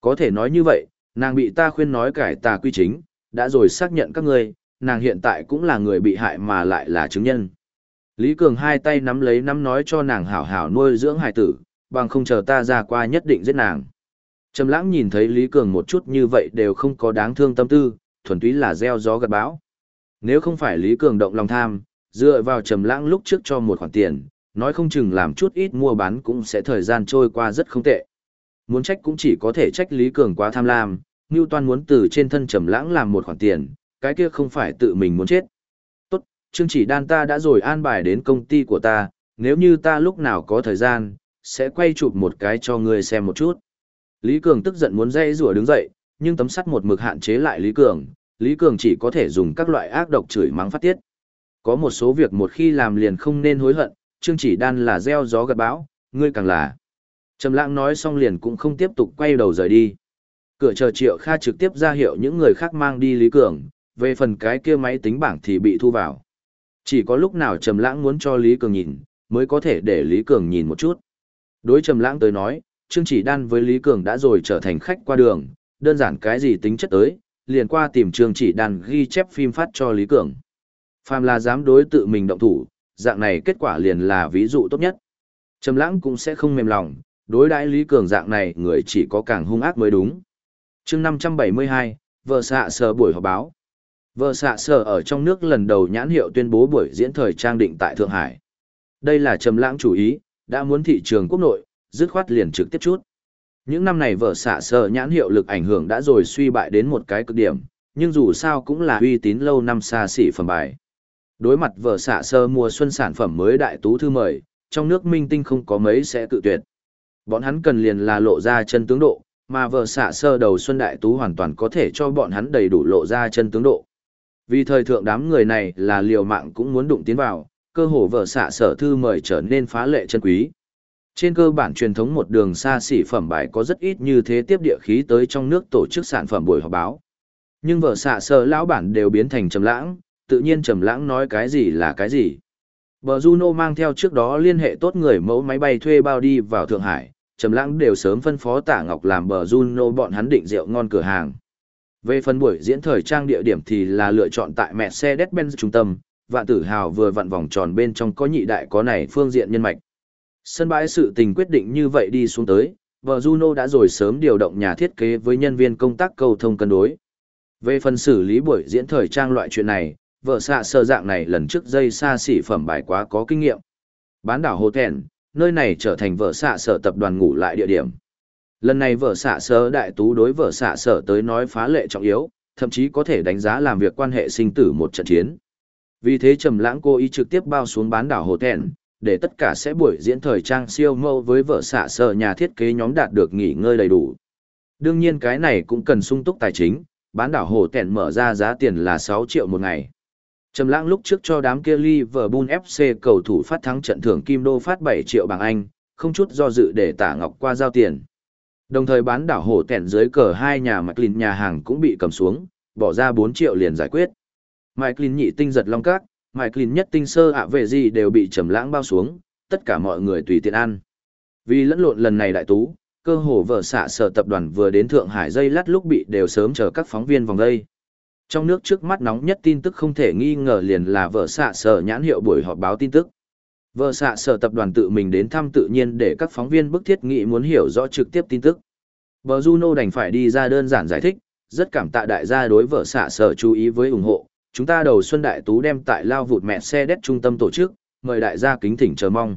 Có thể nói như vậy, nàng bị ta khuyên nói cải tà quy chính, đã rồi xác nhận các ngươi, nàng hiện tại cũng là người bị hại mà lại là chứng nhân. Lý Cường hai tay nắm lấy nắm nói cho nàng hảo hảo nuôi dưỡng hài tử, bằng không chờ ta ra qua nhất định giết nàng. Trầm lãng nhìn thấy Lý Cường một chút như vậy đều không có đáng thương tâm tư, thuần túy là gieo gió gặt bão. Nếu không phải Lý Cường động lòng tham, dựa vào Trầm lãng lúc trước cho một khoản tiền, nói không chừng làm chút ít mua bán cũng sẽ thời gian trôi qua rất không tệ. Muốn trách cũng chỉ có thể trách Lý Cường quá tham lam, Toan muốn từ trên thân Trầm lãng làm một khoản tiền, cái kia không phải tự mình muốn chết. Tốt, Trương chỉ đan ta đã rồi an bài đến công ty của ta, nếu như ta lúc nào có thời gian, sẽ quay chụp một cái cho ngươi xem một chút. Lý Cường tức giận muốn dây rủa đứng dậy, nhưng tấm sắt một mực hạn chế lại Lý Cường, Lý Cường chỉ có thể dùng các loại ác độc chửi mắng phát tiết. Có một số việc một khi làm liền không nên hối hận, Trương chỉ đan là gieo gió gặt bão, ngươi càng là. Trầm lãng nói xong liền cũng không tiếp tục quay đầu rời đi. Cửa chờ Triệu Kha trực tiếp ra hiệu những người khác mang đi Lý Cường, về phần cái kia máy tính bảng thì bị thu vào. Chỉ có lúc nào Trầm lãng muốn cho Lý Cường nhìn, mới có thể để Lý Cường nhìn một chút. Đối Trầm lãng tới nói, Trương Chỉ Đan với Lý Cường đã rồi trở thành khách qua đường, đơn giản cái gì tính chất tới, liền qua tìm trường Chỉ đàn ghi chép phim phát cho Lý Cường. Phàm là dám đối tự mình động thủ, dạng này kết quả liền là ví dụ tốt nhất. Trầm Lãng cũng sẽ không mềm lòng, đối đãi Lý Cường dạng này người chỉ có càng hung ác mới đúng. Chương 572, vợ xạ sở buổi họp báo. Vợ xạ sở ở trong nước lần đầu nhãn hiệu tuyên bố buổi diễn thời trang định tại Thượng Hải. Đây là Trầm Lãng chủ ý, đã muốn thị trường quốc nội, dứt khoát liền trực tiếp chút. Những năm này vợ xạ sở nhãn hiệu lực ảnh hưởng đã rồi suy bại đến một cái cực điểm, nhưng dù sao cũng là uy tín lâu năm xa xỉ phẩm bài. Đối mặt vợ xạ sơ mùa xuân sản phẩm mới đại tú thư mời, trong nước minh tinh không có mấy sẽ tự tuyệt. Bọn hắn cần liền là lộ ra chân tướng độ, mà vợ xạ sơ đầu xuân đại tú hoàn toàn có thể cho bọn hắn đầy đủ lộ ra chân tướng độ. Vì thời thượng đám người này là liều mạng cũng muốn đụng tiến vào, cơ hồ vợ xạ sở thư mời trở nên phá lệ chân quý. Trên cơ bản truyền thống một đường xa xỉ phẩm bài có rất ít như thế tiếp địa khí tới trong nước tổ chức sản phẩm buổi họp báo. Nhưng vợ xạ sở lão bản đều biến thành trầm lãng, tự nhiên trầm lãng nói cái gì là cái gì. Bờ Juno mang theo trước đó liên hệ tốt người mẫu máy bay thuê bao đi vào Thượng Hải, trầm lãng đều sớm phân phó Tạ Ngọc làm bờ Juno bọn hắn định rượu ngon cửa hàng. Về phần buổi diễn thời trang địa điểm thì là lựa chọn tại Mercedes-Benz trung tâm, vạn tử hào vừa vặn vòng tròn bên trong có nhị đại có này phương diện nhân mạch. Sân bãi sự tình quyết định như vậy đi xuống tới, vợ Juno đã rồi sớm điều động nhà thiết kế với nhân viên công tác cầu thông cân đối. Về phần xử lý buổi diễn thời trang loại chuyện này, vợ xạ sơ dạng này lần trước dây xa xỉ phẩm bài quá có kinh nghiệm. Bán đảo Hồ Thèn, nơi này trở thành vợ xạ sở tập đoàn ngủ lại địa điểm. Lần này vợ xạ sở đại tú đối vợ xạ sở tới nói phá lệ trọng yếu, thậm chí có thể đánh giá làm việc quan hệ sinh tử một trận chiến. Vì thế Trầm Lãng cô ý trực tiếp bao xuống bán đảo Hồ Thèn, để tất cả sẽ buổi diễn thời trang siêu mâu với vợ xạ sở nhà thiết kế nhóm đạt được nghỉ ngơi đầy đủ. Đương nhiên cái này cũng cần sung túc tài chính, bán đảo Hồ tẹn mở ra giá tiền là 6 triệu một ngày. Trầm lãng lúc trước cho đám kia Liverpool FC cầu thủ phát thắng trận thưởng Kim Đô phát 7 triệu bảng Anh, không chút do dự để tả ngọc qua giao tiền. Đồng thời bán đảo hồ tẹn dưới cờ hai nhà McLean nhà hàng cũng bị cầm xuống, bỏ ra 4 triệu liền giải quyết. McLean nhị tinh giật long cát, clean nhất tinh sơ ạ về gì đều bị trầm lãng bao xuống, tất cả mọi người tùy tiện ăn. Vì lẫn lộn lần này đại tú, cơ hồ vợ xạ sở tập đoàn vừa đến Thượng Hải dây lát lúc bị đều sớm chờ các phóng viên vòng đây. Trong nước trước mắt nóng nhất tin tức không thể nghi ngờ liền là vợ xạ sở nhãn hiệu buổi họp báo tin tức. Vợ xạ sở tập đoàn tự mình đến thăm tự nhiên để các phóng viên bức thiết nghị muốn hiểu rõ trực tiếp tin tức. Bờ Juno đành phải đi ra đơn giản giải thích, rất cảm tạ đại gia đối vợ xạ sở chú ý với ủng hộ. Chúng ta đầu xuân đại tú đem tại lao vụt mẹ xe đét trung tâm tổ chức, mời đại gia kính thỉnh chờ mong.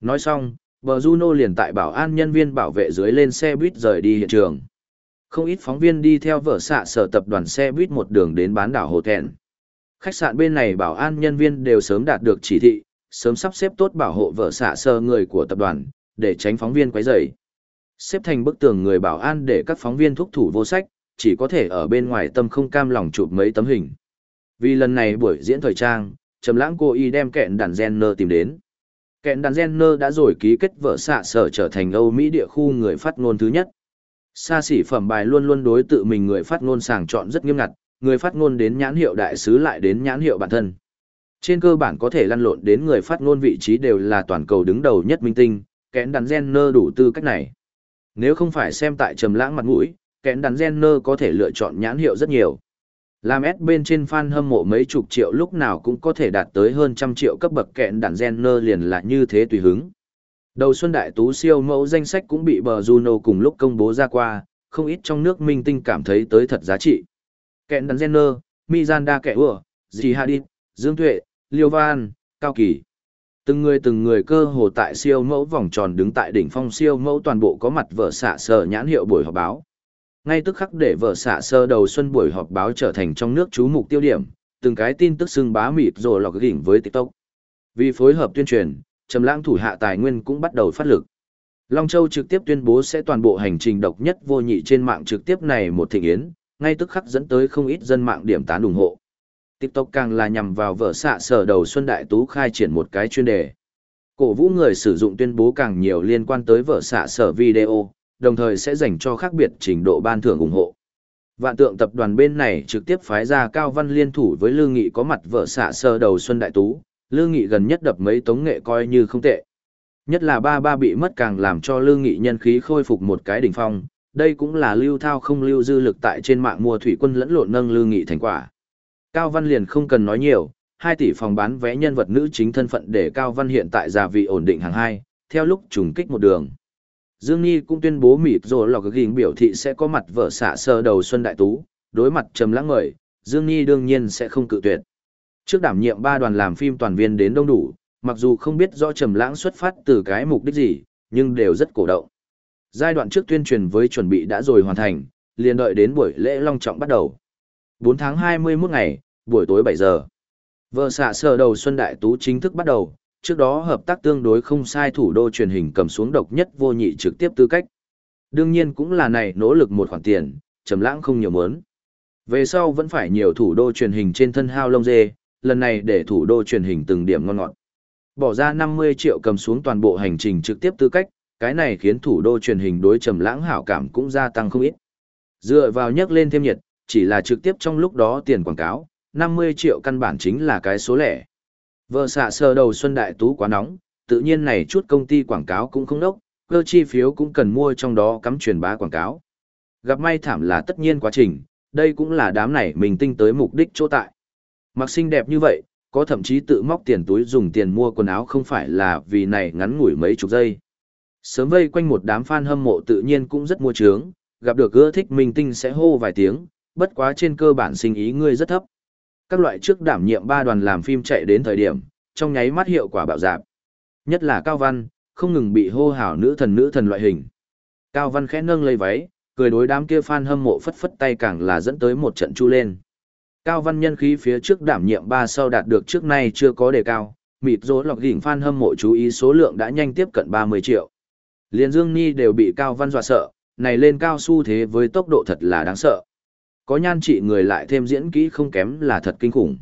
Nói xong, bờ Juno liền tại bảo an nhân viên bảo vệ dưới lên xe buýt rời đi hiện trường không ít phóng viên đi theo vợ xạ sở tập đoàn xe buýt một đường đến bán đảo hồ thẹn Khách sạn bên này bảo an nhân viên đều sớm đạt được chỉ thị, sớm sắp xếp tốt bảo hộ vợ xạ sơ người của tập đoàn, để tránh phóng viên quấy rầy. Xếp thành bức tường người bảo an để các phóng viên thúc thủ vô sách, chỉ có thể ở bên ngoài tâm không cam lòng chụp mấy tấm hình. Vì lần này buổi diễn thời trang, Trầm Lãng cô y đem kẹn đàn Jenner tìm đến. Kẹn đàn Jenner đã rồi ký kết vợ xạ sở trở thành Âu Mỹ địa khu người phát ngôn thứ nhất. Sa sĩ phẩm bài luôn luôn đối tự mình người phát ngôn sàng chọn rất nghiêm ngặt, người phát ngôn đến nhãn hiệu đại sứ lại đến nhãn hiệu bản thân. Trên cơ bản có thể lăn lộn đến người phát ngôn vị trí đều là toàn cầu đứng đầu nhất minh tinh, kẽn đàn Jenner đủ tư cách này. Nếu không phải xem tại trầm lãng mặt mũi, kẽn đàn Jenner có thể lựa chọn nhãn hiệu rất nhiều. Làm S bên trên fan hâm mộ mấy chục triệu lúc nào cũng có thể đạt tới hơn trăm triệu cấp bậc kẹn đàn Jenner liền là như thế tùy hứng. Đầu xuân đại tú siêu mẫu danh sách cũng bị bờ Juno cùng lúc công bố ra qua, không ít trong nước minh tinh cảm thấy tới thật giá trị. Kẹn đàn Jenner, Mizanda kẻ ủa, Dì Hadid, Dương Tuệ, Liêu Văn, Cao Kỳ. Từng người từng người cơ hồ tại siêu mẫu vòng tròn đứng tại đỉnh phong siêu mẫu toàn bộ có mặt vở xạ sở nhãn hiệu buổi họp báo. Ngay tức khắc để vợ xạ sơ đầu xuân buổi họp báo trở thành trong nước chú mục tiêu điểm, từng cái tin tức xưng bá mịt rồi lọc gỉnh với TikTok. Vì phối hợp tuyên truyền, Trầm Lãng thủ hạ tài nguyên cũng bắt đầu phát lực. Long Châu trực tiếp tuyên bố sẽ toàn bộ hành trình độc nhất vô nhị trên mạng trực tiếp này một thịnh yến, ngay tức khắc dẫn tới không ít dân mạng điểm tán ủng hộ. TikTok càng là nhằm vào vợ xạ sở đầu Xuân Đại Tú khai triển một cái chuyên đề. Cổ vũ người sử dụng tuyên bố càng nhiều liên quan tới vợ xạ sở video, đồng thời sẽ dành cho khác biệt trình độ ban thưởng ủng hộ. Vạn tượng tập đoàn bên này trực tiếp phái ra Cao Văn liên thủ với Lương Nghị có mặt vợ xạ sơ đầu Xuân Đại Tú, Lương Nghị gần nhất đập mấy tống nghệ coi như không tệ. Nhất là ba ba bị mất càng làm cho Lương Nghị nhân khí khôi phục một cái đỉnh phong, đây cũng là lưu thao không lưu dư lực tại trên mạng mua thủy quân lẫn lộn nâng Lương Nghị thành quả. Cao Văn liền không cần nói nhiều, 2 tỷ phòng bán vé nhân vật nữ chính thân phận để Cao Văn hiện tại giả vị ổn định hàng hai, theo lúc trùng kích một đường. Dương Nhi cũng tuyên bố mịt rồi lò ghiền biểu thị sẽ có mặt vợ xạ sơ đầu Xuân Đại Tú, đối mặt trầm lãng mời, Dương Nhi đương nhiên sẽ không cự tuyệt. Trước đảm nhiệm ba đoàn làm phim toàn viên đến đông đủ, mặc dù không biết rõ trầm lãng xuất phát từ cái mục đích gì, nhưng đều rất cổ động. Giai đoạn trước tuyên truyền với chuẩn bị đã rồi hoàn thành, liền đợi đến buổi lễ long trọng bắt đầu. 4 tháng 21 ngày, buổi tối 7 giờ. Vợ xạ sơ đầu Xuân Đại Tú chính thức bắt đầu, trước đó hợp tác tương đối không sai thủ đô truyền hình cầm xuống độc nhất vô nhị trực tiếp tư cách. Đương nhiên cũng là này nỗ lực một khoản tiền, trầm lãng không nhiều muốn. Về sau vẫn phải nhiều thủ đô truyền hình trên thân hao lông dê, lần này để thủ đô truyền hình từng điểm ngon ngọt. Bỏ ra 50 triệu cầm xuống toàn bộ hành trình trực tiếp tư cách, cái này khiến thủ đô truyền hình đối trầm lãng hảo cảm cũng gia tăng không ít. Dựa vào nhắc lên thêm nhiệt, chỉ là trực tiếp trong lúc đó tiền quảng cáo, 50 triệu căn bản chính là cái số lẻ. Vợ xạ sờ đầu Xuân Đại Tú quá nóng, tự nhiên này chút công ty quảng cáo cũng không đốc, cơ chi phiếu cũng cần mua trong đó cắm truyền bá quảng cáo. Gặp may thảm là tất nhiên quá trình, đây cũng là đám này mình tinh tới mục đích chỗ tại. Mặc xinh đẹp như vậy, có thậm chí tự móc tiền túi dùng tiền mua quần áo không phải là vì này ngắn ngủi mấy chục giây. Sớm vây quanh một đám fan hâm mộ tự nhiên cũng rất mua trướng, gặp được ưa thích mình tinh sẽ hô vài tiếng, bất quá trên cơ bản sinh ý ngươi rất thấp. Các loại trước đảm nhiệm ba đoàn làm phim chạy đến thời điểm, trong nháy mắt hiệu quả bạo dạp. Nhất là Cao Văn, không ngừng bị hô hào nữ thần nữ thần loại hình. Cao Văn khẽ nâng lấy váy, cười đối đám kia fan hâm mộ phất phất tay càng là dẫn tới một trận chu lên. Cao Văn nhân khí phía trước đảm nhiệm ba sau đạt được trước nay chưa có đề cao, mịt rối lọc đỉnh fan hâm mộ chú ý số lượng đã nhanh tiếp cận 30 triệu. Liên Dương Ni đều bị Cao Văn dọa sợ, này lên cao su thế với tốc độ thật là đáng sợ. Có nhan trị người lại thêm diễn kỹ không kém là thật kinh khủng.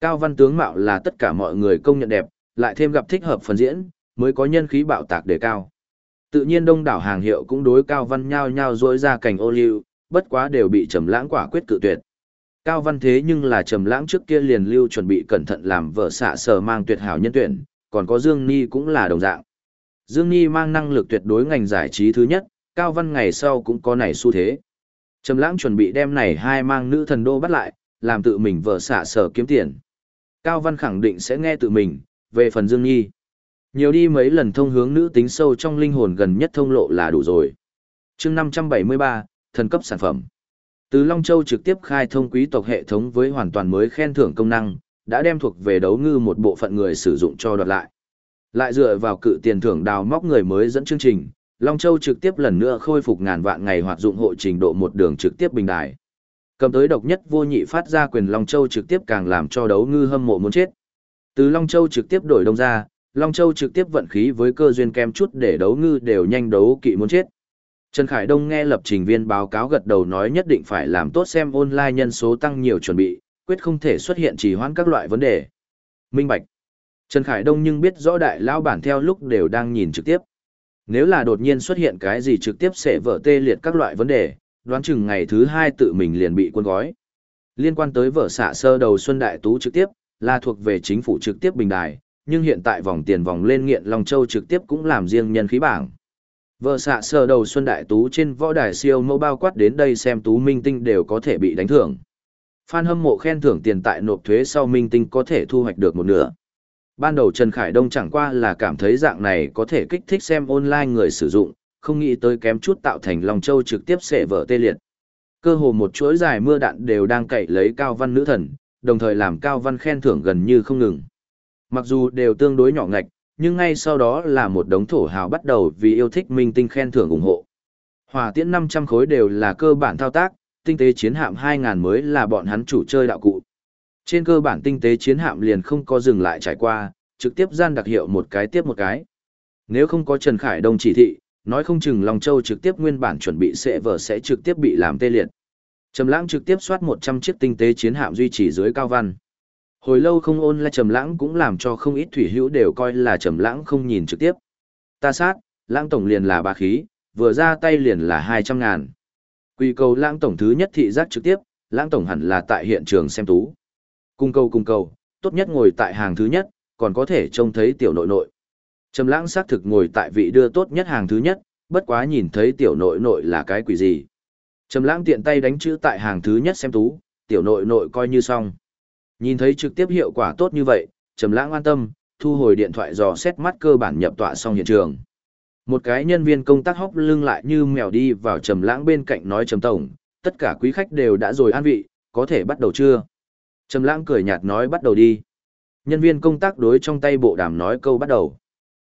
Cao văn tướng mạo là tất cả mọi người công nhận đẹp, lại thêm gặp thích hợp phần diễn, mới có nhân khí bạo tạc đề cao. Tự nhiên đông đảo hàng hiệu cũng đối cao văn nhao nhao dối ra cảnh ô liu, bất quá đều bị trầm lãng quả quyết cự tuyệt. Cao văn thế nhưng là trầm lãng trước kia liền lưu chuẩn bị cẩn thận làm vợ xạ sở mang tuyệt hảo nhân tuyển, còn có Dương Ni cũng là đồng dạng. Dương Ni mang năng lực tuyệt đối ngành giải trí thứ nhất, Cao văn ngày sau cũng có này xu thế. Trầm lãng chuẩn bị đem này hai mang nữ thần đô bắt lại, làm tự mình vợ xả sở kiếm tiền. Cao Văn khẳng định sẽ nghe tự mình, về phần Dương Nhi. Nhiều đi mấy lần thông hướng nữ tính sâu trong linh hồn gần nhất thông lộ là đủ rồi. chương 573, thần cấp sản phẩm. Từ Long Châu trực tiếp khai thông quý tộc hệ thống với hoàn toàn mới khen thưởng công năng, đã đem thuộc về đấu ngư một bộ phận người sử dụng cho đoạt lại. Lại dựa vào cự tiền thưởng đào móc người mới dẫn chương trình, Long Châu trực tiếp lần nữa khôi phục ngàn vạn ngày hoạt dụng hộ trình độ một đường trực tiếp bình đài. Cầm tới độc nhất vô nhị phát ra quyền Long Châu trực tiếp càng làm cho đấu ngư hâm mộ muốn chết. Từ Long Châu trực tiếp đổi đông ra, Long Châu trực tiếp vận khí với cơ duyên kem chút để đấu ngư đều nhanh đấu kỵ muốn chết. Trần Khải Đông nghe lập trình viên báo cáo gật đầu nói nhất định phải làm tốt xem online nhân số tăng nhiều chuẩn bị, quyết không thể xuất hiện trì hoãn các loại vấn đề. Minh Bạch. Trần Khải Đông nhưng biết rõ đại lao bản theo lúc đều đang nhìn trực tiếp. Nếu là đột nhiên xuất hiện cái gì trực tiếp sẽ vỡ tê liệt các loại vấn đề, đoán chừng ngày thứ hai tự mình liền bị quân gói. Liên quan tới vở xạ sơ đầu Xuân Đại Tú trực tiếp, là thuộc về chính phủ trực tiếp bình đài, nhưng hiện tại vòng tiền vòng lên nghiện Long Châu trực tiếp cũng làm riêng nhân khí bảng. Vợ xạ sơ đầu Xuân Đại Tú trên võ đài siêu mẫu bao quát đến đây xem Tú Minh Tinh đều có thể bị đánh thưởng. Fan hâm mộ khen thưởng tiền tại nộp thuế sau Minh Tinh có thể thu hoạch được một nửa. Ban đầu Trần Khải Đông chẳng qua là cảm thấy dạng này có thể kích thích xem online người sử dụng, không nghĩ tới kém chút tạo thành Long Châu trực tiếp sẽ vỡ tê liệt. Cơ hồ một chuỗi dài mưa đạn đều đang cậy lấy cao văn nữ thần, đồng thời làm cao văn khen thưởng gần như không ngừng. Mặc dù đều tương đối nhỏ ngạch, nhưng ngay sau đó là một đống thổ hào bắt đầu vì yêu thích minh tinh khen thưởng ủng hộ. Hỏa tiễn 500 khối đều là cơ bản thao tác, tinh tế chiến hạm 2000 mới là bọn hắn chủ chơi đạo cụ. Trên cơ bản tinh tế chiến hạm liền không có dừng lại trải qua, trực tiếp gian đặc hiệu một cái tiếp một cái. Nếu không có Trần Khải Đông chỉ thị, nói không chừng Long Châu trực tiếp nguyên bản chuẩn bị sẽ vở sẽ trực tiếp bị làm tê liệt. Trầm Lãng trực tiếp soát 100 chiếc tinh tế chiến hạm duy trì dưới cao văn. Hồi lâu không ôn lại Trầm Lãng cũng làm cho không ít thủy hữu đều coi là Trầm Lãng không nhìn trực tiếp. Ta sát, Lãng tổng liền là ba khí, vừa ra tay liền là 200 ngàn. Quy cầu Lãng tổng thứ nhất thị giác trực tiếp, Lãng tổng hẳn là tại hiện trường xem tú. Cung cầu cung cầu, tốt nhất ngồi tại hàng thứ nhất, còn có thể trông thấy tiểu nội nội. Trầm lãng xác thực ngồi tại vị đưa tốt nhất hàng thứ nhất, bất quá nhìn thấy tiểu nội nội là cái quỷ gì. Trầm lãng tiện tay đánh chữ tại hàng thứ nhất xem tú, tiểu nội nội coi như xong. Nhìn thấy trực tiếp hiệu quả tốt như vậy, Trầm lãng an tâm, thu hồi điện thoại dò xét mắt cơ bản nhập tọa xong hiện trường. Một cái nhân viên công tác hốc lưng lại như mèo đi vào Trầm lãng bên cạnh nói Trầm tổng, tất cả quý khách đều đã rồi an vị, có thể bắt đầu chưa? Trầm lãng cười nhạt nói bắt đầu đi. Nhân viên công tác đối trong tay bộ đàm nói câu bắt đầu.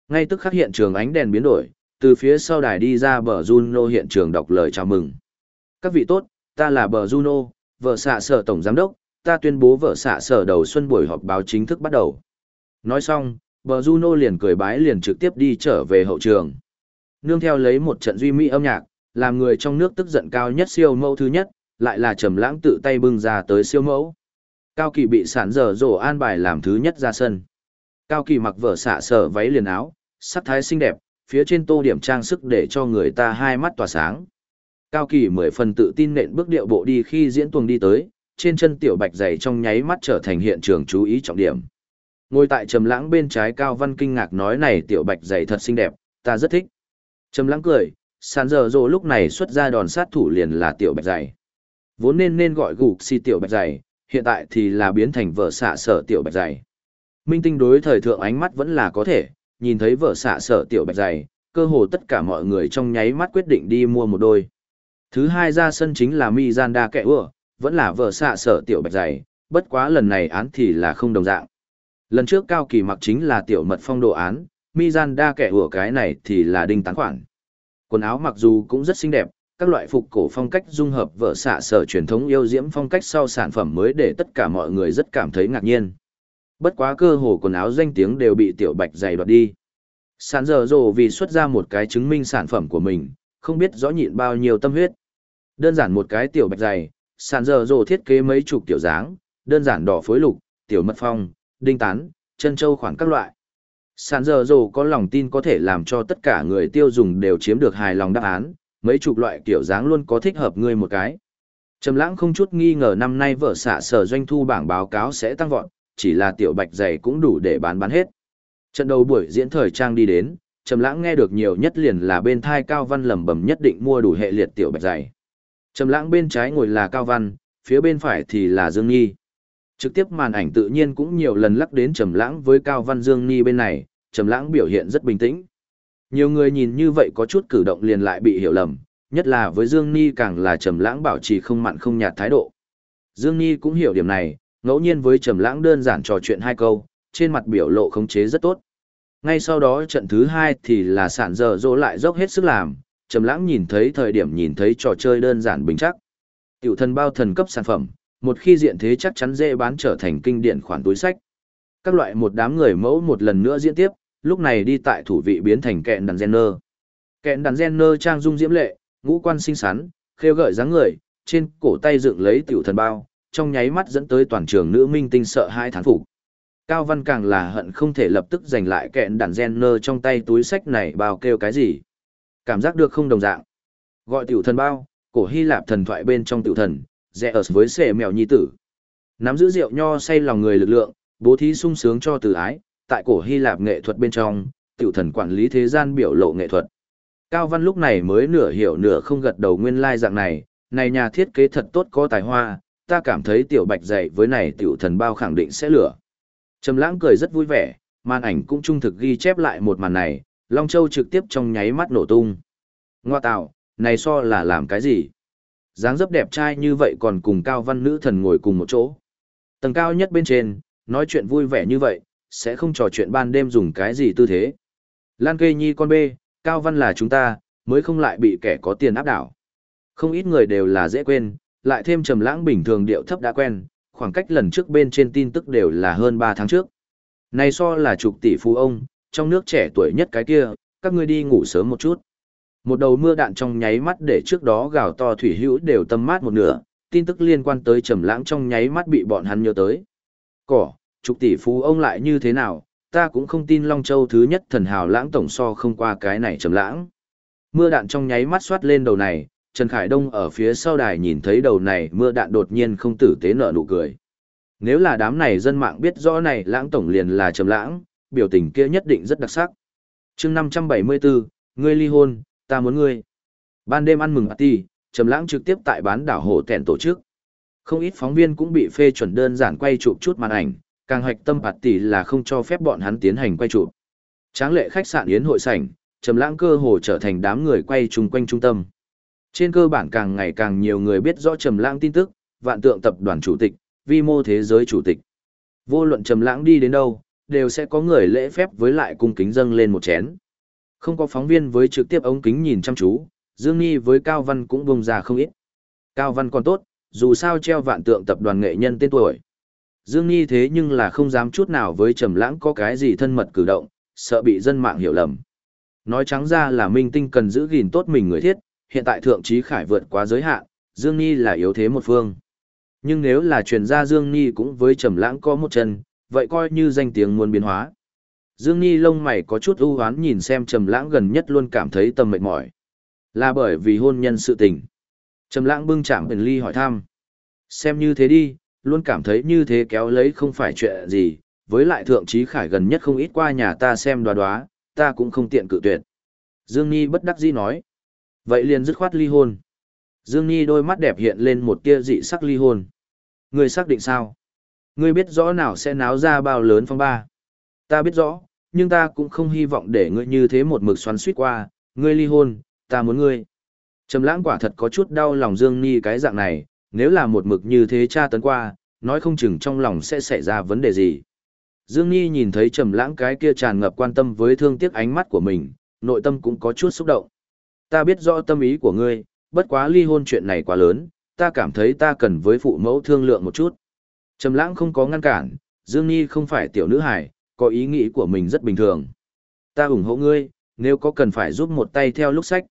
Ngay tức khắc hiện trường ánh đèn biến đổi, từ phía sau đài đi ra bờ Juno hiện trường đọc lời chào mừng. Các vị tốt, ta là bờ Juno, vợ xạ sở tổng giám đốc, ta tuyên bố vợ xạ sở đầu xuân buổi họp báo chính thức bắt đầu. Nói xong, bờ Juno liền cười bái liền trực tiếp đi trở về hậu trường. Nương theo lấy một trận duy mỹ âm nhạc, làm người trong nước tức giận cao nhất siêu mẫu thứ nhất, lại là trầm lãng tự tay bưng ra tới siêu mẫu. Cao Kỳ bị sản dở dỗ an bài làm thứ nhất ra sân. Cao Kỳ mặc vở xạ sở váy liền áo, sắc thái xinh đẹp, phía trên tô điểm trang sức để cho người ta hai mắt tỏa sáng. Cao Kỳ mười phần tự tin nện bước điệu bộ đi khi diễn tuồng đi tới, trên chân tiểu bạch dày trong nháy mắt trở thành hiện trường chú ý trọng điểm. Ngồi tại trầm lãng bên trái Cao Văn kinh ngạc nói này tiểu bạch dày thật xinh đẹp, ta rất thích. Trầm lãng cười, sàn giờ rồ lúc này xuất ra đòn sát thủ liền là tiểu bạch dày. Vốn nên nên gọi gục si tiểu bạch dày, hiện tại thì là biến thành vợ xạ sở tiểu bạch dày. Minh tinh đối thời thượng ánh mắt vẫn là có thể, nhìn thấy vợ xạ sở tiểu bạch dày, cơ hồ tất cả mọi người trong nháy mắt quyết định đi mua một đôi. Thứ hai ra sân chính là Mizanda kẻ ưa, vẫn là vợ xạ sở tiểu bạch dày, bất quá lần này án thì là không đồng dạng. Lần trước cao kỳ mặc chính là tiểu mật phong đồ án, Mizanda kẻ ưa cái này thì là đinh tán khoản. Quần áo mặc dù cũng rất xinh đẹp, các loại phục cổ phong cách dung hợp vở xạ sở truyền thống yêu diễm phong cách sau sản phẩm mới để tất cả mọi người rất cảm thấy ngạc nhiên. Bất quá cơ hồ quần áo danh tiếng đều bị tiểu bạch giày đoạt đi. Sản dở dồ vì xuất ra một cái chứng minh sản phẩm của mình, không biết rõ nhịn bao nhiêu tâm huyết. Đơn giản một cái tiểu bạch giày, sản dở dồ thiết kế mấy chục tiểu dáng, đơn giản đỏ phối lục, tiểu mật phong, đinh tán, chân châu khoảng các loại. Sản dở dồ có lòng tin có thể làm cho tất cả người tiêu dùng đều chiếm được hài lòng đáp án, mấy chục loại kiểu dáng luôn có thích hợp ngươi một cái. Trầm lãng không chút nghi ngờ năm nay vở xạ sở doanh thu bảng báo cáo sẽ tăng vọt, chỉ là tiểu bạch giày cũng đủ để bán bán hết. Trận đầu buổi diễn thời trang đi đến, Trầm lãng nghe được nhiều nhất liền là bên thai Cao Văn lẩm bẩm nhất định mua đủ hệ liệt tiểu bạch giày. Trầm lãng bên trái ngồi là Cao Văn, phía bên phải thì là Dương Nhi. Trực tiếp màn ảnh tự nhiên cũng nhiều lần lắc đến Trầm lãng với Cao Văn Dương Nhi bên này, Trầm lãng biểu hiện rất bình tĩnh. Nhiều người nhìn như vậy có chút cử động liền lại bị hiểu lầm, nhất là với Dương Ni càng là trầm lãng bảo trì không mặn không nhạt thái độ. Dương Ni cũng hiểu điểm này, ngẫu nhiên với trầm lãng đơn giản trò chuyện hai câu, trên mặt biểu lộ khống chế rất tốt. Ngay sau đó trận thứ hai thì là sản giờ dỗ lại dốc hết sức làm, trầm lãng nhìn thấy thời điểm nhìn thấy trò chơi đơn giản bình chắc. Tiểu thần bao thần cấp sản phẩm, một khi diện thế chắc chắn dễ bán trở thành kinh điển khoản túi sách. Các loại một đám người mẫu một lần nữa diễn tiếp, lúc này đi tại thủ vị biến thành kẹn đàn Jenner. Kẹn đàn Jenner trang dung diễm lệ, ngũ quan xinh xắn, khêu gợi dáng người, trên cổ tay dựng lấy tiểu thần bao, trong nháy mắt dẫn tới toàn trường nữ minh tinh sợ hai thán phục. Cao Văn càng là hận không thể lập tức giành lại kẹn đàn Jenner trong tay túi sách này bao kêu cái gì. Cảm giác được không đồng dạng. Gọi tiểu thần bao, cổ Hy Lạp thần thoại bên trong tiểu thần, rẽ ở với xệ mèo nhi tử. Nắm giữ rượu nho say lòng người lực lượng, bố thí sung sướng cho từ ái, tại cổ Hy Lạp nghệ thuật bên trong, tiểu thần quản lý thế gian biểu lộ nghệ thuật. Cao Văn lúc này mới nửa hiểu nửa không gật đầu nguyên lai dạng này, này nhà thiết kế thật tốt có tài hoa, ta cảm thấy tiểu bạch dạy với này tiểu thần bao khẳng định sẽ lửa. Trầm lãng cười rất vui vẻ, màn ảnh cũng trung thực ghi chép lại một màn này, Long Châu trực tiếp trong nháy mắt nổ tung. Ngoa tạo, này so là làm cái gì? dáng dấp đẹp trai như vậy còn cùng cao văn nữ thần ngồi cùng một chỗ. Tầng cao nhất bên trên, nói chuyện vui vẻ như vậy, sẽ không trò chuyện ban đêm dùng cái gì tư thế. Lan kê nhi con bê, cao văn là chúng ta, mới không lại bị kẻ có tiền áp đảo. Không ít người đều là dễ quên, lại thêm trầm lãng bình thường điệu thấp đã quen, khoảng cách lần trước bên trên tin tức đều là hơn 3 tháng trước. Này so là chục tỷ phú ông, trong nước trẻ tuổi nhất cái kia, các ngươi đi ngủ sớm một chút. Một đầu mưa đạn trong nháy mắt để trước đó gào to thủy hữu đều tâm mát một nửa, tin tức liên quan tới trầm lãng trong nháy mắt bị bọn hắn nhớ tới. Cỏ, chục tỷ phú ông lại như thế nào, ta cũng không tin Long Châu thứ nhất thần hào lãng tổng so không qua cái này trầm lãng. Mưa đạn trong nháy mắt xoát lên đầu này, Trần Khải Đông ở phía sau đài nhìn thấy đầu này mưa đạn đột nhiên không tử tế nở nụ cười. Nếu là đám này dân mạng biết rõ này lãng tổng liền là trầm lãng, biểu tình kia nhất định rất đặc sắc. chương 574, ngươi ly hôn, ta muốn ngươi. Ban đêm ăn mừng party, Trầm Lãng trực tiếp tại bán đảo hồ tẹn tổ chức. Không ít phóng viên cũng bị phê chuẩn đơn giản quay chụp chút màn ảnh, càng hoạch tâm party là không cho phép bọn hắn tiến hành quay chụp. Tráng lệ khách sạn yến hội sảnh, Trầm Lãng cơ hồ trở thành đám người quay chung quanh trung tâm. Trên cơ bản càng ngày càng nhiều người biết rõ Trầm Lãng tin tức, vạn tượng tập đoàn chủ tịch, vi mô thế giới chủ tịch. Vô luận Trầm Lãng đi đến đâu, đều sẽ có người lễ phép với lại cung kính dâng lên một chén. Không có phóng viên với trực tiếp ống kính nhìn chăm chú, Dương nghi với Cao Văn cũng bùng ra không ít. Cao Văn còn tốt, dù sao treo vạn tượng tập đoàn nghệ nhân tên tuổi. Dương Nhi thế nhưng là không dám chút nào với Trầm Lãng có cái gì thân mật cử động, sợ bị dân mạng hiểu lầm. Nói trắng ra là Minh Tinh cần giữ gìn tốt mình người thiết, hiện tại thượng trí khải vượt quá giới hạn, Dương Nhi là yếu thế một phương. Nhưng nếu là truyền ra Dương Nhi cũng với Trầm Lãng có một chân, vậy coi như danh tiếng muốn biến hóa. Dương Nhi lông mày có chút ưu hoán nhìn xem Trầm Lãng gần nhất luôn cảm thấy tâm mệt mỏi. Là bởi vì hôn nhân sự tình. Trầm Lãng bưng chạm bình ly hỏi thăm. Xem như thế đi, luôn cảm thấy như thế kéo lấy không phải chuyện gì, với lại thượng trí khải gần nhất không ít qua nhà ta xem đoá đoá, ta cũng không tiện cự tuyệt. Dương Nhi bất đắc dĩ nói. Vậy liền dứt khoát ly hôn. Dương Nhi đôi mắt đẹp hiện lên một tia dị sắc ly hôn. Ngươi xác định sao? Ngươi biết rõ nào sẽ náo ra bao lớn phong ba? Ta biết rõ, nhưng ta cũng không hy vọng để ngươi như thế một mực xoắn suýt qua, ngươi ly hôn, ta muốn ngươi. Trầm lãng quả thật có chút đau lòng Dương Nhi cái dạng này, nếu là một mực như thế tra tấn qua, nói không chừng trong lòng sẽ xảy ra vấn đề gì. Dương Ni nhìn thấy Trầm lãng cái kia tràn ngập quan tâm với thương tiếc ánh mắt của mình, nội tâm cũng có chút xúc động. Ta biết rõ tâm ý của ngươi, bất quá ly hôn chuyện này quá lớn, ta cảm thấy ta cần với phụ mẫu thương lượng một chút. Trầm lãng không có ngăn cản, Dương Ni không phải tiểu nữ hài, có ý nghĩ của mình rất bình thường. Ta ủng hộ ngươi, nếu có cần phải giúp một tay theo lúc sách.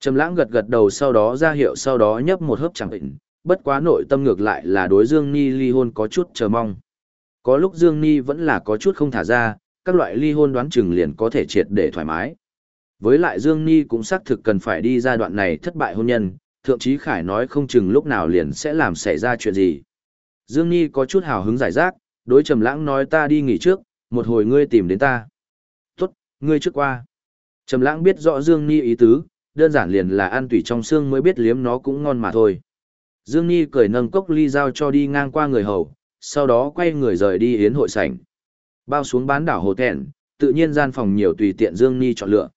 Trầm lãng gật gật đầu sau đó ra hiệu sau đó nhấp một hớp chẳng định, bất quá nội tâm ngược lại là đối Dương Ni ly hôn có chút chờ mong. Có lúc Dương Ni vẫn là có chút không thả ra, các loại ly hôn đoán chừng liền có thể triệt để thoải mái. Với lại Dương Ni cũng xác thực cần phải đi giai đoạn này thất bại hôn nhân, thượng chí Khải nói không chừng lúc nào liền sẽ làm xảy ra chuyện gì. Dương Ni có chút hào hứng giải rác, đối Trầm Lãng nói ta đi nghỉ trước, một hồi ngươi tìm đến ta. Tốt, ngươi trước qua. Trầm lãng biết rõ Dương Ni ý tứ, đơn giản liền là ăn tủy trong xương mới biết liếm nó cũng ngon mà thôi. Dương Nhi cười nâng cốc ly giao cho đi ngang qua người hầu, sau đó quay người rời đi yến hội sảnh. Bao xuống bán đảo hồ tẹn, tự nhiên gian phòng nhiều tùy tiện Dương Nhi chọn lựa.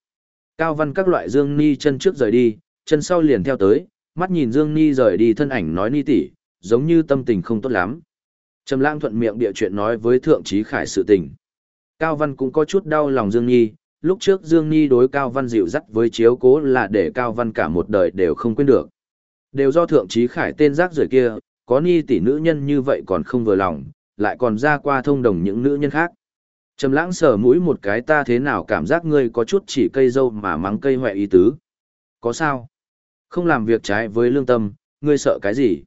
Cao văn các loại Dương Nhi chân trước rời đi, chân sau liền theo tới, mắt nhìn Dương Nhi rời đi thân ảnh nói Ni tỷ, giống như tâm tình không tốt lắm. Trầm lãng thuận miệng địa chuyện nói với thượng trí khải sự tình. Cao Văn cũng có chút đau lòng Dương Nhi, lúc trước Dương Nhi đối Cao Văn dịu dắt với chiếu cố là để Cao Văn cả một đời đều không quên được. Đều do thượng trí khải tên rác rưởi kia, có ni tỷ nữ nhân như vậy còn không vừa lòng, lại còn ra qua thông đồng những nữ nhân khác. Trầm lãng sờ mũi một cái ta thế nào cảm giác ngươi có chút chỉ cây dâu mà mắng cây hoẹ ý tứ. Có sao? Không làm việc trái với lương tâm, ngươi sợ cái gì?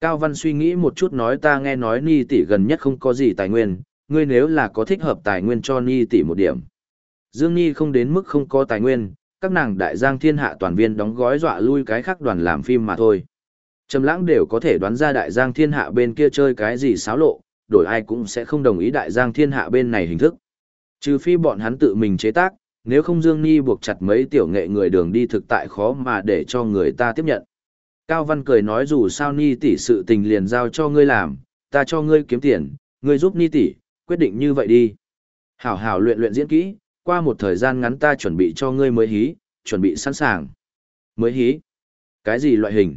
Cao Văn suy nghĩ một chút nói ta nghe nói Ni tỷ gần nhất không có gì tài nguyên, ngươi nếu là có thích hợp tài nguyên cho Ni tỷ một điểm. Dương Ni không đến mức không có tài nguyên, các nàng đại giang thiên hạ toàn viên đóng gói dọa lui cái khác đoàn làm phim mà thôi. Trầm lãng đều có thể đoán ra đại giang thiên hạ bên kia chơi cái gì xáo lộ, đổi ai cũng sẽ không đồng ý đại giang thiên hạ bên này hình thức. Trừ phi bọn hắn tự mình chế tác, nếu không Dương Ni buộc chặt mấy tiểu nghệ người đường đi thực tại khó mà để cho người ta tiếp nhận. Cao Văn cười nói dù sao Ni tỷ sự tình liền giao cho ngươi làm, ta cho ngươi kiếm tiền, ngươi giúp Ni tỷ, quyết định như vậy đi. Hảo hảo luyện luyện diễn kỹ, qua một thời gian ngắn ta chuẩn bị cho ngươi mới hí, chuẩn bị sẵn sàng. Mới hí? Cái gì loại hình?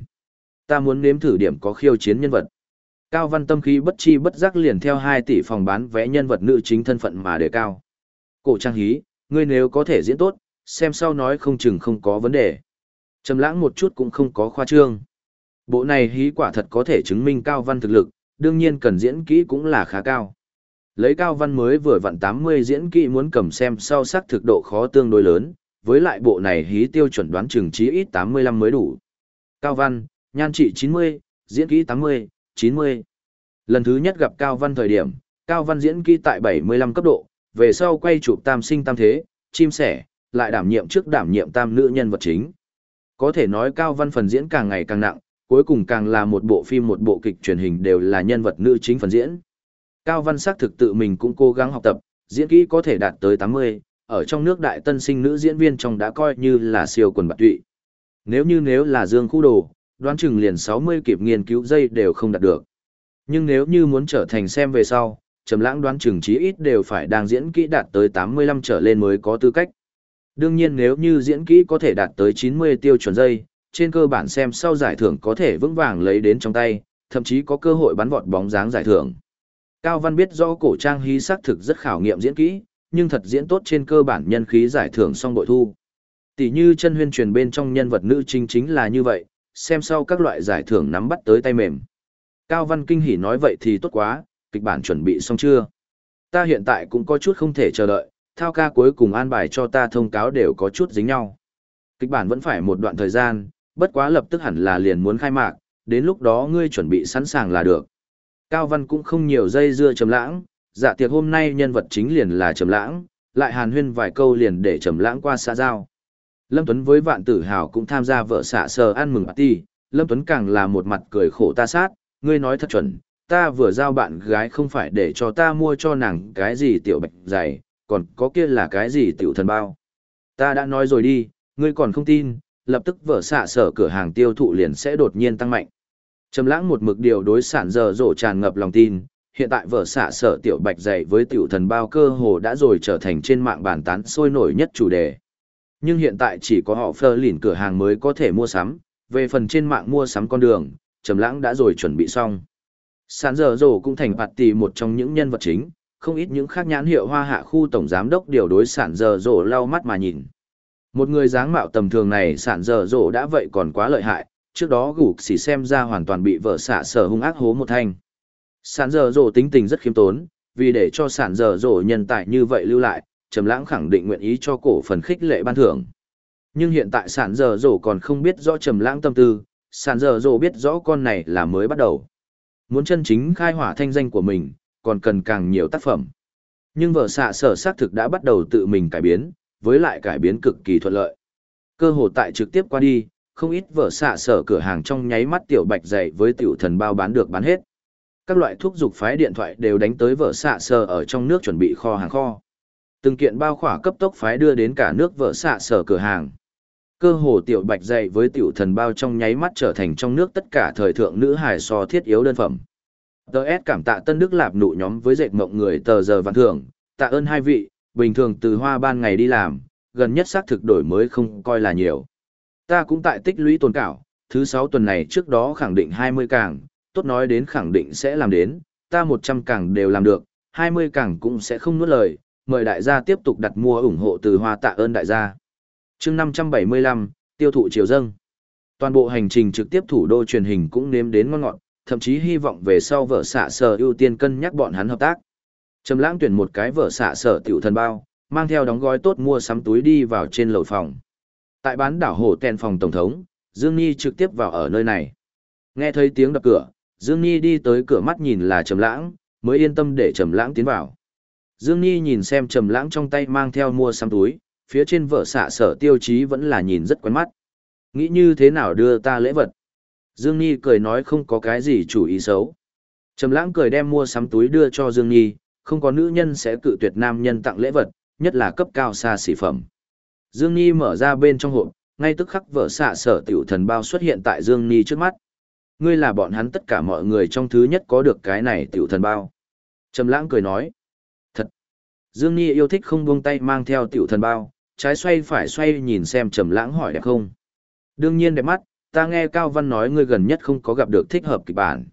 Ta muốn nếm thử điểm có khiêu chiến nhân vật. Cao Văn tâm khí bất chi bất giác liền theo 2 tỷ phòng bán vẽ nhân vật nữ chính thân phận mà đề cao. Cổ trang hí, ngươi nếu có thể diễn tốt, xem sau nói không chừng không có vấn đề. Trầm lãng một chút cũng không có khoa trương. Bộ này hí quả thật có thể chứng minh Cao Văn thực lực, đương nhiên cần diễn kỹ cũng là khá cao. Lấy Cao Văn mới vừa vặn 80 diễn kỹ muốn cầm xem sau sắc thực độ khó tương đối lớn, với lại bộ này hí tiêu chuẩn đoán chừng chí ít 85 mới đủ. Cao Văn, nhan trị 90, diễn kỹ 80, 90. Lần thứ nhất gặp Cao Văn thời điểm, Cao Văn diễn kỹ tại 75 cấp độ, về sau quay chụp tam sinh tam thế, chim sẻ, lại đảm nhiệm trước đảm nhiệm tam nữ nhân vật chính. Có thể nói Cao Văn phần diễn càng ngày càng nặng, cuối cùng càng là một bộ phim một bộ kịch truyền hình đều là nhân vật nữ chính phần diễn. Cao Văn xác thực tự mình cũng cố gắng học tập, diễn kỹ có thể đạt tới 80, ở trong nước đại tân sinh nữ diễn viên trong đã coi như là siêu quần bạc tụy. Nếu như nếu là Dương Khu Đồ, đoán chừng liền 60 kịp nghiên cứu dây đều không đạt được. Nhưng nếu như muốn trở thành xem về sau, Trầm Lãng đoán chừng chí ít đều phải đang diễn kỹ đạt tới 85 trở lên mới có tư cách. Đương nhiên nếu như diễn kỹ có thể đạt tới 90 tiêu chuẩn dây, trên cơ bản xem sau giải thưởng có thể vững vàng lấy đến trong tay, thậm chí có cơ hội bắn vọt bóng dáng giải thưởng. Cao Văn biết rõ cổ trang hí sắc thực rất khảo nghiệm diễn kỹ, nhưng thật diễn tốt trên cơ bản nhân khí giải thưởng song bội thu. Tỷ như chân huyên truyền bên trong nhân vật nữ chính chính là như vậy, xem sau các loại giải thưởng nắm bắt tới tay mềm. Cao Văn kinh hỉ nói vậy thì tốt quá, kịch bản chuẩn bị xong chưa? Ta hiện tại cũng có chút không thể chờ đợi, thao ca cuối cùng an bài cho ta thông cáo đều có chút dính nhau. Kịch bản vẫn phải một đoạn thời gian, bất quá lập tức hẳn là liền muốn khai mạc, đến lúc đó ngươi chuẩn bị sẵn sàng là được. Cao Văn cũng không nhiều dây dưa trầm lãng, dạ tiệc hôm nay nhân vật chính liền là trầm lãng, lại hàn huyên vài câu liền để trầm lãng qua xã giao. Lâm Tuấn với vạn tử hào cũng tham gia vợ xạ sờ ăn mừng party, Lâm Tuấn càng là một mặt cười khổ ta sát, ngươi nói thật chuẩn, ta vừa giao bạn gái không phải để cho ta mua cho nàng cái gì tiểu bạch giày, còn có kia là cái gì tiểu thần bao. Ta đã nói rồi đi, ngươi còn không tin, lập tức vợ xạ sở cửa hàng tiêu thụ liền sẽ đột nhiên tăng mạnh. Trầm lãng một mực điều đối sản giờ rộ tràn ngập lòng tin, hiện tại vở xạ sở tiểu bạch dày với tiểu thần bao cơ hồ đã rồi trở thành trên mạng bàn tán sôi nổi nhất chủ đề. Nhưng hiện tại chỉ có họ phơ lỉn cửa hàng mới có thể mua sắm, về phần trên mạng mua sắm con đường, Trầm lãng đã rồi chuẩn bị xong. Sản giờ rổ cũng thành bạt tỷ một trong những nhân vật chính, không ít những khác nhãn hiệu hoa hạ khu tổng giám đốc điều đối sản giờ rổ lau mắt mà nhìn. Một người dáng mạo tầm thường này sản giờ rổ đã vậy còn quá lợi hại, trước đó gục xỉ xem ra hoàn toàn bị vợ xạ sở hung ác hố một thanh. Sản giờ rổ tính tình rất khiêm tốn, vì để cho sản giờ rổ nhân tài như vậy lưu lại, Trầm Lãng khẳng định nguyện ý cho cổ phần khích lệ ban thưởng. Nhưng hiện tại sản giờ rổ còn không biết rõ Trầm Lãng tâm tư, sản giờ rổ biết rõ con này là mới bắt đầu. Muốn chân chính khai hỏa thanh danh của mình, còn cần càng nhiều tác phẩm. Nhưng vợ xạ sở xác thực đã bắt đầu tự mình cải biến, với lại cải biến cực kỳ thuận lợi. Cơ hội tại trực tiếp qua đi, không ít vở xạ sở cửa hàng trong nháy mắt tiểu bạch dày với tiểu thần bao bán được bán hết. Các loại thuốc dục phái điện thoại đều đánh tới vở xạ sở ở trong nước chuẩn bị kho hàng kho. Từng kiện bao khỏa cấp tốc phái đưa đến cả nước vở xạ sở cửa hàng. Cơ hồ tiểu bạch dày với tiểu thần bao trong nháy mắt trở thành trong nước tất cả thời thượng nữ hài so thiết yếu đơn phẩm. Đợt cảm tạ Tân Đức Lạp nụ nhóm với dệt mộng người tờ giờ văn thưởng, tạ ơn hai vị, bình thường từ hoa ban ngày đi làm, gần nhất xác thực đổi mới không coi là nhiều. Ta cũng tại tích lũy tồn cảo, thứ sáu tuần này trước đó khẳng định 20 càng, tốt nói đến khẳng định sẽ làm đến, ta 100 càng đều làm được, 20 càng cũng sẽ không nuốt lời, mời đại gia tiếp tục đặt mua ủng hộ từ hoa tạ ơn đại gia chương 575, tiêu thụ chiều dâng. Toàn bộ hành trình trực tiếp thủ đô truyền hình cũng nếm đến ngon ngọt, thậm chí hy vọng về sau vợ xạ sở ưu tiên cân nhắc bọn hắn hợp tác. Trầm lãng tuyển một cái vợ xạ sở tiểu thần bao, mang theo đóng gói tốt mua sắm túi đi vào trên lầu phòng. Tại bán đảo hồ tèn phòng tổng thống, Dương Nhi trực tiếp vào ở nơi này. Nghe thấy tiếng đập cửa, Dương Nhi đi tới cửa mắt nhìn là Trầm Lãng, mới yên tâm để Trầm Lãng tiến vào. Dương Nhi nhìn xem Trầm Lãng trong tay mang theo mua sắm túi, phía trên vợ xạ sở tiêu chí vẫn là nhìn rất quen mắt. Nghĩ như thế nào đưa ta lễ vật? Dương Nhi cười nói không có cái gì chủ ý xấu. Trầm Lãng cười đem mua sắm túi đưa cho Dương Nhi, không có nữ nhân sẽ cự tuyệt nam nhân tặng lễ vật, nhất là cấp cao xa xỉ phẩm. Dương Nhi mở ra bên trong hộp, ngay tức khắc vợ xạ sở tiểu thần bao xuất hiện tại Dương Nhi trước mắt. Ngươi là bọn hắn tất cả mọi người trong thứ nhất có được cái này tiểu thần bao. Trầm lãng cười nói. Thật. Dương Nhi yêu thích không buông tay mang theo tiểu thần bao, trái xoay phải xoay nhìn xem Trầm lãng hỏi đẹp không. Đương nhiên đẹp mắt, ta nghe Cao Văn nói ngươi gần nhất không có gặp được thích hợp kịch bản.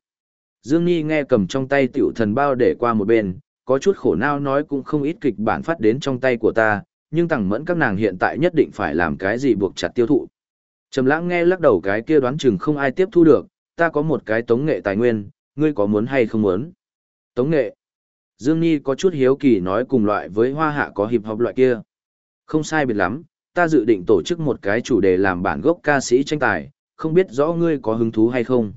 Dương Nhi nghe cầm trong tay tiểu thần bao để qua một bên, có chút khổ não nói cũng không ít kịch bản phát đến trong tay của ta, nhưng tằng mẫn các nàng hiện tại nhất định phải làm cái gì buộc chặt tiêu thụ. Trầm lãng nghe lắc đầu cái kia đoán chừng không ai tiếp thu được, ta có một cái tống nghệ tài nguyên, ngươi có muốn hay không muốn? Tống nghệ. Dương Nhi có chút hiếu kỳ nói cùng loại với hoa hạ có hiệp học loại kia. Không sai biệt lắm, ta dự định tổ chức một cái chủ đề làm bản gốc ca sĩ tranh tài, không biết rõ ngươi có hứng thú hay không.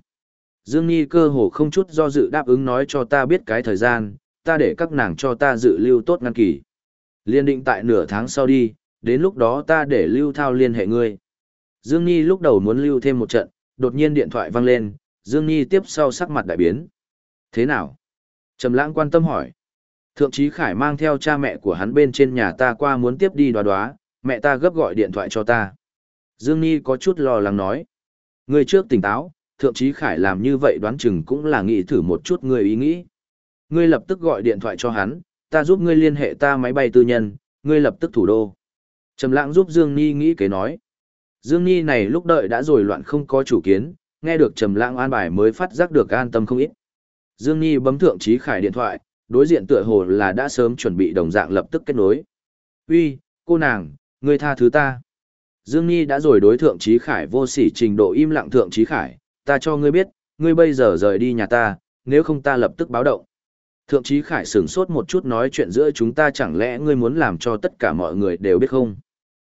Dương Nhi cơ hồ không chút do dự đáp ứng nói cho ta biết cái thời gian, ta để các nàng cho ta dự lưu tốt ngăn kỳ. Liên định tại nửa tháng sau đi, đến lúc đó ta để lưu thao liên hệ ngươi. Dương Nhi lúc đầu muốn lưu thêm một trận, đột nhiên điện thoại vang lên, Dương Nhi tiếp sau sắc mặt đại biến. Thế nào? Trầm lãng quan tâm hỏi. Thượng Chí Khải mang theo cha mẹ của hắn bên trên nhà ta qua muốn tiếp đi đoá đoá, mẹ ta gấp gọi điện thoại cho ta. Dương Nhi có chút lo lắng nói. Người trước tỉnh táo, Thượng Chí Khải làm như vậy đoán chừng cũng là nghĩ thử một chút người ý nghĩ. Ngươi lập tức gọi điện thoại cho hắn, ta giúp ngươi liên hệ ta máy bay tư nhân, ngươi lập tức thủ đô. Trầm lãng giúp Dương Nhi nghĩ kế nói. Dương Nhi này lúc đợi đã rồi loạn không có chủ kiến, nghe được Trầm lãng an bài mới phát giác được an tâm không ít. Dương Nhi bấm thượng trí khải điện thoại, đối diện tựa hồ là đã sớm chuẩn bị đồng dạng lập tức kết nối. Uy, cô nàng, ngươi tha thứ ta. Dương Nhi đã rồi đối thượng trí khải vô sỉ trình độ im lặng thượng trí khải, ta cho ngươi biết, ngươi bây giờ rời đi nhà ta, nếu không ta lập tức báo động. Thượng trí khải sửng sốt một chút nói chuyện giữa chúng ta chẳng lẽ ngươi muốn làm cho tất cả mọi người đều biết không?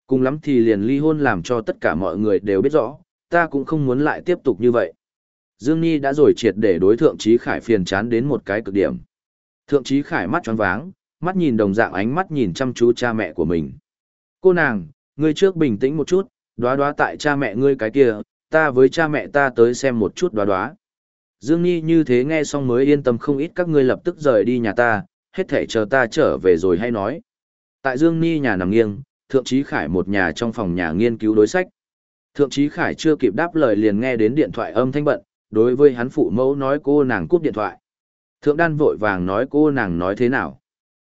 Cùng lắm thì liền ly hôn làm cho tất cả mọi người đều biết rõ, ta cũng không muốn lại tiếp tục như vậy. Dương Nhi đã rồi triệt để đối thượng trí khải phiền chán đến một cái cực điểm. Thượng trí khải mắt tròn váng, mắt nhìn đồng dạng ánh mắt nhìn chăm chú cha mẹ của mình. Cô nàng, ngươi trước bình tĩnh một chút, đoá đoá tại cha mẹ ngươi cái kia, ta với cha mẹ ta tới xem một chút đoá đoá. Dương Nhi như thế nghe xong mới yên tâm không ít các ngươi lập tức rời đi nhà ta, hết thể chờ ta trở về rồi hay nói. Tại Dương Nhi nhà nằm nghiêng, Thượng Chí Khải một nhà trong phòng nhà nghiên cứu đối sách. Thượng Chí Khải chưa kịp đáp lời liền nghe đến điện thoại âm thanh bận, đối với hắn phụ mẫu nói cô nàng cúp điện thoại. Thượng Đan vội vàng nói cô nàng nói thế nào.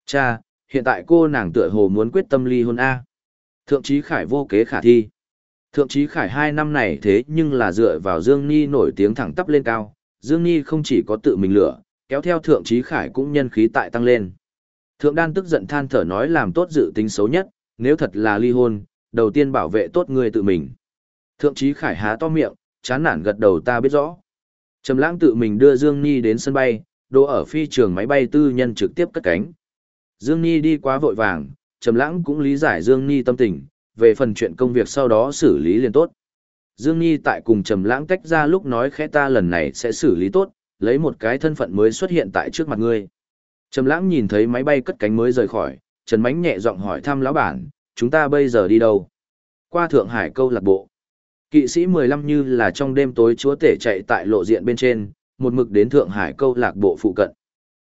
Cha, hiện tại cô nàng tựa hồ muốn quyết tâm ly hôn A. Thượng Chí Khải vô kế khả thi. Thượng Chí Khải hai năm này thế nhưng là dựa vào Dương Nhi nổi tiếng thẳng tắp lên cao, Dương Nhi không chỉ có tự mình lửa, kéo theo Thượng Trí Khải cũng nhân khí tại tăng lên. Thượng Đan tức giận than thở nói làm tốt dự tính xấu nhất, nếu thật là ly hôn, đầu tiên bảo vệ tốt người tự mình. Thượng Trí Khải há to miệng, chán nản gật đầu ta biết rõ. Trầm lãng tự mình đưa Dương Nhi đến sân bay, đỗ ở phi trường máy bay tư nhân trực tiếp cất cánh. Dương Nhi đi quá vội vàng, Trầm lãng cũng lý giải Dương Nhi tâm tình, về phần chuyện công việc sau đó xử lý liền tốt. Dương Nhi tại cùng Trầm Lãng tách ra lúc nói khẽ ta lần này sẽ xử lý tốt, lấy một cái thân phận mới xuất hiện tại trước mặt ngươi. Trầm Lãng nhìn thấy máy bay cất cánh mới rời khỏi, Trần Mánh nhẹ giọng hỏi thăm lão bản, chúng ta bây giờ đi đâu? Qua Thượng Hải câu lạc bộ. Kỵ sĩ 15 như là trong đêm tối chúa tể chạy tại lộ diện bên trên, một mực đến Thượng Hải câu lạc bộ phụ cận.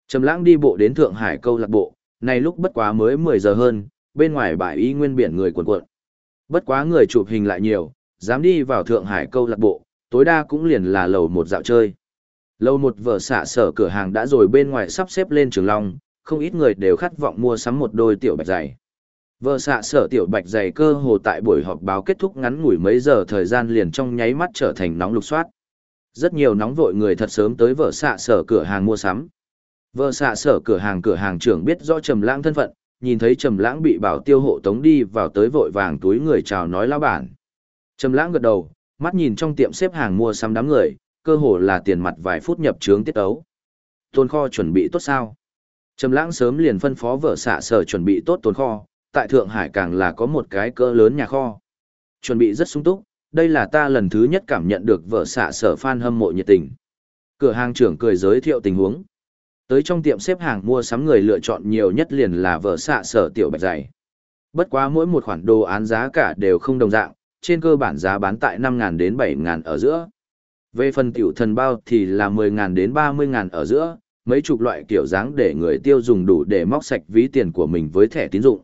Trầm Lãng đi bộ đến Thượng Hải câu lạc bộ, này lúc bất quá mới 10 giờ hơn, bên ngoài bãi y nguyên biển người cuồn cuộn. Bất quá người chụp hình lại nhiều, dám đi vào Thượng Hải câu lạc bộ, tối đa cũng liền là lầu một dạo chơi. Lầu một vở xạ sở cửa hàng đã rồi bên ngoài sắp xếp lên trường long, không ít người đều khát vọng mua sắm một đôi tiểu bạch giày. Vợ xạ sở tiểu bạch giày cơ hồ tại buổi họp báo kết thúc ngắn ngủi mấy giờ thời gian liền trong nháy mắt trở thành nóng lục soát. Rất nhiều nóng vội người thật sớm tới vợ xạ sở cửa hàng mua sắm. Vợ xạ sở cửa hàng cửa hàng trưởng biết rõ Trầm Lãng thân phận, nhìn thấy Trầm Lãng bị bảo tiêu hộ tống đi vào tới vội vàng túi người chào nói lão bản. Trầm lãng gật đầu, mắt nhìn trong tiệm xếp hàng mua sắm đám người, cơ hồ là tiền mặt vài phút nhập trướng tiết ấu. Tồn kho chuẩn bị tốt sao? Trầm lãng sớm liền phân phó vợ xạ sở chuẩn bị tốt tồn kho, tại Thượng Hải càng là có một cái cỡ lớn nhà kho. Chuẩn bị rất sung túc, đây là ta lần thứ nhất cảm nhận được vợ xạ sở fan hâm mộ nhiệt tình. Cửa hàng trưởng cười giới thiệu tình huống. Tới trong tiệm xếp hàng mua sắm người lựa chọn nhiều nhất liền là vợ xạ sở tiểu bạch dày. Bất quá mỗi một khoản đồ án giá cả đều không đồng dạng, trên cơ bản giá bán tại 5.000 đến 7.000 ở giữa. Về phần tiểu thần bao thì là 10.000 đến 30.000 ở giữa, mấy chục loại kiểu dáng để người tiêu dùng đủ để móc sạch ví tiền của mình với thẻ tín dụng.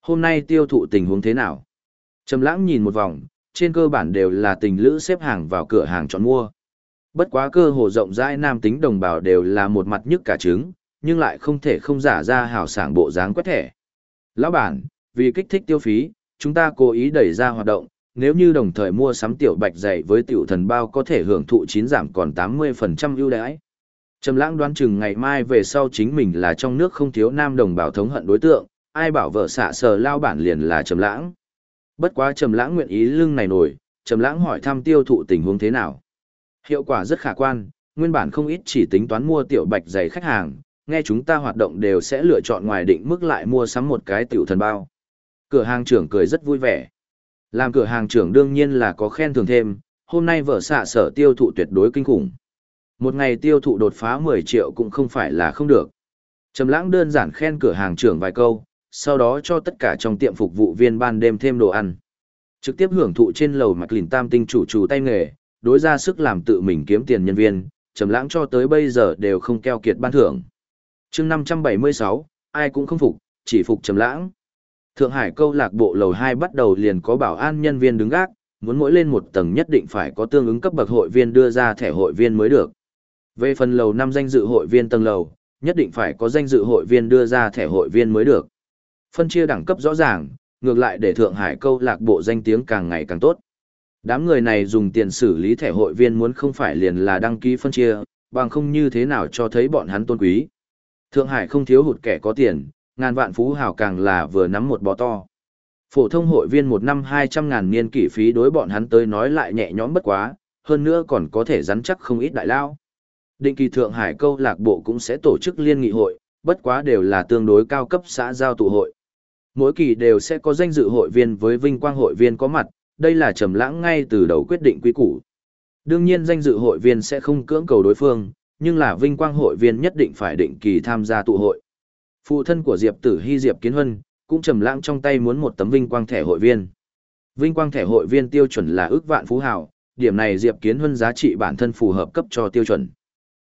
Hôm nay tiêu thụ tình huống thế nào? Trầm lãng nhìn một vòng, trên cơ bản đều là tình lữ xếp hàng vào cửa hàng chọn mua. Bất quá cơ hồ rộng rãi nam tính đồng bào đều là một mặt nhức cả trứng, nhưng lại không thể không giả ra hào sảng bộ dáng quét thẻ. Lão bản, vì kích thích tiêu phí, chúng ta cố ý đẩy ra hoạt động, nếu như đồng thời mua sắm tiểu bạch dày với tiểu thần bao có thể hưởng thụ chín giảm còn 80% ưu đãi. Trầm lãng đoán chừng ngày mai về sau chính mình là trong nước không thiếu nam đồng bào thống hận đối tượng, ai bảo vợ xạ sờ lao bản liền là trầm lãng. Bất quá trầm lãng nguyện ý lưng này nổi, trầm lãng hỏi thăm tiêu thụ tình huống thế nào. Hiệu quả rất khả quan, nguyên bản không ít chỉ tính toán mua tiểu bạch giày khách hàng, nghe chúng ta hoạt động đều sẽ lựa chọn ngoài định mức lại mua sắm một cái tiểu thần bao. Cửa hàng trưởng cười rất vui vẻ. Làm cửa hàng trưởng đương nhiên là có khen thưởng thêm, hôm nay vợ xạ sở tiêu thụ tuyệt đối kinh khủng. Một ngày tiêu thụ đột phá 10 triệu cũng không phải là không được. Trầm lãng đơn giản khen cửa hàng trưởng vài câu, sau đó cho tất cả trong tiệm phục vụ viên ban đêm thêm đồ ăn. Trực tiếp hưởng thụ trên lầu mặt lìn tam tinh chủ chủ tay nghề, đối ra sức làm tự mình kiếm tiền nhân viên, trầm lãng cho tới bây giờ đều không keo kiệt ban thưởng. Chương 576, ai cũng không phục, chỉ phục trầm lãng. Thượng Hải câu lạc bộ lầu 2 bắt đầu liền có bảo an nhân viên đứng gác, muốn mỗi lên một tầng nhất định phải có tương ứng cấp bậc hội viên đưa ra thẻ hội viên mới được. Về phần lầu 5 danh dự hội viên tầng lầu, nhất định phải có danh dự hội viên đưa ra thẻ hội viên mới được. Phân chia đẳng cấp rõ ràng, ngược lại để Thượng Hải câu lạc bộ danh tiếng càng ngày càng tốt. Đám người này dùng tiền xử lý thẻ hội viên muốn không phải liền là đăng ký phân chia, bằng không như thế nào cho thấy bọn hắn tôn quý. Thượng Hải không thiếu hụt kẻ có tiền, ngàn vạn phú hào càng là vừa nắm một bó to. Phổ thông hội viên một năm 200 ngàn niên kỷ phí đối bọn hắn tới nói lại nhẹ nhõm bất quá, hơn nữa còn có thể rắn chắc không ít đại lao. Định kỳ Thượng Hải câu lạc bộ cũng sẽ tổ chức liên nghị hội, bất quá đều là tương đối cao cấp xã giao tụ hội. Mỗi kỳ đều sẽ có danh dự hội viên với vinh quang hội viên có mặt, đây là trầm lãng ngay từ đầu quyết định quy củ. Đương nhiên danh dự hội viên sẽ không cưỡng cầu đối phương, nhưng là vinh quang hội viên nhất định phải định kỳ tham gia tụ hội. Phụ thân của Diệp Tử Hy Diệp Kiến Huân, cũng trầm lãng trong tay muốn một tấm vinh quang thẻ hội viên. Vinh quang thẻ hội viên tiêu chuẩn là ước vạn phú hào, điểm này Diệp Kiến Huân giá trị bản thân phù hợp cấp cho tiêu chuẩn.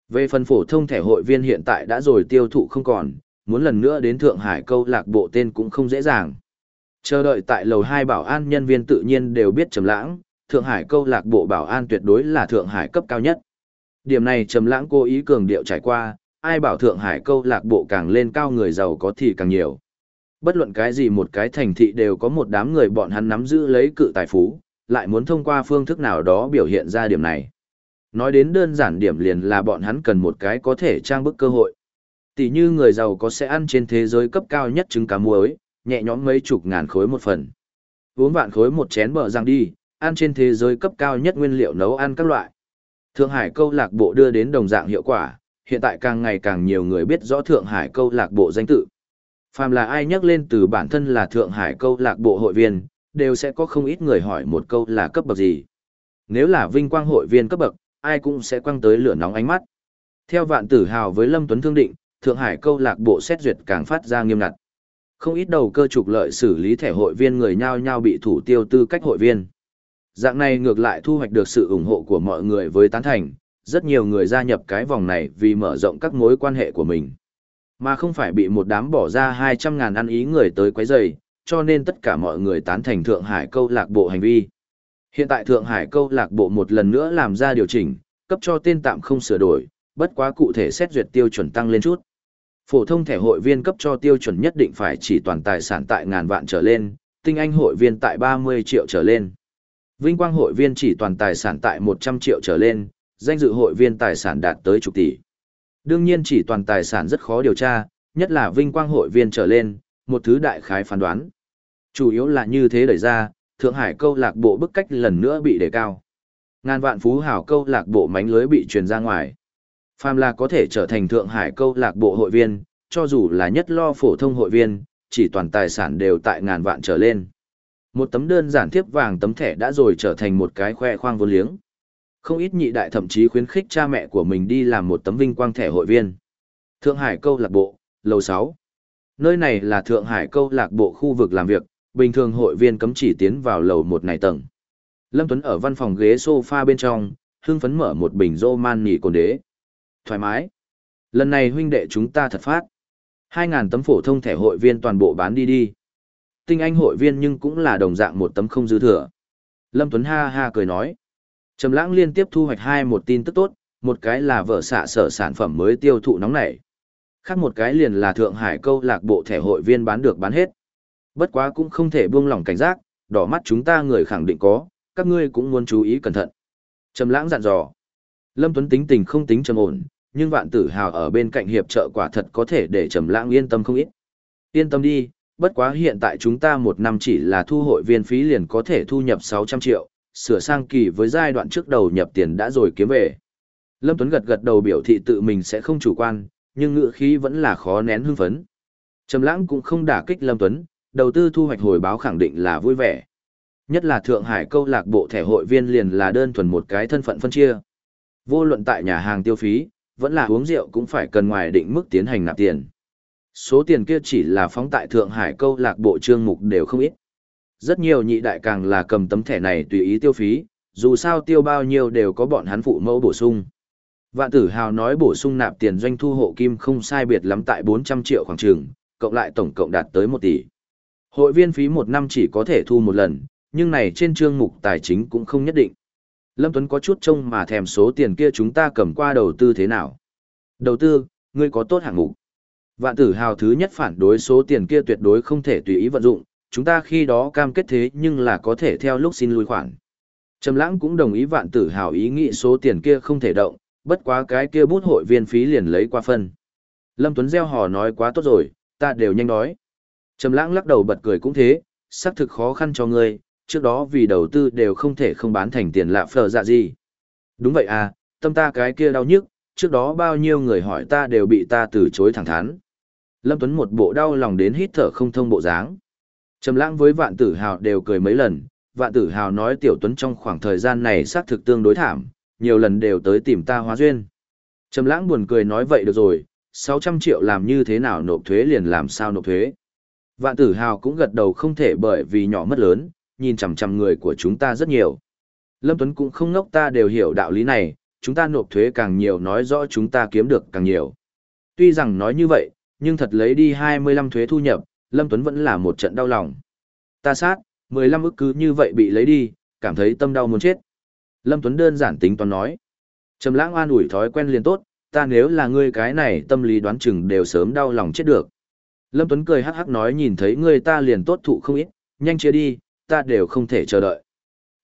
Về phần phổ thông thẻ hội viên hiện tại đã rồi tiêu thụ không còn, muốn lần nữa đến Thượng Hải câu lạc bộ tên cũng không dễ dàng. Chờ đợi tại lầu 2 bảo an nhân viên tự nhiên đều biết Trầm Lãng, Thượng Hải câu lạc bộ bảo an tuyệt đối là Thượng Hải cấp cao nhất. Điểm này Trầm Lãng cố ý cường điệu trải qua, ai bảo Thượng Hải câu lạc bộ càng lên cao người giàu có thì càng nhiều. Bất luận cái gì một cái thành thị đều có một đám người bọn hắn nắm giữ lấy cự tài phú, lại muốn thông qua phương thức nào đó biểu hiện ra điểm này. Nói đến đơn giản điểm liền là bọn hắn cần một cái có thể trang bức cơ hội. Tỷ như người giàu có sẽ ăn trên thế giới cấp cao nhất trứng cá muối, nhẹ nhõm mấy chục ngàn khối một phần. Uống vạn khối một chén bờ răng đi, ăn trên thế giới cấp cao nhất nguyên liệu nấu ăn các loại. Thượng Hải câu lạc bộ đưa đến đồng dạng hiệu quả, hiện tại càng ngày càng nhiều người biết rõ Thượng Hải câu lạc bộ danh tự. Phàm là ai nhắc lên từ bản thân là Thượng Hải câu lạc bộ hội viên, đều sẽ có không ít người hỏi một câu là cấp bậc gì. Nếu là vinh quang hội viên cấp bậc, ai cũng sẽ quăng tới lửa nóng ánh mắt. Theo vạn tử hào với Lâm Tuấn Thương Định, Thượng Hải câu lạc bộ xét duyệt càng phát ra nghiêm ngặt. Không ít đầu cơ trục lợi xử lý thẻ hội viên người nhao nhao bị thủ tiêu tư cách hội viên. Dạng này ngược lại thu hoạch được sự ủng hộ của mọi người với tán thành, rất nhiều người gia nhập cái vòng này vì mở rộng các mối quan hệ của mình. Mà không phải bị một đám bỏ ra 200 ngàn ăn ý người tới quấy rầy, cho nên tất cả mọi người tán thành Thượng Hải câu lạc bộ hành vi. Hiện tại Thượng Hải câu lạc bộ một lần nữa làm ra điều chỉnh, cấp cho tên tạm không sửa đổi, bất quá cụ thể xét duyệt tiêu chuẩn tăng lên chút. Phổ thông thẻ hội viên cấp cho tiêu chuẩn nhất định phải chỉ toàn tài sản tại ngàn vạn trở lên, tinh anh hội viên tại 30 triệu trở lên. Vinh quang hội viên chỉ toàn tài sản tại 100 triệu trở lên, danh dự hội viên tài sản đạt tới chục tỷ. Đương nhiên chỉ toàn tài sản rất khó điều tra, nhất là vinh quang hội viên trở lên, một thứ đại khái phán đoán. Chủ yếu là như thế đẩy ra, Thượng Hải câu lạc bộ bức cách lần nữa bị đề cao. Ngàn vạn phú hào câu lạc bộ mánh lưới bị truyền ra ngoài. Phàm là có thể trở thành Thượng Hải câu lạc bộ hội viên, cho dù là nhất lo phổ thông hội viên, chỉ toàn tài sản đều tại ngàn vạn trở lên. Một tấm đơn giản tiếp vàng tấm thẻ đã rồi trở thành một cái khoe khoang vô liếng. Không ít nhị đại thậm chí khuyến khích cha mẹ của mình đi làm một tấm vinh quang thẻ hội viên. Thượng Hải câu lạc bộ, lầu 6. Nơi này là Thượng Hải câu lạc bộ khu vực làm việc, bình thường hội viên cấm chỉ tiến vào lầu một này tầng. Lâm Tuấn ở văn phòng ghế sofa bên trong, hưng phấn mở một bình rô man nỉ cồn đế. Thoải mái. Lần này huynh đệ chúng ta thật phát. 2.000 tấm phổ thông thẻ hội viên toàn bộ bán đi đi. Tinh anh hội viên nhưng cũng là đồng dạng một tấm không dư thừa. Lâm Tuấn ha ha cười nói. Trầm lãng liên tiếp thu hoạch hai một tin tức tốt, một cái là vợ xạ sở sản phẩm mới tiêu thụ nóng nảy. Khác một cái liền là Thượng Hải câu lạc bộ thẻ hội viên bán được bán hết. Bất quá cũng không thể buông lỏng cảnh giác, đỏ mắt chúng ta người khẳng định có, các ngươi cũng muốn chú ý cẩn thận. Trầm lãng dặn dò. Lâm Tuấn tính tình không tính trầm ổn, nhưng vạn tử hào ở bên cạnh hiệp trợ quả thật có thể để trầm lãng yên tâm không ít. Yên tâm đi, bất quá hiện tại chúng ta một năm chỉ là thu hội viên phí liền có thể thu nhập 600 triệu, sửa sang kỳ với giai đoạn trước đầu nhập tiền đã rồi kiếm về. Lâm Tuấn gật gật đầu biểu thị tự mình sẽ không chủ quan, nhưng ngựa khí vẫn là khó nén hưng phấn. Trầm lãng cũng không đả kích Lâm Tuấn, đầu tư thu hoạch hồi báo khẳng định là vui vẻ. Nhất là Thượng Hải câu lạc bộ thẻ hội viên liền là đơn thuần một cái thân phận phân chia. Vô luận tại nhà hàng tiêu phí, vẫn là uống rượu cũng phải cần ngoài định mức tiến hành nạp tiền. Số tiền kia chỉ là phóng tại Thượng Hải câu lạc bộ chương mục đều không ít. Rất nhiều nhị đại càng là cầm tấm thẻ này tùy ý tiêu phí, dù sao tiêu bao nhiêu đều có bọn hắn phụ mẫu bổ sung. Vạn tử hào nói bổ sung nạp tiền doanh thu hộ kim không sai biệt lắm tại 400 triệu khoảng trường, cộng lại tổng cộng đạt tới 1 tỷ. Hội viên phí một năm chỉ có thể thu một lần, nhưng này trên chương mục tài chính cũng không nhất định. Lâm Tuấn có chút trông mà thèm số tiền kia chúng ta cầm qua đầu tư thế nào. Đầu tư, ngươi có tốt hạng mục. Vạn tử hào thứ nhất phản đối số tiền kia tuyệt đối không thể tùy ý vận dụng, chúng ta khi đó cam kết thế nhưng là có thể theo lúc xin lui khoản. Trầm lãng cũng đồng ý vạn tử hào ý nghĩ số tiền kia không thể động, bất quá cái kia bút hội viên phí liền lấy qua phân. Lâm Tuấn gieo hò nói quá tốt rồi, ta đều nhanh đói. Trầm lãng lắc đầu bật cười cũng thế, xác thực khó khăn cho ngươi, trước đó vì đầu tư đều không thể không bán thành tiền lạ phở dạ gì. Đúng vậy à, tâm ta cái kia đau nhức, trước đó bao nhiêu người hỏi ta đều bị ta từ chối thẳng thắn. Lâm Tuấn một bộ đau lòng đến hít thở không thông bộ dáng. Trầm lãng với vạn tử hào đều cười mấy lần, vạn tử hào nói tiểu tuấn trong khoảng thời gian này xác thực tương đối thảm, nhiều lần đều tới tìm ta hóa duyên. Trầm lãng buồn cười nói vậy được rồi, 600 triệu làm như thế nào nộp thuế liền làm sao nộp thuế. Vạn tử hào cũng gật đầu không thể bởi vì nhỏ mất lớn, nhìn chằm chằm người của chúng ta rất nhiều. Lâm Tuấn cũng không ngốc ta đều hiểu đạo lý này, chúng ta nộp thuế càng nhiều nói rõ chúng ta kiếm được càng nhiều. Tuy rằng nói như vậy, nhưng thật lấy đi 25 thuế thu nhập, Lâm Tuấn vẫn là một trận đau lòng. Ta sát, 15 ức cứ như vậy bị lấy đi, cảm thấy tâm đau muốn chết. Lâm Tuấn đơn giản tính toán nói. Trầm lãng an ủi thói quen liền tốt, ta nếu là ngươi cái này tâm lý đoán chừng đều sớm đau lòng chết được. Lâm Tuấn cười hắc hắc nói nhìn thấy ngươi ta liền tốt thụ không ít, nhanh chia đi, ta đều không thể chờ đợi.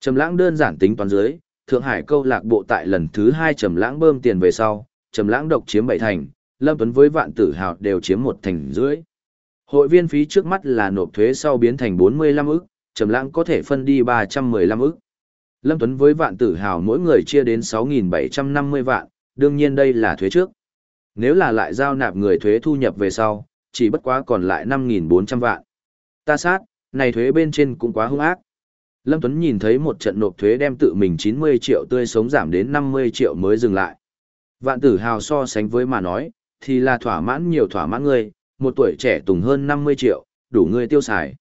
Trầm lãng đơn giản tính toán dưới, Thượng Hải câu lạc bộ tại lần thứ 2 Trầm lãng bơm tiền về sau, Trầm lãng độc chiếm bảy thành, Lâm Tuấn với vạn tử hào đều chiếm một thành dưới. Hội viên phí trước mắt là nộp thuế sau biến thành 45 ức, Trầm lãng có thể phân đi 315 ức. Lâm Tuấn với vạn tử hào mỗi người chia đến 6.750 vạn, đương nhiên đây là thuế trước. Nếu là lại giao nạp người thuế thu nhập về sau, chỉ bất quá còn lại 5.400 vạn. Ta sát, này thuế bên trên cũng quá hung ác. Lâm Tuấn nhìn thấy một trận nộp thuế đem tự mình 90 triệu tươi sống giảm đến 50 triệu mới dừng lại. Vạn tử hào so sánh với mà nói, thì là thỏa mãn nhiều thỏa mãn người, một tuổi trẻ tùng hơn 50 triệu, đủ người tiêu xài.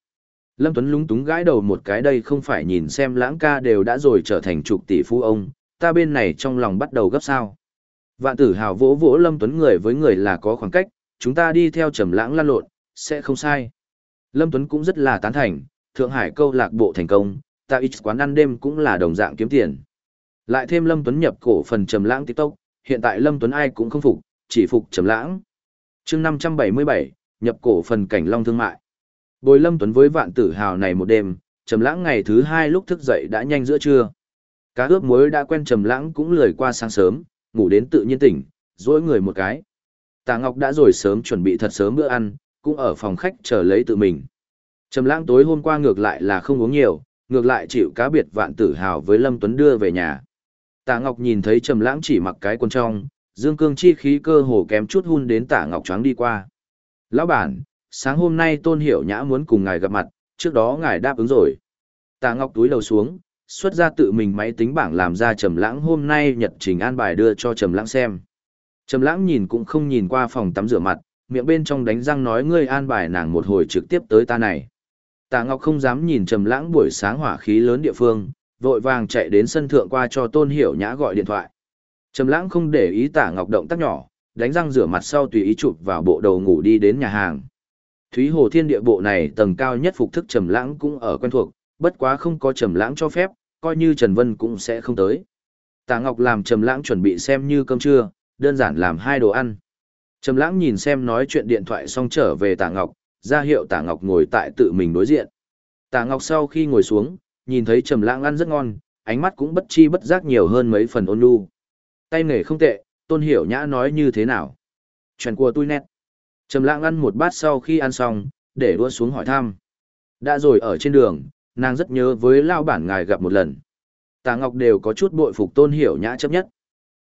Lâm Tuấn lúng túng gãi đầu một cái đây không phải nhìn xem lãng ca đều đã rồi trở thành trục tỷ phú ông, ta bên này trong lòng bắt đầu gấp sao. Vạn tử hào vỗ vỗ Lâm Tuấn người với người là có khoảng cách, chúng ta đi theo trầm lãng lan lộn, sẽ không sai. Lâm Tuấn cũng rất là tán thành, Thượng Hải câu lạc bộ thành công, ta ít quán ăn đêm cũng là đồng dạng kiếm tiền. Lại thêm Lâm Tuấn nhập cổ phần trầm lãng TikTok, hiện tại Lâm Tuấn ai cũng không phục, chỉ phục trầm lãng. Chương 577, nhập cổ phần cảnh long thương mại. Bồi Lâm Tuấn với vạn tử hào này một đêm, trầm lãng ngày thứ hai lúc thức dậy đã nhanh giữa trưa. Cá ướp muối đã quen trầm lãng cũng lười qua sáng sớm, ngủ đến tự nhiên tỉnh, duỗi người một cái. Tạ Ngọc đã rồi sớm chuẩn bị thật sớm bữa ăn, cũng ở phòng khách chờ lấy tự mình. Trầm lãng tối hôm qua ngược lại là không uống nhiều, ngược lại chịu cá biệt vạn tử hào với Lâm Tuấn đưa về nhà. Tạ Ngọc nhìn thấy Trầm Lãng chỉ mặc cái quần trong, dương cương chi khí cơ hồ kém chút hun đến Tạ Ngọc choáng đi qua. "Lão bản, sáng hôm nay Tôn Hiểu Nhã muốn cùng ngài gặp mặt, trước đó ngài đáp ứng rồi." Tạ Ngọc túi đầu xuống, xuất ra tự mình máy tính bảng làm ra Trầm Lãng hôm nay nhật trình an bài đưa cho Trầm Lãng xem. Trầm Lãng nhìn cũng không nhìn qua phòng tắm rửa mặt, miệng bên trong đánh răng nói ngươi an bài nàng một hồi trực tiếp tới ta này. Tạ Ngọc không dám nhìn Trầm Lãng buổi sáng hỏa khí lớn địa phương, vội vàng chạy đến sân thượng qua cho Tôn Hiểu Nhã gọi điện thoại. Trầm Lãng không để ý Tạ Ngọc động tác nhỏ, đánh răng rửa mặt sau tùy ý chụp vào bộ đầu ngủ đi đến nhà hàng. Thúy Hồ Thiên địa bộ này tầng cao nhất phục thức Trầm Lãng cũng ở quen thuộc, bất quá không có Trầm Lãng cho phép, coi như Trần Vân cũng sẽ không tới. Tạ Ngọc làm Trầm Lãng chuẩn bị xem như cơm trưa, đơn giản làm hai đồ ăn. Trầm Lãng nhìn xem nói chuyện điện thoại xong trở về Tạ Ngọc, ra hiệu Tạ Ngọc ngồi tại tự mình đối diện. Tạ Ngọc sau khi ngồi xuống, nhìn thấy Trầm Lãng ăn rất ngon, ánh mắt cũng bất chi bất giác nhiều hơn mấy phần ôn nhu. Tay nghề không tệ, Tôn Hiểu Nhã nói như thế nào? Chuyện của tôi nét. Trầm Lãng ăn một bát sau khi ăn xong, để đua xuống hỏi thăm. Đã rồi ở trên đường, nàng rất nhớ với lao bản ngài gặp một lần. Tà Ngọc đều có chút bội phục Tôn Hiểu Nhã chấp nhất.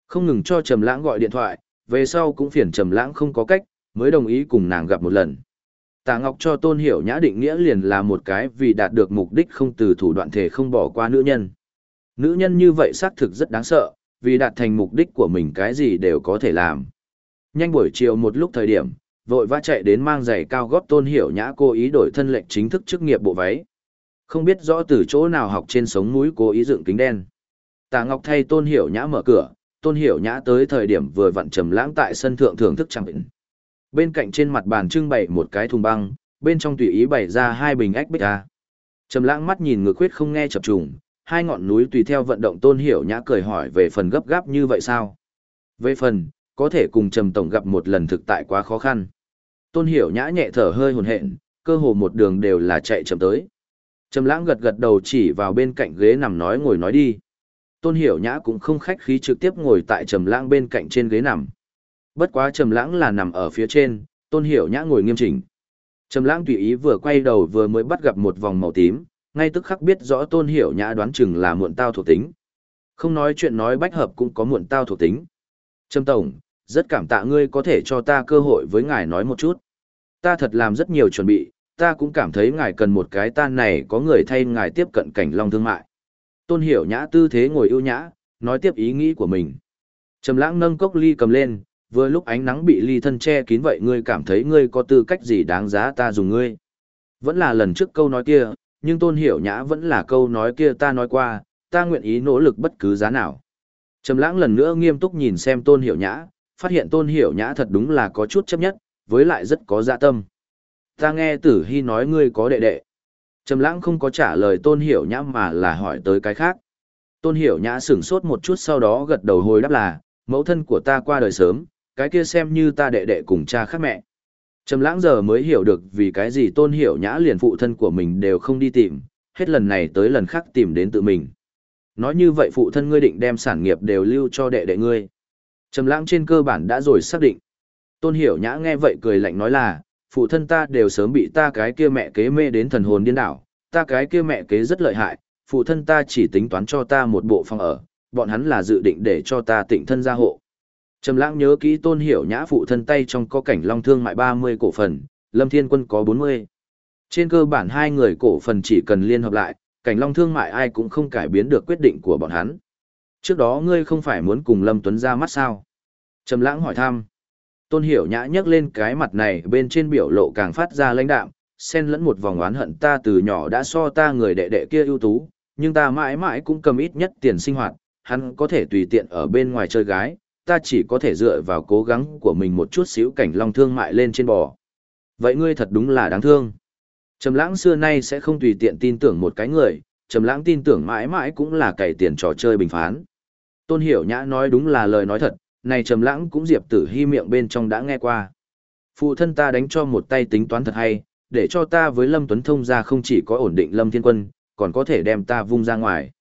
Không ngừng cho Trầm Lãng gọi điện thoại, về sau cũng phiền Trầm Lãng không có cách, mới đồng ý cùng nàng gặp một lần. Tạ Ngọc cho Tôn Hiểu Nhã định nghĩa liền là một cái vì đạt được mục đích không từ thủ đoạn thể không bỏ qua nữ nhân. Nữ nhân như vậy xác thực rất đáng sợ, vì đạt thành mục đích của mình cái gì đều có thể làm. Nhanh buổi chiều một lúc thời điểm, vội vã chạy đến mang giày cao gót Tôn Hiểu Nhã cố ý đổi thân lệnh chính thức chức nghiệp bộ váy. Không biết rõ từ chỗ nào học trên sống mũi cố ý dựng kính đen. Tạ Ngọc thay Tôn Hiểu Nhã mở cửa, Tôn Hiểu Nhã tới thời điểm vừa vặn trầm lãng tại sân thượng thưởng thức trang bệnh. Bên cạnh trên mặt bàn trưng bày một cái thùng băng, bên trong tùy ý bày ra hai bình ách bích a. Trầm lãng mắt nhìn ngược khuyết không nghe chập trùng, hai ngọn núi tùy theo vận động Tôn Hiểu Nhã cười hỏi về phần gấp gáp như vậy sao? Về phần, có thể cùng Trầm tổng gặp một lần thực tại quá khó khăn. Tôn Hiểu Nhã nhẹ thở hơi hồn hện, cơ hồ một đường đều là chạy chậm tới. Trầm lãng gật gật đầu chỉ vào bên cạnh ghế nằm nói ngồi nói đi. Tôn Hiểu Nhã cũng không khách khí trực tiếp ngồi tại Trầm lãng bên cạnh trên ghế nằm. Bất quá Trầm lãng là nằm ở phía trên, Tôn Hiểu Nhã ngồi nghiêm chỉnh. Trầm lãng tùy ý vừa quay đầu vừa mới bắt gặp một vòng màu tím, ngay tức khắc biết rõ Tôn Hiểu Nhã đoán chừng là muộn tao thuộc tính. Không nói chuyện nói bách hợp cũng có muộn tao thuộc tính. Trầm Tổng, rất cảm tạ ngươi có thể cho ta cơ hội với ngài nói một chút. Ta thật làm rất nhiều chuẩn bị, ta cũng cảm thấy ngài cần một cái tan này có người thay ngài tiếp cận cảnh long thương mại. Tôn Hiểu Nhã tư thế ngồi ưu nhã, nói tiếp ý nghĩ của mình. Trầm lãng nâng cốc ly cầm lên, vừa lúc ánh nắng bị ly thân che kín vậy ngươi cảm thấy ngươi có tư cách gì đáng giá ta dùng ngươi. Vẫn là lần trước câu nói kia, nhưng Tôn Hiểu Nhã vẫn là câu nói kia ta nói qua, ta nguyện ý nỗ lực bất cứ giá nào. Trầm lãng lần nữa nghiêm túc nhìn xem Tôn Hiểu Nhã, phát hiện Tôn Hiểu Nhã thật đúng là có chút chấp nhất, với lại rất có dạ tâm. Ta nghe Tử Hy nói ngươi có đệ đệ. Trầm lãng không có trả lời Tôn Hiểu Nhã mà là hỏi tới cái khác. Tôn Hiểu Nhã sửng sốt một chút sau đó gật đầu hồi đáp là, mẫu thân của ta qua đời sớm, cái kia xem như ta đệ đệ cùng cha khác mẹ. Trầm lãng giờ mới hiểu được vì cái gì Tôn Hiểu Nhã liền phụ thân của mình đều không đi tìm, hết lần này tới lần khác tìm đến tự mình. Nói như vậy phụ thân ngươi định đem sản nghiệp đều lưu cho đệ đệ ngươi. Trầm lãng trên cơ bản đã rồi xác định. Tôn Hiểu Nhã nghe vậy cười lạnh nói là, phụ thân ta đều sớm bị ta cái kia mẹ kế mê đến thần hồn điên đảo, ta cái kia mẹ kế rất lợi hại, phụ thân ta chỉ tính toán cho ta một bộ phòng ở, bọn hắn là dự định để cho ta tịnh thân gia hộ. Trầm lãng nhớ kỹ tôn hiểu nhã phụ thân tay trong có cảnh long thương mại 30 cổ phần, Lâm Thiên Quân có 40. Trên cơ bản hai người cổ phần chỉ cần liên hợp lại, cảnh long thương mại ai cũng không cải biến được quyết định của bọn hắn. Trước đó ngươi không phải muốn cùng Lâm Tuấn ra mắt sao? Trầm lãng hỏi thăm. Tôn hiểu nhã nhấc lên cái mặt này bên trên biểu lộ càng phát ra lãnh đạm, xen lẫn một vòng oán hận ta từ nhỏ đã so ta người đệ đệ kia ưu tú, nhưng ta mãi mãi cũng cầm ít nhất tiền sinh hoạt, hắn có thể tùy tiện ở bên ngoài chơi gái, ta chỉ có thể dựa vào cố gắng của mình một chút xíu cảnh long thương mại lên trên bò. Vậy ngươi thật đúng là đáng thương. Trầm lãng xưa nay sẽ không tùy tiện tin tưởng một cái người, trầm lãng tin tưởng mãi mãi cũng là cày tiền trò chơi bình phán. Tôn Hiểu Nhã nói đúng là lời nói thật, này trầm lãng cũng Diệp Tử Hi miệng bên trong đã nghe qua. Phụ thân ta đánh cho một tay tính toán thật hay, để cho ta với Lâm Tuấn Thông ra không chỉ có ổn định Lâm Thiên Quân, còn có thể đem ta vung ra ngoài.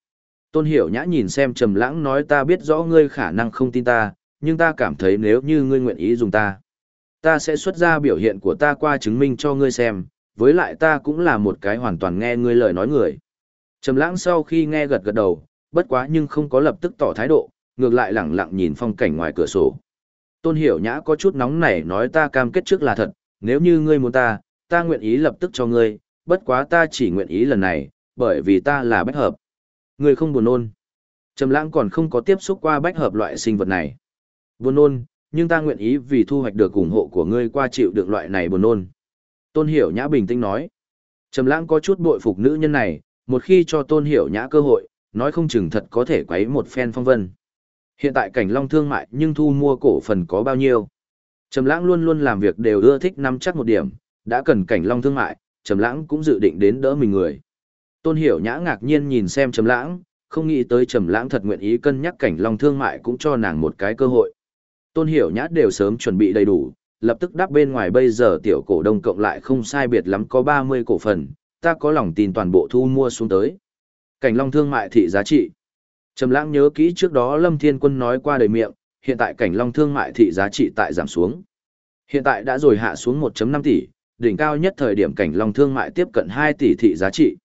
Tôn Hiểu Nhã nhìn xem Trầm Lãng nói ta biết rõ ngươi khả năng không tin ta, nhưng ta cảm thấy nếu như ngươi nguyện ý dùng ta, ta sẽ xuất ra biểu hiện của ta qua chứng minh cho ngươi xem, với lại ta cũng là một cái hoàn toàn nghe ngươi lời nói người. Trầm Lãng sau khi nghe gật gật đầu, bất quá nhưng không có lập tức tỏ thái độ, ngược lại lẳng lặng nhìn phong cảnh ngoài cửa sổ. Tôn Hiểu Nhã có chút nóng nảy nói ta cam kết trước là thật, nếu như ngươi muốn ta, ta nguyện ý lập tức cho ngươi, bất quá ta chỉ nguyện ý lần này, bởi vì ta là bách hợp. Ngươi không buồn nôn. Trầm lãng còn không có tiếp xúc qua bách hợp loại sinh vật này. Buồn nôn, nhưng ta nguyện ý vì thu hoạch được ủng hộ của ngươi qua chịu được loại này buồn nôn. Tôn Hiểu Nhã bình tĩnh nói. Trầm lãng có chút bội phục nữ nhân này, một khi cho Tôn Hiểu Nhã cơ hội, nói không chừng thật có thể quấy một phen phong vân. Hiện tại cảnh long thương mại nhưng thu mua cổ phần có bao nhiêu? Trầm lãng luôn luôn làm việc đều ưa thích nắm chắc một điểm, đã cần cảnh long thương mại, Trầm lãng cũng dự định đến đỡ mình người. Tôn Hiểu Nhã ngạc nhiên nhìn xem Trầm lãng, không nghĩ tới Trầm lãng thật nguyện ý cân nhắc cảnh long thương mại cũng cho nàng một cái cơ hội. Tôn Hiểu Nhã đều sớm chuẩn bị đầy đủ, lập tức đáp bên ngoài bây giờ tiểu cổ đông cộng lại không sai biệt lắm có 30 cổ phần, ta có lòng tin toàn bộ thu mua xuống tới. Cảnh long thương mại thị giá trị. Trầm lãng nhớ kỹ trước đó Lâm Thiên Quân nói qua đời miệng, hiện tại cảnh long thương mại thị giá trị tại giảm xuống. Hiện tại đã rồi hạ xuống 1.5 tỷ, đỉnh cao nhất thời điểm cảnh long thương mại tiếp cận 2 tỷ thị giá trị.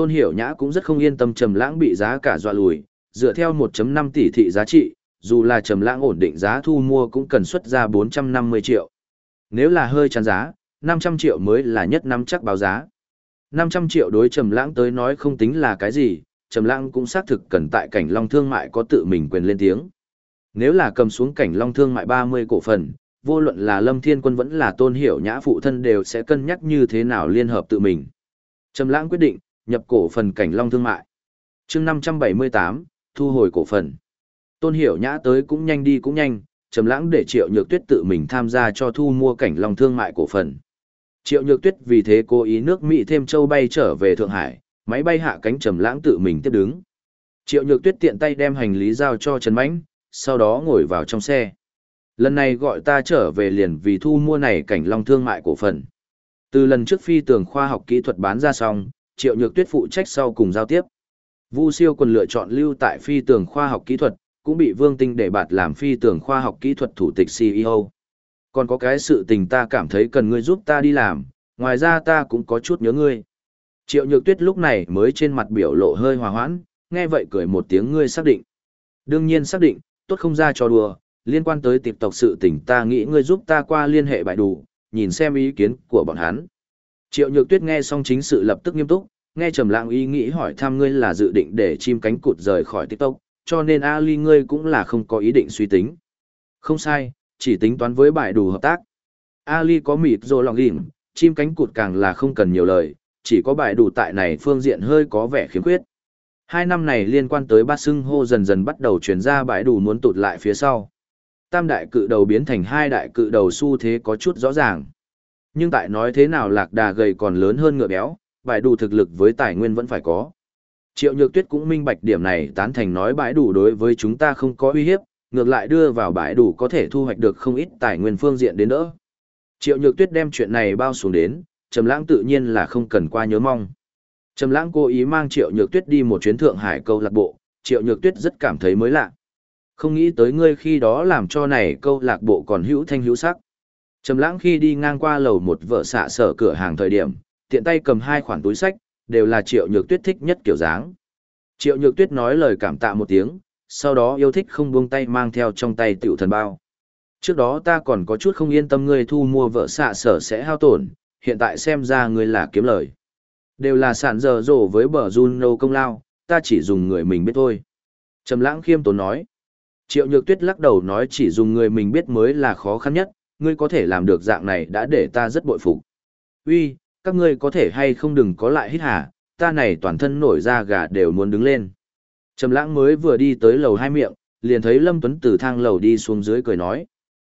Tôn Hiểu Nhã cũng rất không yên tâm Trầm lãng bị giá cả dọa lùi, dựa theo 1.5 tỷ thị giá trị, dù là Trầm lãng ổn định giá thu mua cũng cần xuất ra 450 triệu. Nếu là hơi chán giá, 500 triệu mới là nhất nắm chắc báo giá. 500 triệu đối Trầm lãng tới nói không tính là cái gì, Trầm Lãng cũng xác thực cần tại cảnh Long Thương mại có tự mình quyền lên tiếng. Nếu là cầm xuống cảnh Long Thương mại 30 cổ phần, vô luận là Lâm Thiên Quân vẫn là Tôn Hiểu Nhã phụ thân đều sẽ cân nhắc như thế nào liên hợp tự mình. Trầm Lãng quyết định nhập cổ phần cảnh Long Thương mại. Chương 578, thu hồi cổ phần. Tôn Hiểu Nhã tới cũng nhanh đi cũng nhanh, Trầm Lãng để Triệu Nhược Tuyết tự mình tham gia cho thu mua cảnh Long Thương mại cổ phần. Triệu Nhược Tuyết vì thế cố ý nước Mỹ thêm châu bay trở về Thượng Hải, máy bay hạ cánh trầm lãng tự mình tiếp đứng. Triệu Nhược Tuyết tiện tay đem hành lý giao cho Trần Mãnh, sau đó ngồi vào trong xe. Lần này gọi ta trở về liền vì thu mua này cảnh long thương mại cổ phần. Từ lần trước phi tường khoa học kỹ thuật bán ra xong, Triệu Nhược Tuyết phụ trách sau cùng giao tiếp. Vu Siêu còn lựa chọn lưu tại phi tường khoa học kỹ thuật, cũng bị Vương Tinh để bạt làm phi tường khoa học kỹ thuật thủ tịch CEO. Còn có cái sự tình ta cảm thấy cần ngươi giúp ta đi làm, ngoài ra ta cũng có chút nhớ ngươi. Triệu Nhược Tuyết lúc này mới trên mặt biểu lộ hơi hòa hoãn, nghe vậy cười một tiếng ngươi xác định. Đương nhiên xác định, tốt không ra cho đùa, liên quan tới tiệp tộc sự tình ta nghĩ ngươi giúp ta qua liên hệ bài đủ, nhìn xem ý kiến của bọn hắn. Triệu Nhược Tuyết nghe xong chính sự lập tức nghiêm túc, nghe trầm lặng ý nghĩ hỏi thăm ngươi là dự định để chim cánh cụt rời khỏi TikTok, cho nên Ali ngươi cũng là không có ý định suy tính. Không sai, chỉ tính toán với bài đủ hợp tác. Ali có mịt rồi lòng ghiểm, chim cánh cụt càng là không cần nhiều lời, chỉ có bài đủ tại này phương diện hơi có vẻ khiếm khuyết. Hai năm này liên quan tới bát xưng hô dần dần bắt đầu chuyển ra bãi đủ muốn tụt lại phía sau. Tam đại cự đầu biến thành hai đại cự đầu xu thế có chút rõ ràng. Nhưng tại nói thế nào lạc đà gầy còn lớn hơn ngựa béo, bãi đủ thực lực với tài nguyên vẫn phải có. Triệu Nhược Tuyết cũng minh bạch điểm này tán thành nói bãi đủ đối với chúng ta không có uy hiếp, ngược lại đưa vào bãi đủ có thể thu hoạch được không ít tài nguyên phương diện đến đỡ. Triệu Nhược Tuyết đem chuyện này bao xuống đến, Trầm Lãng tự nhiên là không cần qua nhớ mong. Trầm Lãng cố ý mang Triệu Nhược Tuyết đi một chuyến Thượng Hải câu lạc bộ, Triệu Nhược Tuyết rất cảm thấy mới lạ. Không nghĩ tới ngươi khi đó làm cho này câu lạc bộ còn hữu thanh hữu sắc. Trầm Lãng khi đi ngang qua lầu một vợ xạ sở cửa hàng thời điểm, tiện tay cầm hai khoản túi sách, đều là Triệu Nhược Tuyết thích nhất kiểu dáng. Triệu Nhược Tuyết nói lời cảm tạ một tiếng, sau đó yêu thích không buông tay mang theo trong tay tiểu thần bao. Trước đó ta còn có chút không yên tâm ngươi thu mua vợ xạ sở sẽ hao tổn, hiện tại xem ra ngươi là kiếm lời. Đều là sản dở rổ với bờ Juno công lao, ta chỉ dùng người mình biết thôi. Trầm lãng khiêm tốn nói. Triệu nhược tuyết lắc đầu nói chỉ dùng người mình biết mới là khó khăn nhất, ngươi có thể làm được dạng này đã để ta rất bội phục. Uy, các ngươi có thể hay không đừng có lại hít hả, ta này toàn thân nổi da gà đều muốn đứng lên. Trầm lãng mới vừa đi tới lầu hai miệng, liền thấy Lâm Tuấn từ thang lầu đi xuống dưới cười nói.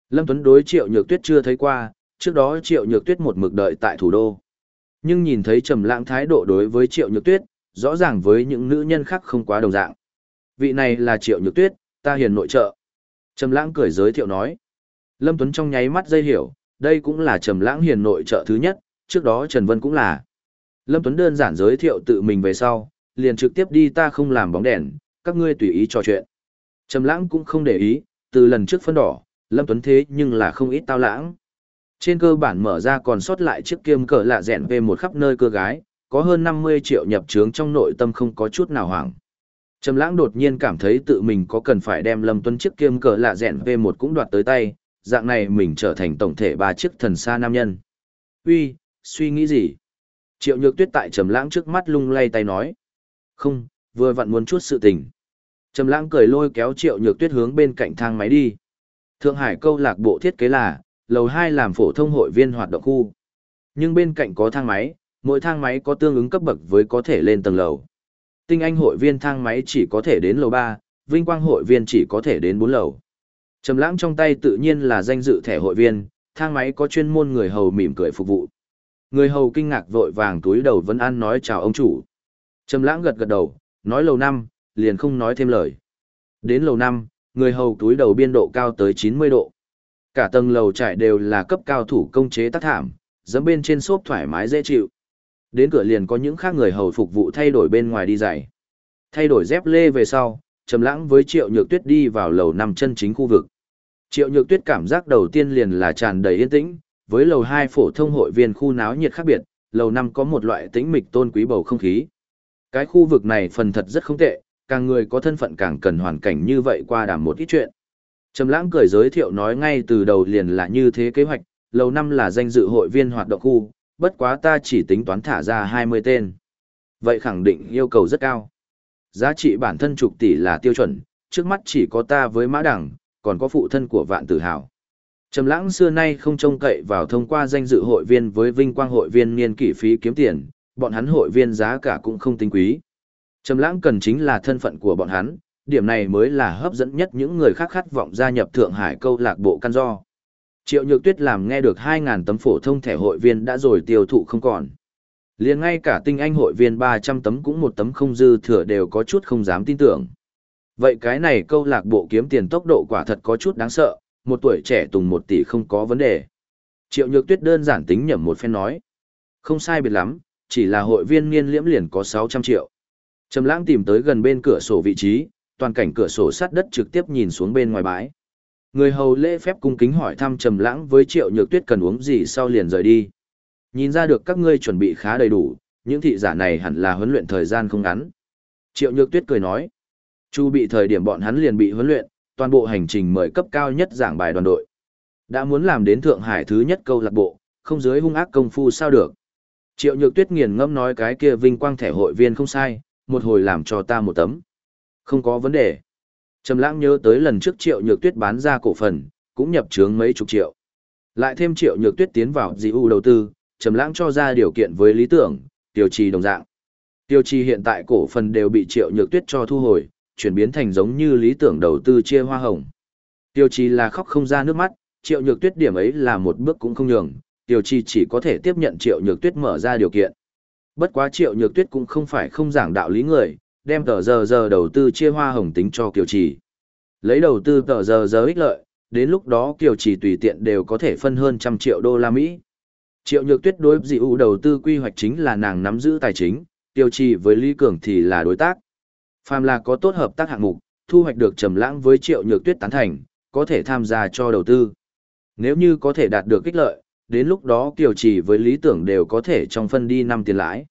Lâm Tuấn đối triệu nhược tuyết chưa thấy qua, trước đó Triệu Nhược Tuyết một mực đợi tại thủ đô. Nhưng nhìn thấy trầm lãng thái độ đối với Triệu Nhược Tuyết, rõ ràng với những nữ nhân khác không quá đồng dạng. Vị này là Triệu Nhược Tuyết, ta hiền nội trợ. Trầm lãng cười giới thiệu nói. Lâm Tuấn trong nháy mắt dây hiểu, đây cũng là trầm lãng hiền nội trợ thứ nhất, trước đó Trần Vân cũng là. Lâm Tuấn đơn giản giới thiệu tự mình về sau, liền trực tiếp đi ta không làm bóng đèn, các ngươi tùy ý trò chuyện. Trầm lãng cũng không để ý, từ lần trước phân đỏ, Lâm Tuấn thế nhưng là không ít tao lãng. Trên cơ bản mở ra còn sót lại chiếc kiêm cờ lạ rèn về một khắp nơi cơ gái, có hơn 50 triệu nhập trướng trong nội tâm không có chút nào hoảng. Trầm lãng đột nhiên cảm thấy tự mình có cần phải đem Lâm Tuấn chiếc kiêm cờ lạ rèn về một cũng đoạt tới tay, dạng này mình trở thành tổng thể ba chiếc thần xa nam nhân. Uy, suy nghĩ gì? Triệu Nhược Tuyết tại Trầm lãng trước mắt lung lay tay nói. Không, vừa vặn muốn chút sự tình. Trầm lãng cười lôi kéo Triệu Nhược Tuyết hướng bên cạnh thang máy đi. Thượng Hải câu lạc bộ thiết kế là, lầu 2 làm phổ thông hội viên hoạt động khu. Nhưng bên cạnh có thang máy, mỗi thang máy có tương ứng cấp bậc với có thể lên tầng lầu. Tinh Anh hội viên thang máy chỉ có thể đến lầu 3, Vinh Quang hội viên chỉ có thể đến 4 lầu. Trầm lãng trong tay tự nhiên là danh dự thẻ hội viên, thang máy có chuyên môn người hầu mỉm cười phục vụ. Người hầu kinh ngạc vội vàng túi đầu vẫn ăn nói chào ông chủ. Trầm lãng gật gật đầu, nói lầu 5, liền không nói thêm lời. Đến lầu 5, người hầu túi đầu biên độ cao tới 90 độ. Cả tầng lầu trải đều là cấp cao thủ công chế tác thảm, dẫm bên trên xốp thoải mái dễ chịu. Đến cửa liền có những khác người hầu phục vụ thay đổi bên ngoài đi giày. Thay đổi dép lê về sau, Trầm Lãng với Triệu Nhược Tuyết đi vào lầu năm chân chính khu vực. Triệu Nhược Tuyết cảm giác đầu tiên liền là tràn đầy yên tĩnh, với lầu 2 phổ thông hội viên khu náo nhiệt khác biệt, lầu 5 có một loại tĩnh mịch tôn quý bầu không khí. Cái khu vực này phần thật rất không tệ, càng người có thân phận càng cần hoàn cảnh như vậy qua đàm một ít chuyện. Trầm Lãng cười giới thiệu nói ngay từ đầu liền là như thế kế hoạch, lầu 5 là danh dự hội viên hoạt động khu, bất quá ta chỉ tính toán thả ra 20 tên. Vậy khẳng định yêu cầu rất cao. Giá trị bản thân chục tỷ là tiêu chuẩn, trước mắt chỉ có ta với mã đẳng, còn có phụ thân của vạn tử hào. Trầm lãng xưa nay không trông cậy vào thông qua danh dự hội viên với vinh quang hội viên niên kỷ phí kiếm tiền, bọn hắn hội viên giá cả cũng không tính quý. Trầm lãng cần chính là thân phận của bọn hắn, điểm này mới là hấp dẫn nhất những người khác khát vọng gia nhập Thượng Hải câu lạc bộ căn do. Triệu Nhược Tuyết làm nghe được hai ngàn tấm phổ thông thẻ hội viên đã rồi tiêu thụ không còn. liền ngay cả tinh anh hội viên 300 tấm cũng một tấm không dư thừa đều có chút không dám tin tưởng. Vậy cái này câu lạc bộ kiếm tiền tốc độ quả thật có chút đáng sợ, một tuổi trẻ tùng một tỷ không có vấn đề. Triệu Nhược Tuyết đơn giản tính nhẩm một phen nói. Không sai biệt lắm, chỉ là hội viên niên liễm liền có 600 triệu. Trầm lãng tìm tới gần bên cửa sổ vị trí, toàn cảnh cửa sổ sát đất trực tiếp nhìn xuống bên ngoài bãi. Người hầu lễ phép cung kính hỏi thăm Trầm lãng với Triệu Nhược Tuyết cần uống gì sau liền rời đi. Nhìn ra được các ngươi chuẩn bị khá đầy đủ, những thị giả này hẳn là huấn luyện thời gian không ngắn. Triệu Nhược Tuyết cười nói. Chu bị thời điểm bọn hắn liền bị huấn luyện, toàn bộ hành trình mời cấp cao nhất giảng bài đoàn đội. Đã muốn làm đến Thượng Hải thứ nhất câu lạc bộ, không dưới hung ác công phu sao được. Triệu Nhược Tuyết nghiền ngẫm nói cái kia vinh quang thẻ hội viên không sai, một hồi làm cho ta một tấm. Không có vấn đề. Trầm lãng nhớ tới lần trước Triệu Nhược Tuyết bán ra cổ phần, cũng nhập trướng mấy chục triệu. Lại thêm Triệu Nhược Tuyết tiến vào GU đầu tư, Trầm lãng cho ra điều kiện với lý tưởng, tiêu trì đồng dạng. Tiêu trì hiện tại cổ phần đều bị Triệu Nhược Tuyết cho thu hồi, chuyển biến thành giống như lý tưởng đầu tư chia hoa hồng. Tiêu trì là khóc không ra nước mắt, Triệu Nhược Tuyết điểm ấy là một bước cũng không nhường, Tiêu trì chỉ có thể tiếp nhận Triệu Nhược Tuyết mở ra điều kiện. Bất quá Triệu Nhược Tuyết cũng không phải không giảng đạo lý người, đem tờ giờ giờ đầu tư chia hoa hồng tính cho Kiều Trì. Lấy đầu tư tờ giờ giờ ích lợi, đến lúc đó Kiều Trì tùy tiện đều có thể phân hơn trăm triệu đô la Mỹ. Triệu Nhược Tuyết đối dị ưu đầu tư quy hoạch chính là nàng nắm giữ tài chính, tiêu Trì với Lý Cường thì là đối tác. Phàm là có tốt hợp tác hạng mục, thu hoạch được trầm lãng với Triệu Nhược Tuyết tán thành, có thể tham gia cho đầu tư. Nếu như có thể đạt được kích lợi, đến lúc đó Kiều Trì với Lý Tưởng đều có thể trong phân đi năm tiền lãi.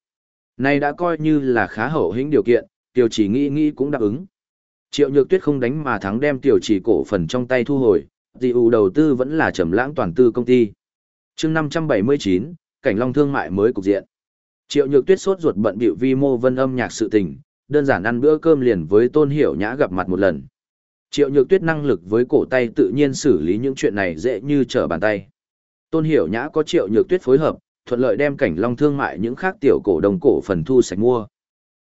Này đã coi như là khá hậu hĩnh điều kiện, Tiểu chỉ nghĩ nghĩ cũng đáp ứng. Triệu Nhược Tuyết không đánh mà thắng đem tiểu chỉ cổ phần trong tay thu hồi, dị ủ đầu tư vẫn là trầm lãng toàn tư công ty. chương 579, cảnh long thương mại mới cục diện. Triệu Nhược Tuyết sốt ruột bận bịu vi mô vân âm nhạc sự tình, đơn giản ăn bữa cơm liền với Tôn Hiểu Nhã gặp mặt một lần. Triệu Nhược Tuyết năng lực với cổ tay tự nhiên xử lý những chuyện này dễ như trở bàn tay. Tôn Hiểu Nhã có Triệu Nhược Tuyết phối hợp, thuận lợi đem cảnh long thương mại những khác tiểu cổ đồng cổ phần thu sạch mua.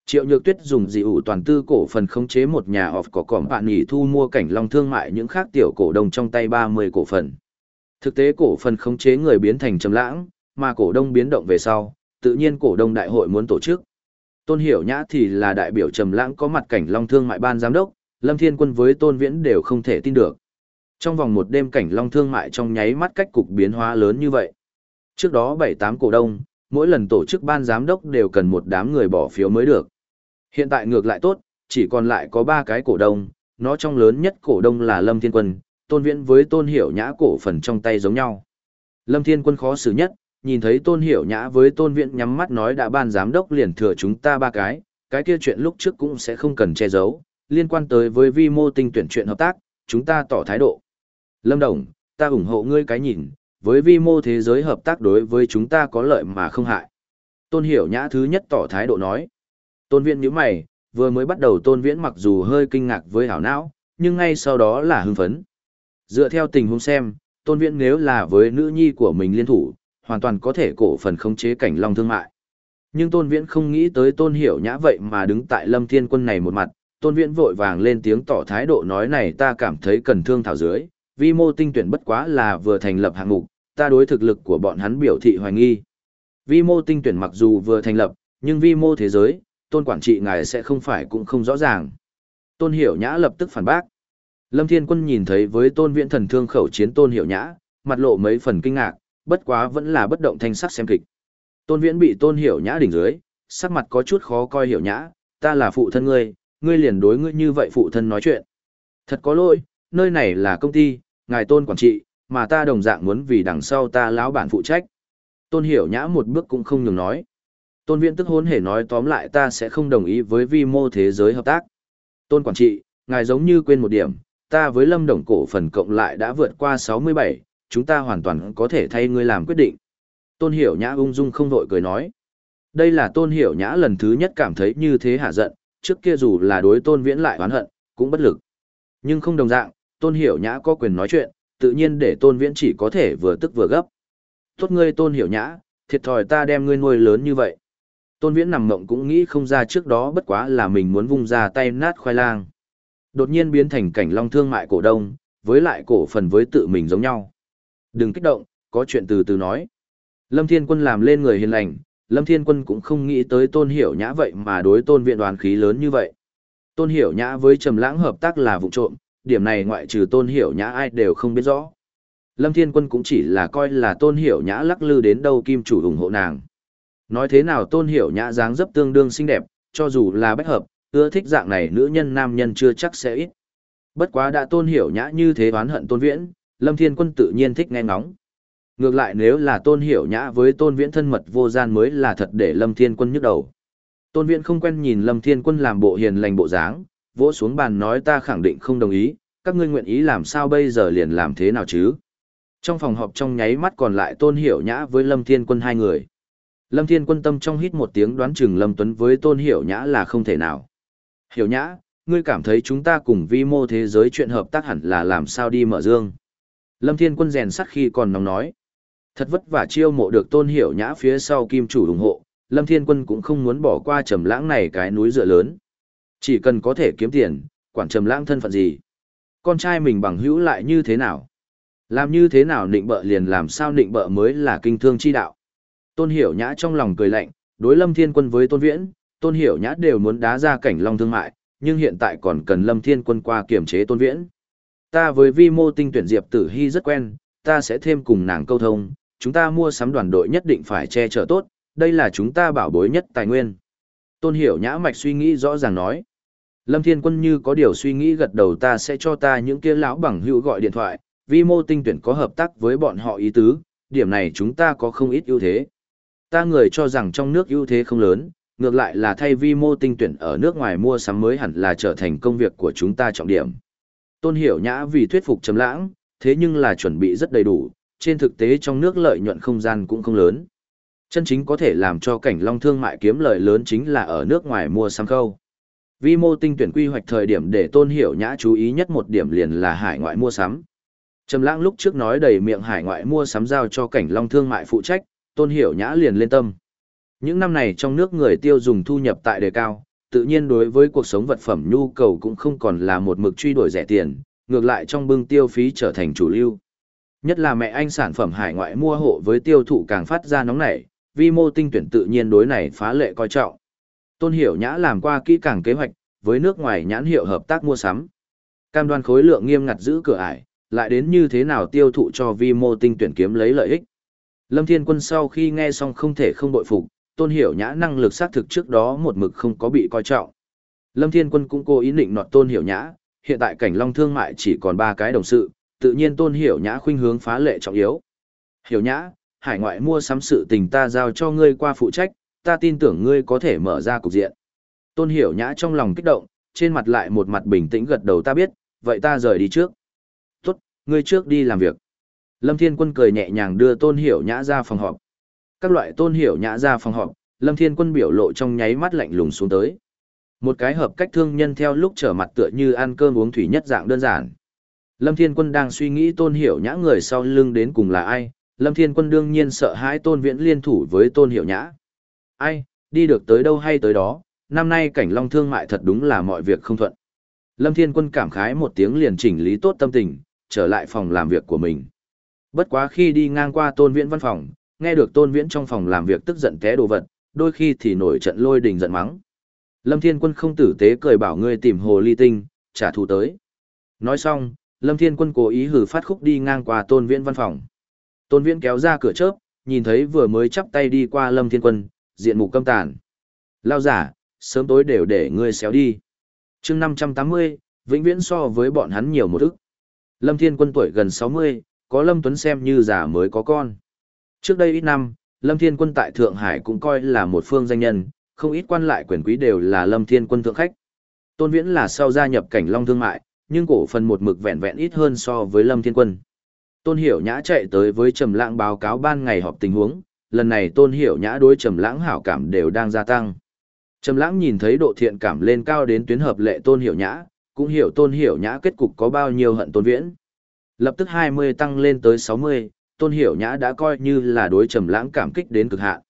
Triệu Nhược Tuyết dùng dị ủ toàn tư cổ phần khống chế một nhà off có cỏm bạn nghỉ thu mua cảnh long thương mại những khác tiểu cổ đông trong tay 30 cổ phần. Thực tế cổ phần khống chế người biến thành trầm lãng, mà cổ đông biến động về sau, tự nhiên cổ đông đại hội muốn tổ chức. Tôn Hiểu Nhã thì là đại biểu trầm lãng có mặt cảnh long thương mại ban giám đốc, Lâm Thiên Quân với Tôn Viễn đều không thể tin được. Trong vòng một đêm cảnh long thương mại trong nháy mắt cách cục biến hóa lớn như vậy. Trước đó 7-8 cổ đông, mỗi lần tổ chức ban giám đốc đều cần một đám người bỏ phiếu mới được. Hiện tại ngược lại tốt, chỉ còn lại có ba cái cổ đông, nó trong lớn nhất cổ đông là Lâm Thiên Quân, Tôn Viễn với Tôn Hiểu Nhã cổ phần trong tay giống nhau. Lâm Thiên Quân khó xử nhất, nhìn thấy Tôn Hiểu Nhã với Tôn viện nhắm mắt nói đã ban giám đốc liền thừa chúng ta ba cái, cái kia chuyện lúc trước cũng sẽ không cần che giấu, liên quan tới với vi mô tinh tuyển chuyện hợp tác, chúng ta tỏ thái độ. Lâm Đồng, ta ủng hộ ngươi cái nhìn, với vi mô thế giới hợp tác đối với chúng ta có lợi mà không hại. Tôn Hiểu Nhã thứ nhất tỏ thái độ nói. Tôn viện nhíu mày, vừa mới bắt đầu Tôn Viễn mặc dù hơi kinh ngạc với hảo não, nhưng ngay sau đó là hưng phấn. Dựa theo tình huống xem, Tôn Viễn nếu là với nữ nhi của mình liên thủ, hoàn toàn có thể cổ phần khống chế cảnh long thương mại. Nhưng Tôn Viễn không nghĩ tới Tôn Hiểu Nhã vậy mà đứng tại Lâm Thiên Quân này một mặt, Tôn Viễn vội vàng lên tiếng tỏ thái độ nói này ta cảm thấy cần thương thảo dưới, vi mô tinh tuyển bất quá là vừa thành lập hạng mục, ta đối thực lực của bọn hắn biểu thị hoài nghi. Vi mô tinh tuyển mặc dù vừa thành lập, nhưng vi mô thế giới, tôn quản trị ngài sẽ không phải cũng không rõ ràng. Tôn Hiểu Nhã lập tức phản bác. Lâm Thiên Quân nhìn thấy với tôn viễn thần thương khẩu chiến tôn Hiểu Nhã, mặt lộ mấy phần kinh ngạc, bất quá vẫn là bất động thanh sắc xem kịch. Tôn viễn bị tôn Hiểu Nhã đỉnh dưới, sắc mặt có chút khó coi Hiểu Nhã, ta là phụ thân ngươi, ngươi liền đối ngươi như vậy phụ thân nói chuyện. Thật có lỗi, nơi này là công ty, ngài tôn quản trị, mà ta đồng dạng muốn vì đằng sau ta lão bản phụ trách. Tôn hiểu nhã một bước cũng không nhường nói. Tôn Viễn tức hôn hề nói tóm lại ta sẽ không đồng ý với vi mô thế giới hợp tác. Tôn quản trị, ngài giống như quên một điểm, ta với lâm đồng cổ phần cộng lại đã vượt qua 67, chúng ta hoàn toàn có thể thay ngươi làm quyết định. Tôn hiểu nhã ung dung không vội cười nói. Đây là tôn hiểu nhã lần thứ nhất cảm thấy như thế hạ giận, trước kia dù là đối tôn viễn lại oán hận, cũng bất lực. Nhưng không đồng dạng, tôn hiểu nhã có quyền nói chuyện, tự nhiên để tôn viễn chỉ có thể vừa tức vừa gấp. Tốt ngươi tôn hiểu nhã, thiệt thòi ta đem ngươi nuôi lớn như vậy. Tôn viễn nằm mộng cũng nghĩ không ra trước đó bất quá là mình muốn vung ra tay nát khoai lang. Đột nhiên biến thành cảnh long thương mại cổ đông, với lại cổ phần với tự mình giống nhau. Đừng kích động, có chuyện từ từ nói. Lâm Thiên Quân làm lên người hiền lành, Lâm Thiên Quân cũng không nghĩ tới tôn hiểu nhã vậy mà đối tôn viện đoàn khí lớn như vậy. Tôn hiểu nhã với trầm lãng hợp tác là vụ trộm, điểm này ngoại trừ tôn hiểu nhã ai đều không biết rõ. Lâm Thiên Quân cũng chỉ là coi là tôn hiểu nhã lắc lư đến đâu kim chủ ủng hộ nàng. Nói thế nào tôn hiểu nhã dáng dấp tương đương xinh đẹp, cho dù là bách hợp, ưa thích dạng này nữ nhân nam nhân chưa chắc sẽ ít. Bất quá đã tôn hiểu nhã như thế oán hận tôn viễn, Lâm Thiên Quân tự nhiên thích nghe ngóng. Ngược lại nếu là tôn hiểu nhã với tôn viễn thân mật vô gian mới là thật để Lâm Thiên Quân nhức đầu. Tôn viễn không quen nhìn Lâm Thiên Quân làm bộ hiền lành bộ dáng, vỗ xuống bàn nói ta khẳng định không đồng ý, các ngươi nguyện ý làm sao bây giờ liền làm thế nào chứ. Trong phòng họp trong nháy mắt còn lại Tôn Hiểu Nhã với Lâm Thiên Quân hai người. Lâm Thiên Quân tâm trong hít một tiếng đoán chừng Lâm Tuấn với Tôn Hiểu Nhã là không thể nào. Hiểu Nhã, ngươi cảm thấy chúng ta cùng vi mô thế giới chuyện hợp tác hẳn là làm sao đi mở dương. Lâm Thiên Quân rèn sắt khi còn nóng nói. Thật vất vả chiêu mộ được Tôn Hiểu Nhã phía sau kim chủ ủng hộ, Lâm Thiên Quân cũng không muốn bỏ qua trầm lãng này cái núi dựa lớn. Chỉ cần có thể kiếm tiền, quản trầm lãng thân phận gì. Con trai mình bằng hữu lại như thế nào? Làm như thế nào nịnh bợ liền làm sao nịnh bợ mới là kinh thương chi đạo. Tôn Hiểu Nhã trong lòng cười lạnh, đối Lâm Thiên Quân với Tôn Viễn, Tôn Hiểu Nhã đều muốn đá ra cảnh long thương mại, nhưng hiện tại còn cần Lâm Thiên Quân qua kiểm chế Tôn Viễn. Ta với vi mô tinh tuyển Diệp Tử Hy rất quen, ta sẽ thêm cùng nàng câu thông, chúng ta mua sắm đoàn đội nhất định phải che chở tốt, đây là chúng ta bảo bối nhất tài nguyên. Tôn Hiểu Nhã mạch suy nghĩ rõ ràng nói. Lâm Thiên Quân như có điều suy nghĩ gật đầu ta sẽ cho ta những kia lão bằng hữu gọi điện thoại, vi mô tinh tuyển có hợp tác với bọn họ ý tứ, điểm này chúng ta có không ít ưu thế. Ta người cho rằng trong nước ưu thế không lớn, ngược lại là thay vi mô tinh tuyển ở nước ngoài mua sắm mới hẳn là trở thành công việc của chúng ta trọng điểm. Tôn Hiểu Nhã vì thuyết phục Trầm Lãng, thế nhưng là chuẩn bị rất đầy đủ, trên thực tế trong nước lợi nhuận không gian cũng không lớn. Chân chính có thể làm cho cảnh long thương mại kiếm lợi lớn chính là ở nước ngoài mua sắm khâu. Vi mô tinh tuyển quy hoạch thời điểm để tôn hiểu nhã chú ý nhất một điểm liền là hải ngoại mua sắm. Trầm lãng lúc trước nói đầy miệng hải ngoại mua sắm giao cho cảnh long thương mại phụ trách, tôn hiểu nhã liền lên tâm. Những năm này trong nước người tiêu dùng thu nhập tại đề cao, tự nhiên đối với cuộc sống vật phẩm nhu cầu cũng không còn là một mực truy đuổi rẻ tiền, ngược lại trong bưng tiêu phí trở thành chủ lưu. Nhất là mẹ anh sản phẩm hải ngoại mua hộ với tiêu thụ càng phát ra nóng nảy, vi mô tinh tuyển tự nhiên đối này phá lệ coi trọng. Tôn Hiểu Nhã làm qua kỹ càng kế hoạch, với nước ngoài nhãn hiệu hợp tác mua sắm. Cam đoan khối lượng nghiêm ngặt giữ cửa ải, lại đến như thế nào tiêu thụ cho vi mô tinh tuyển kiếm lấy lợi ích. Lâm Thiên Quân sau khi nghe xong không thể không bội phục, Tôn Hiểu Nhã năng lực xác thực trước đó một mực không có bị coi trọng. Lâm Thiên Quân cũng cố ý định nọt Tôn Hiểu Nhã, hiện tại cảnh long thương mại chỉ còn ba cái đồng sự, tự nhiên Tôn Hiểu Nhã khuynh hướng phá lệ trọng yếu. Hiểu Nhã, hải ngoại mua sắm sự tình ta giao cho ngươi qua phụ trách, ta tin tưởng ngươi có thể mở ra cục diện. Tôn Hiểu Nhã trong lòng kích động, trên mặt lại một mặt bình tĩnh gật đầu ta biết, vậy ta rời đi trước. Tốt, ngươi trước đi làm việc. Lâm Thiên Quân cười nhẹ nhàng đưa Tôn Hiểu Nhã ra phòng họp. Các loại Tôn Hiểu Nhã ra phòng họp, Lâm Thiên Quân biểu lộ trong nháy mắt lạnh lùng xuống tới. Một cái hợp cách thương nhân theo lúc trở mặt tựa như ăn cơm uống thủy nhất dạng đơn giản. Lâm Thiên Quân đang suy nghĩ Tôn Hiểu Nhã người sau lưng đến cùng là ai, Lâm Thiên Quân đương nhiên sợ hãi Tôn Viễn liên thủ với Tôn Hiểu Nhã. Ai, đi được tới đâu hay tới đó, năm nay cảnh long thương mại thật đúng là mọi việc không thuận. Lâm Thiên Quân cảm khái một tiếng liền chỉnh lý tốt tâm tình, trở lại phòng làm việc của mình. Bất quá khi đi ngang qua Tôn Viễn văn phòng, nghe được Tôn Viễn trong phòng làm việc tức giận té đồ vật, đôi khi thì nổi trận lôi đình giận mắng. Lâm Thiên Quân không tử tế cười bảo ngươi tìm hồ ly tinh, trả thù tới. Nói xong, Lâm Thiên Quân cố ý hử phát khúc đi ngang qua Tôn Viễn văn phòng. Tôn Viễn kéo ra cửa chớp, nhìn thấy vừa mới chắp tay đi qua Lâm Thiên Quân, diện mục căm tàn. Lao giả, sớm tối đều để ngươi xéo đi. chương 580, vĩnh viễn so với bọn hắn nhiều một ức. Lâm Thiên Quân tuổi gần 60, có Lâm Tuấn xem như già mới có con. Trước đây ít năm, Lâm Thiên Quân tại Thượng Hải cũng coi là một phương danh nhân, không ít quan lại quyền quý đều là Lâm Thiên Quân thượng khách. Tôn Viễn là sau gia nhập cảnh long thương mại, nhưng cổ phần một mực vẹn vẹn ít hơn so với Lâm Thiên Quân. Tôn Hiểu Nhã chạy tới với Trầm Lãng báo cáo ban ngày họp tình huống, lần này Tôn Hiểu Nhã đối Trầm Lãng hảo cảm đều đang gia tăng. Trầm Lãng nhìn thấy độ thiện cảm lên cao đến tuyến hợp lệ Tôn Hiểu Nhã, cũng hiểu Tôn Hiểu Nhã kết cục có bao nhiêu hận Tôn Viễn. Lập tức 20 tăng lên tới 60, Tôn Hiểu Nhã đã coi như là đối Trầm Lãng cảm kích đến cực hạn.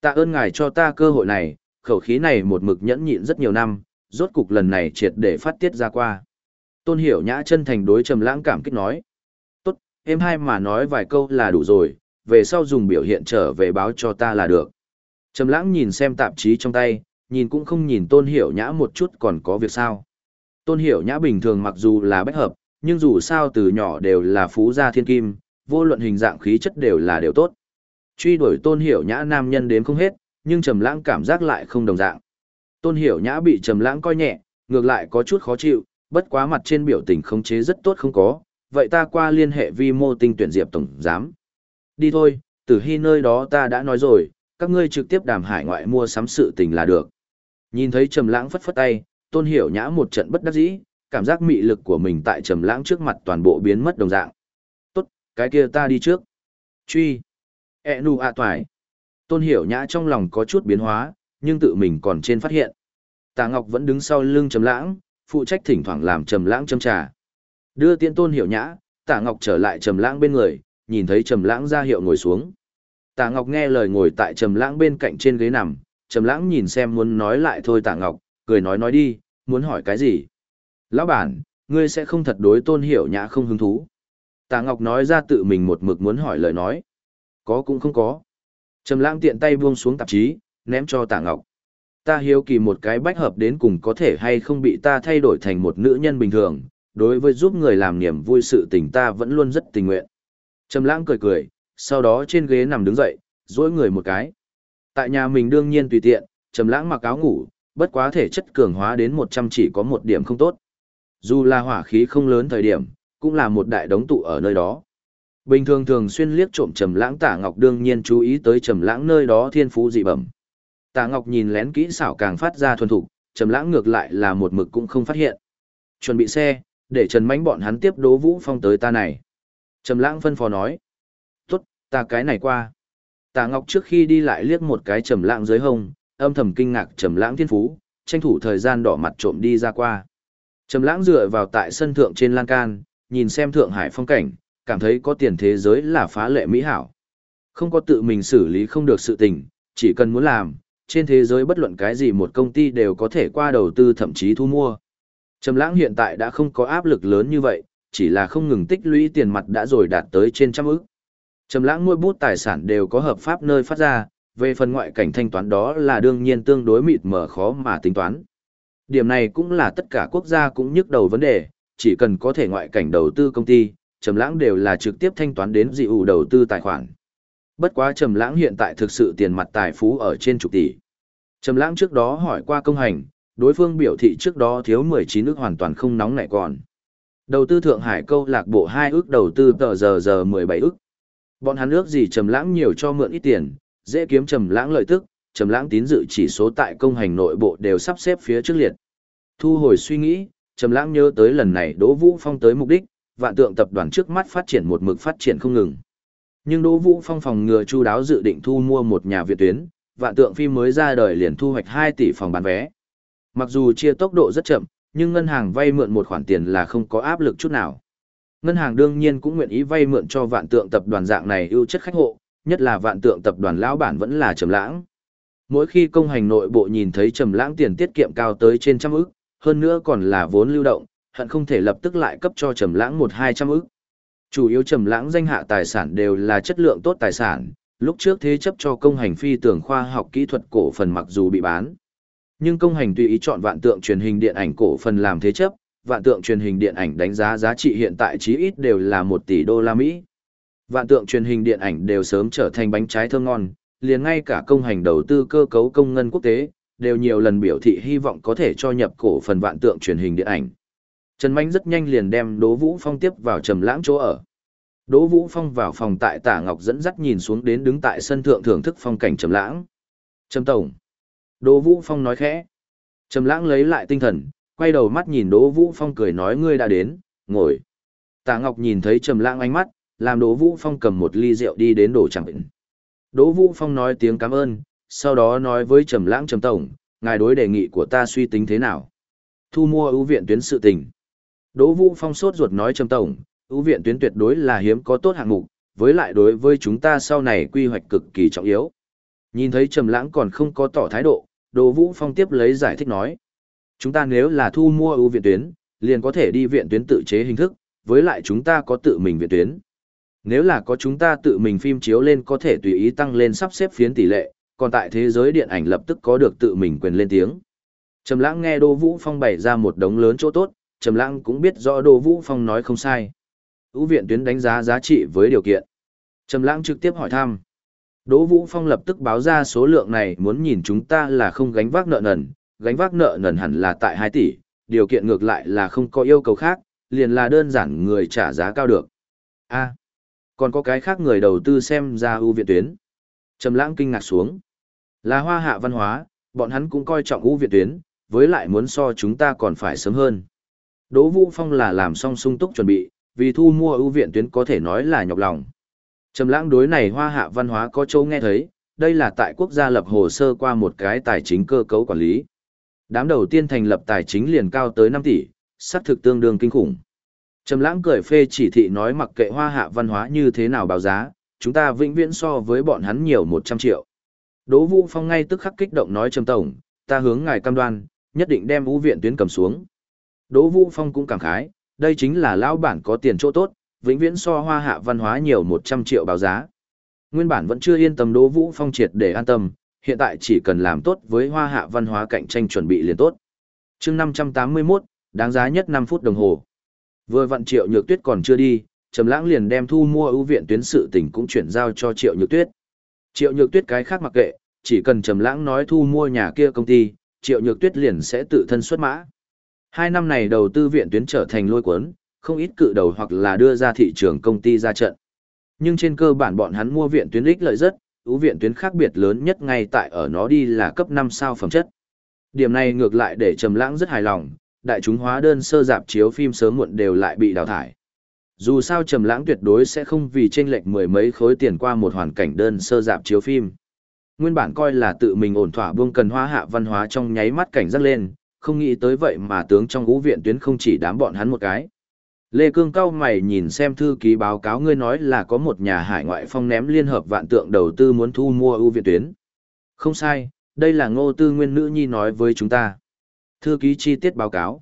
Tạ ơn ngài cho ta cơ hội này, khẩu khí này một mực nhẫn nhịn rất nhiều năm, rốt cục lần này triệt để phát tiết ra qua. Tôn Hiểu Nhã chân thành đối Trầm Lãng cảm kích nói: "Tốt, em hai mà nói vài câu là đủ rồi, về sau dùng biểu hiện trở về báo cho ta là được." Trầm Lãng nhìn xem tạp chí trong tay, nhìn cũng không nhìn Tôn Hiểu Nhã một chút còn có việc sao. Tôn Hiểu Nhã bình thường mặc dù là bách hợp, nhưng dù sao từ nhỏ đều là phú gia thiên kim, vô luận hình dạng khí chất đều là đều tốt. Truy đuổi Tôn Hiểu Nhã nam nhân đến không hết, nhưng Trầm Lãng cảm giác lại không đồng dạng. Tôn Hiểu Nhã bị Trầm Lãng coi nhẹ, ngược lại có chút khó chịu, bất quá mặt trên biểu tình khống chế rất tốt không có, vậy ta qua liên hệ vi mô tinh tuyển Diệp tổng giám. Đi thôi, Tử Hi nơi đó ta đã nói rồi, các ngươi trực tiếp đàm hải ngoại mua sắm sự tình là được. Nhìn thấy Trầm Lãng phất phất tay, Tôn Hiểu Nhã một trận bất đắc dĩ, cảm giác mị lực của mình tại Trầm Lãng trước mặt toàn bộ biến mất đồng dạng. Cái kia ta đi trước." Truy. E nu a toại. Tôn Hiểu Nhã trong lòng có chút biến hóa, nhưng tự mình còn trên phát hiện. Tạ Ngọc vẫn đứng sau lưng Trầm Lãng, phụ trách thỉnh thoảng làm Trầm Lãng châm trà. Đưa tiễn Tôn Hiểu Nhã, Tạ Ngọc trở lại Trầm Lãng bên người, nhìn thấy Trầm Lãng ra hiệu ngồi xuống. Tạ Ngọc nghe lời ngồi tại Trầm Lãng bên cạnh trên ghế nằm, Trầm Lãng nhìn xem muốn nói lại thôi Tạ Ngọc, cười nói nói đi, muốn hỏi cái gì? Lão bản, ngươi sẽ không thật đối Tôn Hiểu Nhã không hứng thú. Tạ Ngọc nói ra tự mình một mực muốn hỏi lời nói. Có cũng không có. Trầm lãng tiện tay buông xuống tạp chí, ném cho Tạ Ngọc. Ta hiếu kỳ một cái bách hợp đến cùng có thể hay không bị ta thay đổi thành một nữ nhân bình thường, đối với giúp người làm niềm vui sự tình ta vẫn luôn rất tình nguyện. Trầm lãng cười cười, sau đó trên ghế nằm đứng dậy, duỗi người một cái. Tại nhà mình đương nhiên tùy tiện, Trầm lãng mặc áo ngủ, bất quá thể chất cường hóa đến 100 chỉ có một điểm không tốt. Dù là hỏa khí không lớn thời điểm, cũng là một đại đống tụ ở nơi đó. Bình thường thường xuyên liếc trộm Trầm Lãng Tạ Ngọc đương nhiên chú ý tới Trầm Lãng nơi đó thiên phú dị bẩm. Tạ Ngọc nhìn lén kỹ xảo càng phát ra thuần thục, Trầm Lãng ngược lại là một mực cũng không phát hiện. Chuẩn bị xe, để Trần Mánh bọn hắn tiếp Đỗ Vũ Phong tới ta này. Trầm Lãng phân phó nói: "Tốt, ta cái này qua." Tạ Ngọc trước khi đi lại liếc một cái Trầm Lãng dưới hông, âm thầm kinh ngạc Trầm Lãng thiên phú, tranh thủ thời gian đỏ mặt trộm đi ra qua. Trầm Lãng dựa vào tại sân thượng trên lan can, nhìn xem thượng hải phong cảnh, cảm thấy có tiền thế giới là phá lệ mỹ hảo. Không có tự mình xử lý không được sự tình, chỉ cần muốn làm, trên thế giới bất luận cái gì một công ty đều có thể qua đầu tư thậm chí thu mua. Trầm lãng hiện tại đã không có áp lực lớn như vậy, chỉ là không ngừng tích lũy tiền mặt đã rồi đạt tới trên trăm ức. Trầm lãng nuôi bút tài sản đều có hợp pháp nơi phát ra, về phần ngoại cảnh thanh toán đó là đương nhiên tương đối mịt mờ khó mà tính toán. Điểm này cũng là tất cả quốc gia cũng nhức đầu vấn đề, chỉ cần có thể ngoại cảnh đầu tư công ty, Trầm Lãng đều là trực tiếp thanh toán đến dị ủ đầu tư tài khoản. Bất quá Trầm Lãng hiện tại thực sự tiền mặt tài phú ở trên chục tỷ. Trầm Lãng trước đó hỏi qua công hành, đối phương biểu thị trước đó thiếu 19 ức hoàn toàn không nóng nảy còn. Đầu tư Thượng Hải câu lạc bộ 2 ức đầu tư tờ giờ giờ 17 ức. Bọn hắn ước gì Trầm Lãng nhiều cho mượn ít tiền, dễ kiếm Trầm Lãng lợi tức, Trầm Lãng tín dự chỉ số tại công hành nội bộ đều sắp xếp phía trước liệt. Thu hồi suy nghĩ, Trầm Lãng nhớ tới lần này Đỗ Vũ Phong tới mục đích, vạn tượng tập đoàn trước mắt phát triển một mực phát triển không ngừng. Nhưng Đỗ Vũ Phong phòng ngừa chu đáo dự định thu mua một nhà viện tuyến, vạn tượng phim mới ra đời liền thu hoạch 2 tỷ phòng bán vé. Mặc dù chia tốc độ rất chậm, nhưng ngân hàng vay mượn một khoản tiền là không có áp lực chút nào. Ngân hàng đương nhiên cũng nguyện ý vay mượn cho vạn tượng tập đoàn dạng này ưu chất khách hộ, nhất là vạn tượng tập đoàn lão bản vẫn là Trầm Lãng. Mỗi khi công hành nội bộ nhìn thấy Trầm Lãng tiền tiết kiệm cao tới trên trăm ức, hơn nữa còn là vốn lưu động, hận không thể lập tức lại cấp cho Trầm Lãng một hai trăm ức. Chủ yếu Trầm Lãng danh hạ tài sản đều là chất lượng tốt tài sản, lúc trước thế chấp cho công hành phi tưởng khoa học kỹ thuật cổ phần mặc dù bị bán, nhưng công hành tùy ý chọn vạn tượng truyền hình điện ảnh cổ phần làm thế chấp, vạn tượng truyền hình điện ảnh đánh giá giá trị hiện tại chí ít đều là 1 tỷ đô la Mỹ. Vạn tượng truyền hình điện ảnh đều sớm trở thành bánh trái thơm ngon, liền ngay cả công hành đầu tư cơ cấu công ngân quốc tế, đều nhiều lần biểu thị hy vọng có thể cho nhập cổ phần vạn tượng truyền hình điện ảnh. Trần Mạnh rất nhanh liền đem Đỗ Vũ Phong tiếp vào trầm lãng chỗ ở. Đỗ Vũ Phong vào phòng tại Tả Ngọc dẫn dắt nhìn xuống đến đứng tại sân thượng thưởng thức phong cảnh trầm lãng. Trầm tổng. Đỗ Vũ Phong nói khẽ. Trầm lãng lấy lại tinh thần, quay đầu mắt nhìn Đỗ Vũ Phong cười nói ngươi đã đến, ngồi. Tạ Ngọc nhìn thấy Trầm Lãng ánh mắt, làm Đỗ Vũ Phong cầm một ly rượu đi đến đổ chẳng bệnh. Đỗ Vũ Phong nói tiếng cảm ơn, sau đó nói với Trầm Lãng Trầm tổng, ngài đối đề nghị của ta suy tính thế nào? Thu mua ưu viện tuyến sự tình. Đỗ Vũ Phong sốt ruột nói Trầm tổng, ưu viện tuyến tuyệt đối là hiếm có tốt hạng mục, với lại đối với chúng ta sau này quy hoạch cực kỳ trọng yếu. Nhìn thấy Trầm Lãng còn không có tỏ thái độ, Đỗ Vũ Phong tiếp lấy giải thích nói: Chúng ta nếu là thu mua ưu viện tuyến, liền có thể đi viện tuyến tự chế hình thức, với lại chúng ta có tự mình viện tuyến. Nếu là có chúng ta tự mình phim chiếu lên có thể tùy ý tăng lên sắp xếp phiến tỷ lệ, còn tại thế giới điện ảnh lập tức có được tự mình quyền lên tiếng. Trầm Lãng nghe Đỗ Vũ Phong bày ra một đống lớn chỗ tốt, Trầm Lãng cũng biết rõ Đỗ Vũ Phong nói không sai. Ưu viện tuyến đánh giá giá trị với điều kiện. Trầm Lãng trực tiếp hỏi thăm. Đỗ Vũ Phong lập tức báo ra số lượng này muốn nhìn chúng ta là không gánh vác nợ nần, gánh vác nợ nần hẳn là tại 2 tỷ, điều kiện ngược lại là không có yêu cầu khác, liền là đơn giản người trả giá cao được. A, còn có cái khác người đầu tư xem ra ưu viện tuyến. Trầm lãng kinh ngạc xuống. Là hoa hạ văn hóa, bọn hắn cũng coi trọng ưu việt tuyến, với lại muốn so chúng ta còn phải sớm hơn. Đỗ Vũ Phong là làm xong sung túc chuẩn bị, vì thu mua ưu viện tuyến có thể nói là nhọc lòng. Trầm lãng đối này hoa hạ văn hóa có châu nghe thấy, đây là tại quốc gia lập hồ sơ qua một cái tài chính cơ cấu quản lý. Đám đầu tiên thành lập tài chính liền cao tới 5 tỷ, sát thực tương đương kinh khủng. Trầm lãng cười phê chỉ thị nói mặc kệ hoa hạ văn hóa như thế nào báo giá, chúng ta vĩnh viễn so với bọn hắn nhiều 100 triệu. Đỗ Vũ Phong ngay tức khắc kích động nói Trầm Tổng, ta hướng ngài cam đoan, nhất định đem vũ viện tuyến cầm xuống. Đỗ Vũ Phong cũng cảm khái, đây chính là lão bản có tiền chỗ tốt, vĩnh viễn so hoa hạ văn hóa nhiều 100 triệu báo giá. Nguyên bản vẫn chưa yên tâm Đỗ Vũ Phong triệt để an tâm, hiện tại chỉ cần làm tốt với hoa hạ văn hóa cạnh tranh chuẩn bị liền tốt. chương 581, đáng giá nhất 5 phút đồng hồ. Vừa vặn triệu nhược tuyết còn chưa đi, Trầm Lãng liền đem thu mua ưu viện tuyến sự tình cũng chuyển giao cho Triệu Nhược Tuyết. Triệu Nhược Tuyết cái khác mặc kệ, chỉ cần Trầm Lãng nói thu mua nhà kia công ty, Triệu Nhược Tuyết liền sẽ tự thân xuất mã. Hai năm này đầu tư viện tuyến trở thành lôi cuốn, không ít cự đầu hoặc là đưa ra thị trường công ty ra trận. Nhưng trên cơ bản bọn hắn mua viện tuyến ích lợi rất, ưu viện tuyến khác biệt lớn nhất ngay tại ở nó đi là cấp 5 sao phẩm chất. Điểm này ngược lại để Trầm Lãng rất hài lòng, đại chúng hóa đơn sơ dạp chiếu phim sớm muộn đều lại bị đào thải. Dù sao Trầm Lãng tuyệt đối sẽ không vì chênh lệch mười mấy khối tiền qua một hoàn cảnh đơn sơ dạp chiếu phim. Nguyên bản coi là tự mình ổn thỏa buông cần hóa hạ văn hóa trong nháy mắt cảnh giác lên, không nghĩ tới vậy mà tướng trong ngũ viện tuyến không chỉ đám bọn hắn một cái. Lê Cương cao mày nhìn xem thư ký báo cáo ngươi nói là có một nhà hải ngoại phong ném liên hợp vạn tượng đầu tư muốn thu mua ưu viện tuyến. Không sai, đây là ngô tư nguyên nữ nhi nói với chúng ta. Thư ký chi tiết báo cáo.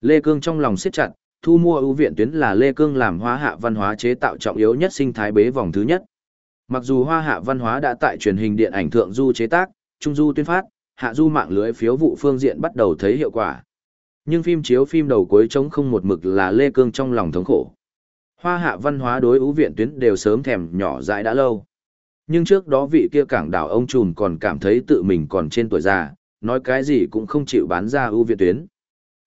Lê Cương trong lòng siết chặt, thu mua ưu viện tuyến là Lê Cương làm hóa hạ văn hóa chế tạo trọng yếu nhất sinh thái bế vòng thứ nhất. Mặc dù hoa hạ văn hóa đã tại truyền hình điện ảnh thượng du chế tác, trung du tuyên phát, hạ du mạng lưới phiếu vụ phương diện bắt đầu thấy hiệu quả. Nhưng phim chiếu phim đầu cuối trống không một mực là Lê Cương trong lòng thống khổ. Hoa hạ văn hóa đối ưu viện tuyến đều sớm thèm nhỏ dãi đã lâu. Nhưng trước đó vị kia cảng đảo ông trùn còn cảm thấy tự mình còn trên tuổi già, nói cái gì cũng không chịu bán ra ưu viện tuyến.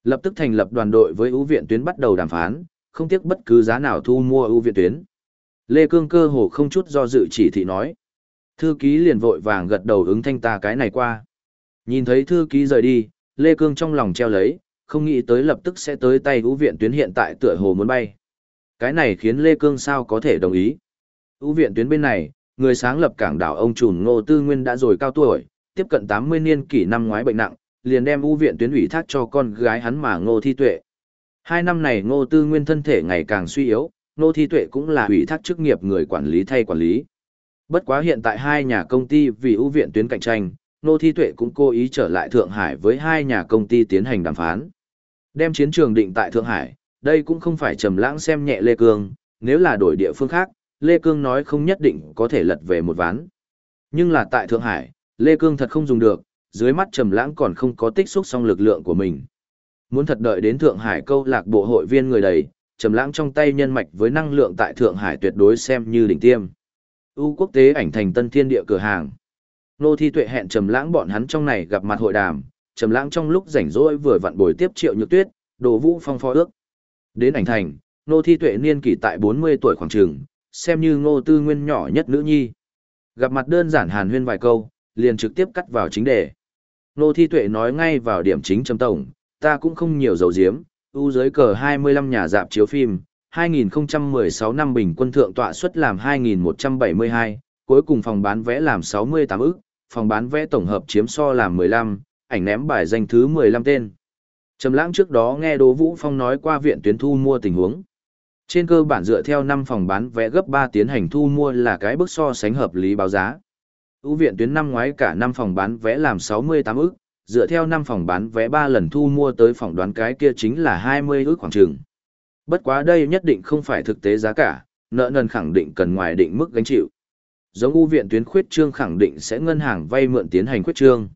Lập tức thành lập đoàn đội với ưu viện tuyến bắt đầu đàm phán, không tiếc bất cứ giá nào thu mua ưu viện tuyến. Lê Cương cơ hồ không chút do dự chỉ thị nói. Thư ký liền vội vàng gật đầu ứng thanh ta cái này qua. Nhìn thấy thư ký rời đi, Lê Cương trong lòng treo lấy, không nghĩ tới lập tức sẽ tới tay ưu viện tuyến hiện tại tựa hồ muốn bay. Cái này khiến Lê Cương sao có thể đồng ý. ưu viện tuyến bên này, người sáng lập cảng đảo ông trùn Ngô Tư Nguyên đã rồi cao tuổi, tiếp cận 80 niên kỷ năm ngoái bệnh nặng, liền đem ưu viện tuyến ủy thác cho con gái hắn mà Ngô Thi Tuệ. Hai năm này Ngô Tư Nguyên thân thể ngày càng suy yếu, Ngô Thi Tuệ cũng là ủy thác chức nghiệp người quản lý thay quản lý. Bất quá hiện tại hai nhà công ty vì ưu viện tuyến cạnh tranh, Ngô Thi Tuệ cũng cố ý trở lại Thượng Hải với hai nhà công ty tiến hành đàm phán. Đem chiến trường định tại Thượng Hải, đây cũng không phải trầm lãng xem nhẹ Lê Cương, nếu là đổi địa phương khác, Lê Cương nói không nhất định có thể lật về một ván. Nhưng là tại Thượng Hải, Lê Cương thật không dùng được, dưới mắt trầm lãng còn không có tích xúc xong lực lượng của mình. Muốn thật đợi đến Thượng Hải câu lạc bộ hội viên người đầy, trầm lãng trong tay nhân mạch với năng lượng tại Thượng Hải tuyệt đối xem như đỉnh tiêm. U quốc tế ảnh thành tân thiên địa cửa hàng. Nô Thi Tuệ hẹn trầm lãng bọn hắn trong này gặp mặt hội đàm, trầm lãng trong lúc rảnh rỗi vừa vặn buổi tiếp Triệu Nhược Tuyết, Đồ Vũ Phong phó ước. Đến ảnh thành, Nô Thi Tuệ niên kỷ tại 40 tuổi khoảng chừng, xem như Ngô Tư Nguyên nhỏ nhất nữ nhi. Gặp mặt đơn giản hàn huyên vài câu, liền trực tiếp cắt vào chính đề. Nô Thi Tuệ nói ngay vào điểm chính trầm tổng, ta cũng không nhiều dầu diếm, ưu giới cờ 25 nhà dạp chiếu phim, 2016 năm bình quân thượng tọa suất làm 2172, cuối cùng phòng bán vé làm 68 ức, phòng bán vé tổng hợp chiếm so làm 15, ảnh ném bài danh thứ 15 tên. Trầm lãng trước đó nghe Đỗ Vũ Phong nói qua viện tuyến thu mua tình huống. Trên cơ bản dựa theo năm phòng bán vé gấp 3 tiến hành thu mua là cái bước so sánh hợp lý báo giá. Ưu viện tuyến năm ngoái cả năm phòng bán vé làm 68 ức, dựa theo năm phòng bán vé 3 lần thu mua tới phòng đoán cái kia chính là 20 ức khoảng trường. Bất quá đây nhất định không phải thực tế giá cả, nợ nần khẳng định cần ngoài định mức gánh chịu. Giống ưu viện tuyến khuyết trương khẳng định sẽ ngân hàng vay mượn tiến hành khuyết trương.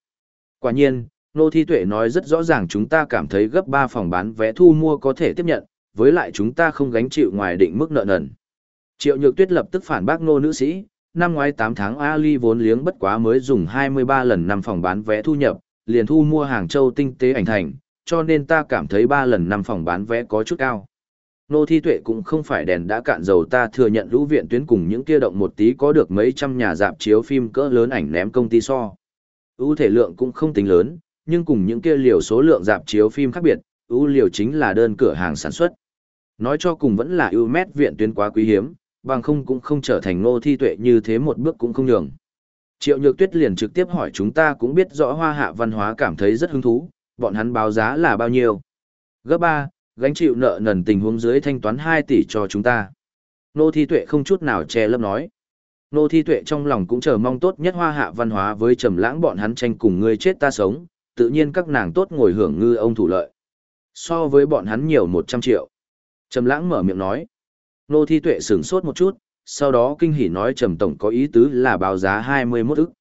Quả nhiên, Nô Thi Tuệ nói rất rõ ràng chúng ta cảm thấy gấp 3 phòng bán vé thu mua có thể tiếp nhận, với lại chúng ta không gánh chịu ngoài định mức nợ nần. Triệu Nhược Tuyết lập tức phản bác nô nữ sĩ, năm ngoái 8 tháng Ali vốn liếng bất quá mới dùng 23 lần năm phòng bán vé thu nhập, liền thu mua Hàng Châu tinh tế ảnh thành, cho nên ta cảm thấy 3 lần năm phòng bán vé có chút cao. Nô Thi Tuệ cũng không phải đèn đã cạn dầu ta thừa nhận lũ viện tuyến cùng những kia động một tí có được mấy trăm nhà dạp chiếu phim cỡ lớn ảnh ném công ty so. ưu thể lượng cũng không tính lớn, nhưng cùng những kia liều số lượng dạp chiếu phim khác biệt, ưu liều chính là đơn cửa hàng sản xuất. Nói cho cùng vẫn là ưu mét viện tuyến quá quý hiếm, bằng không cũng không trở thành nô thi tuệ như thế một bước cũng không nhường. Triệu Nhược Tuyết liền trực tiếp hỏi chúng ta cũng biết rõ hoa hạ văn hóa cảm thấy rất hứng thú, bọn hắn báo giá là bao nhiêu. Gấp 3, gánh chịu nợ nần tình huống dưới thanh toán 2 tỷ cho chúng ta. Nô thi tuệ không chút nào che lấp nói. Nô thi tuệ trong lòng cũng chờ mong tốt nhất hoa hạ văn hóa với trầm lãng bọn hắn tranh cùng người chết ta sống, tự nhiên các nàng tốt ngồi hưởng ngư ông thủ lợi. So với bọn hắn nhiều 100 triệu. Trầm lãng mở miệng nói. Nô thi tuệ sửng sốt một chút, sau đó kinh hỉ nói trầm tổng có ý tứ là báo giá 21 ức.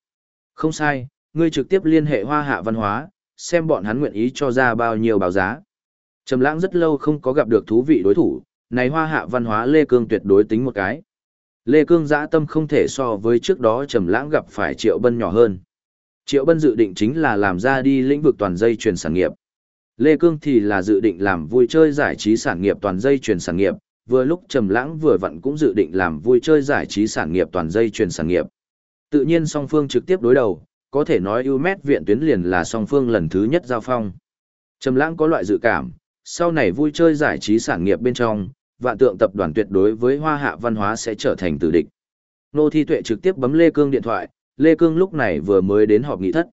Không sai, ngươi trực tiếp liên hệ hoa hạ văn hóa, xem bọn hắn nguyện ý cho ra bao nhiêu báo giá. Trầm lãng rất lâu không có gặp được thú vị đối thủ, này hoa hạ văn hóa Lê Cương tuyệt đối tính một cái. Lê Cương dã tâm không thể so với trước đó Trầm lãng gặp phải Triệu Bân nhỏ hơn. Triệu Bân dự định chính là làm ra đi lĩnh vực toàn dây chuyển sản nghiệp. Lê Cương thì là dự định làm vui chơi giải trí sản nghiệp toàn dây chuyển sản nghiệp, vừa lúc Trầm Lãng vừa vặn cũng dự định làm vui chơi giải trí sản nghiệp toàn dây truyền sản nghiệp. Tự nhiên song phương trực tiếp đối đầu, có thể nói Umet viện tuyến liền là song phương lần thứ nhất giao phong. Trầm Lãng có loại dự cảm, sau này vui chơi giải trí sản nghiệp bên trong, vạn tượng tập đoàn tuyệt đối với Hoa Hạ văn hóa sẽ trở thành tử địch. Nô Thi Tuệ trực tiếp bấm Lê Cương điện thoại, Lê Cương lúc này vừa mới đến họp nghị thất.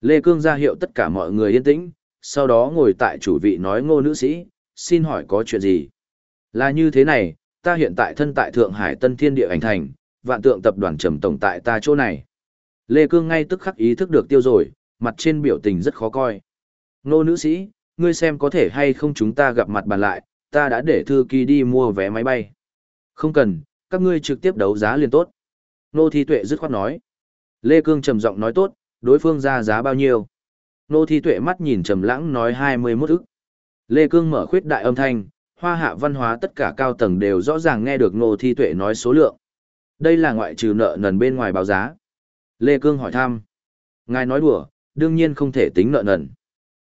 Lê Cương ra hiệu tất cả mọi người yên tĩnh, sau đó ngồi tại chủ vị nói ngô nữ sĩ, xin hỏi có chuyện gì? Là như thế này, ta hiện tại thân tại Thượng Hải Tân Thiên Địa Ảnh Thành, vạn tượng tập đoàn trầm tổng tại ta chỗ này. Lê Cương ngay tức khắc ý thức được tiêu rồi, mặt trên biểu tình rất khó coi. nô nữ sĩ, ngươi xem có thể hay không chúng ta gặp mặt bàn lại, ta đã để thư ký đi mua vé máy bay. Không cần, các ngươi trực tiếp đấu giá liền tốt. Nô Thi Tuệ dứt khoát nói. Lê Cương trầm giọng nói tốt, đối phương ra giá bao nhiêu. Nô Thi Tuệ mắt nhìn trầm lãng nói 21 ức. Lê Cương mở khuyết đại âm thanh, hoa hạ văn hóa tất cả cao tầng đều rõ ràng nghe được Nô Thi Tuệ nói số lượng. Đây là ngoại trừ nợ nần bên ngoài báo giá. Lê Cương hỏi thăm. Ngài nói đùa, đương nhiên không thể tính nợ nần.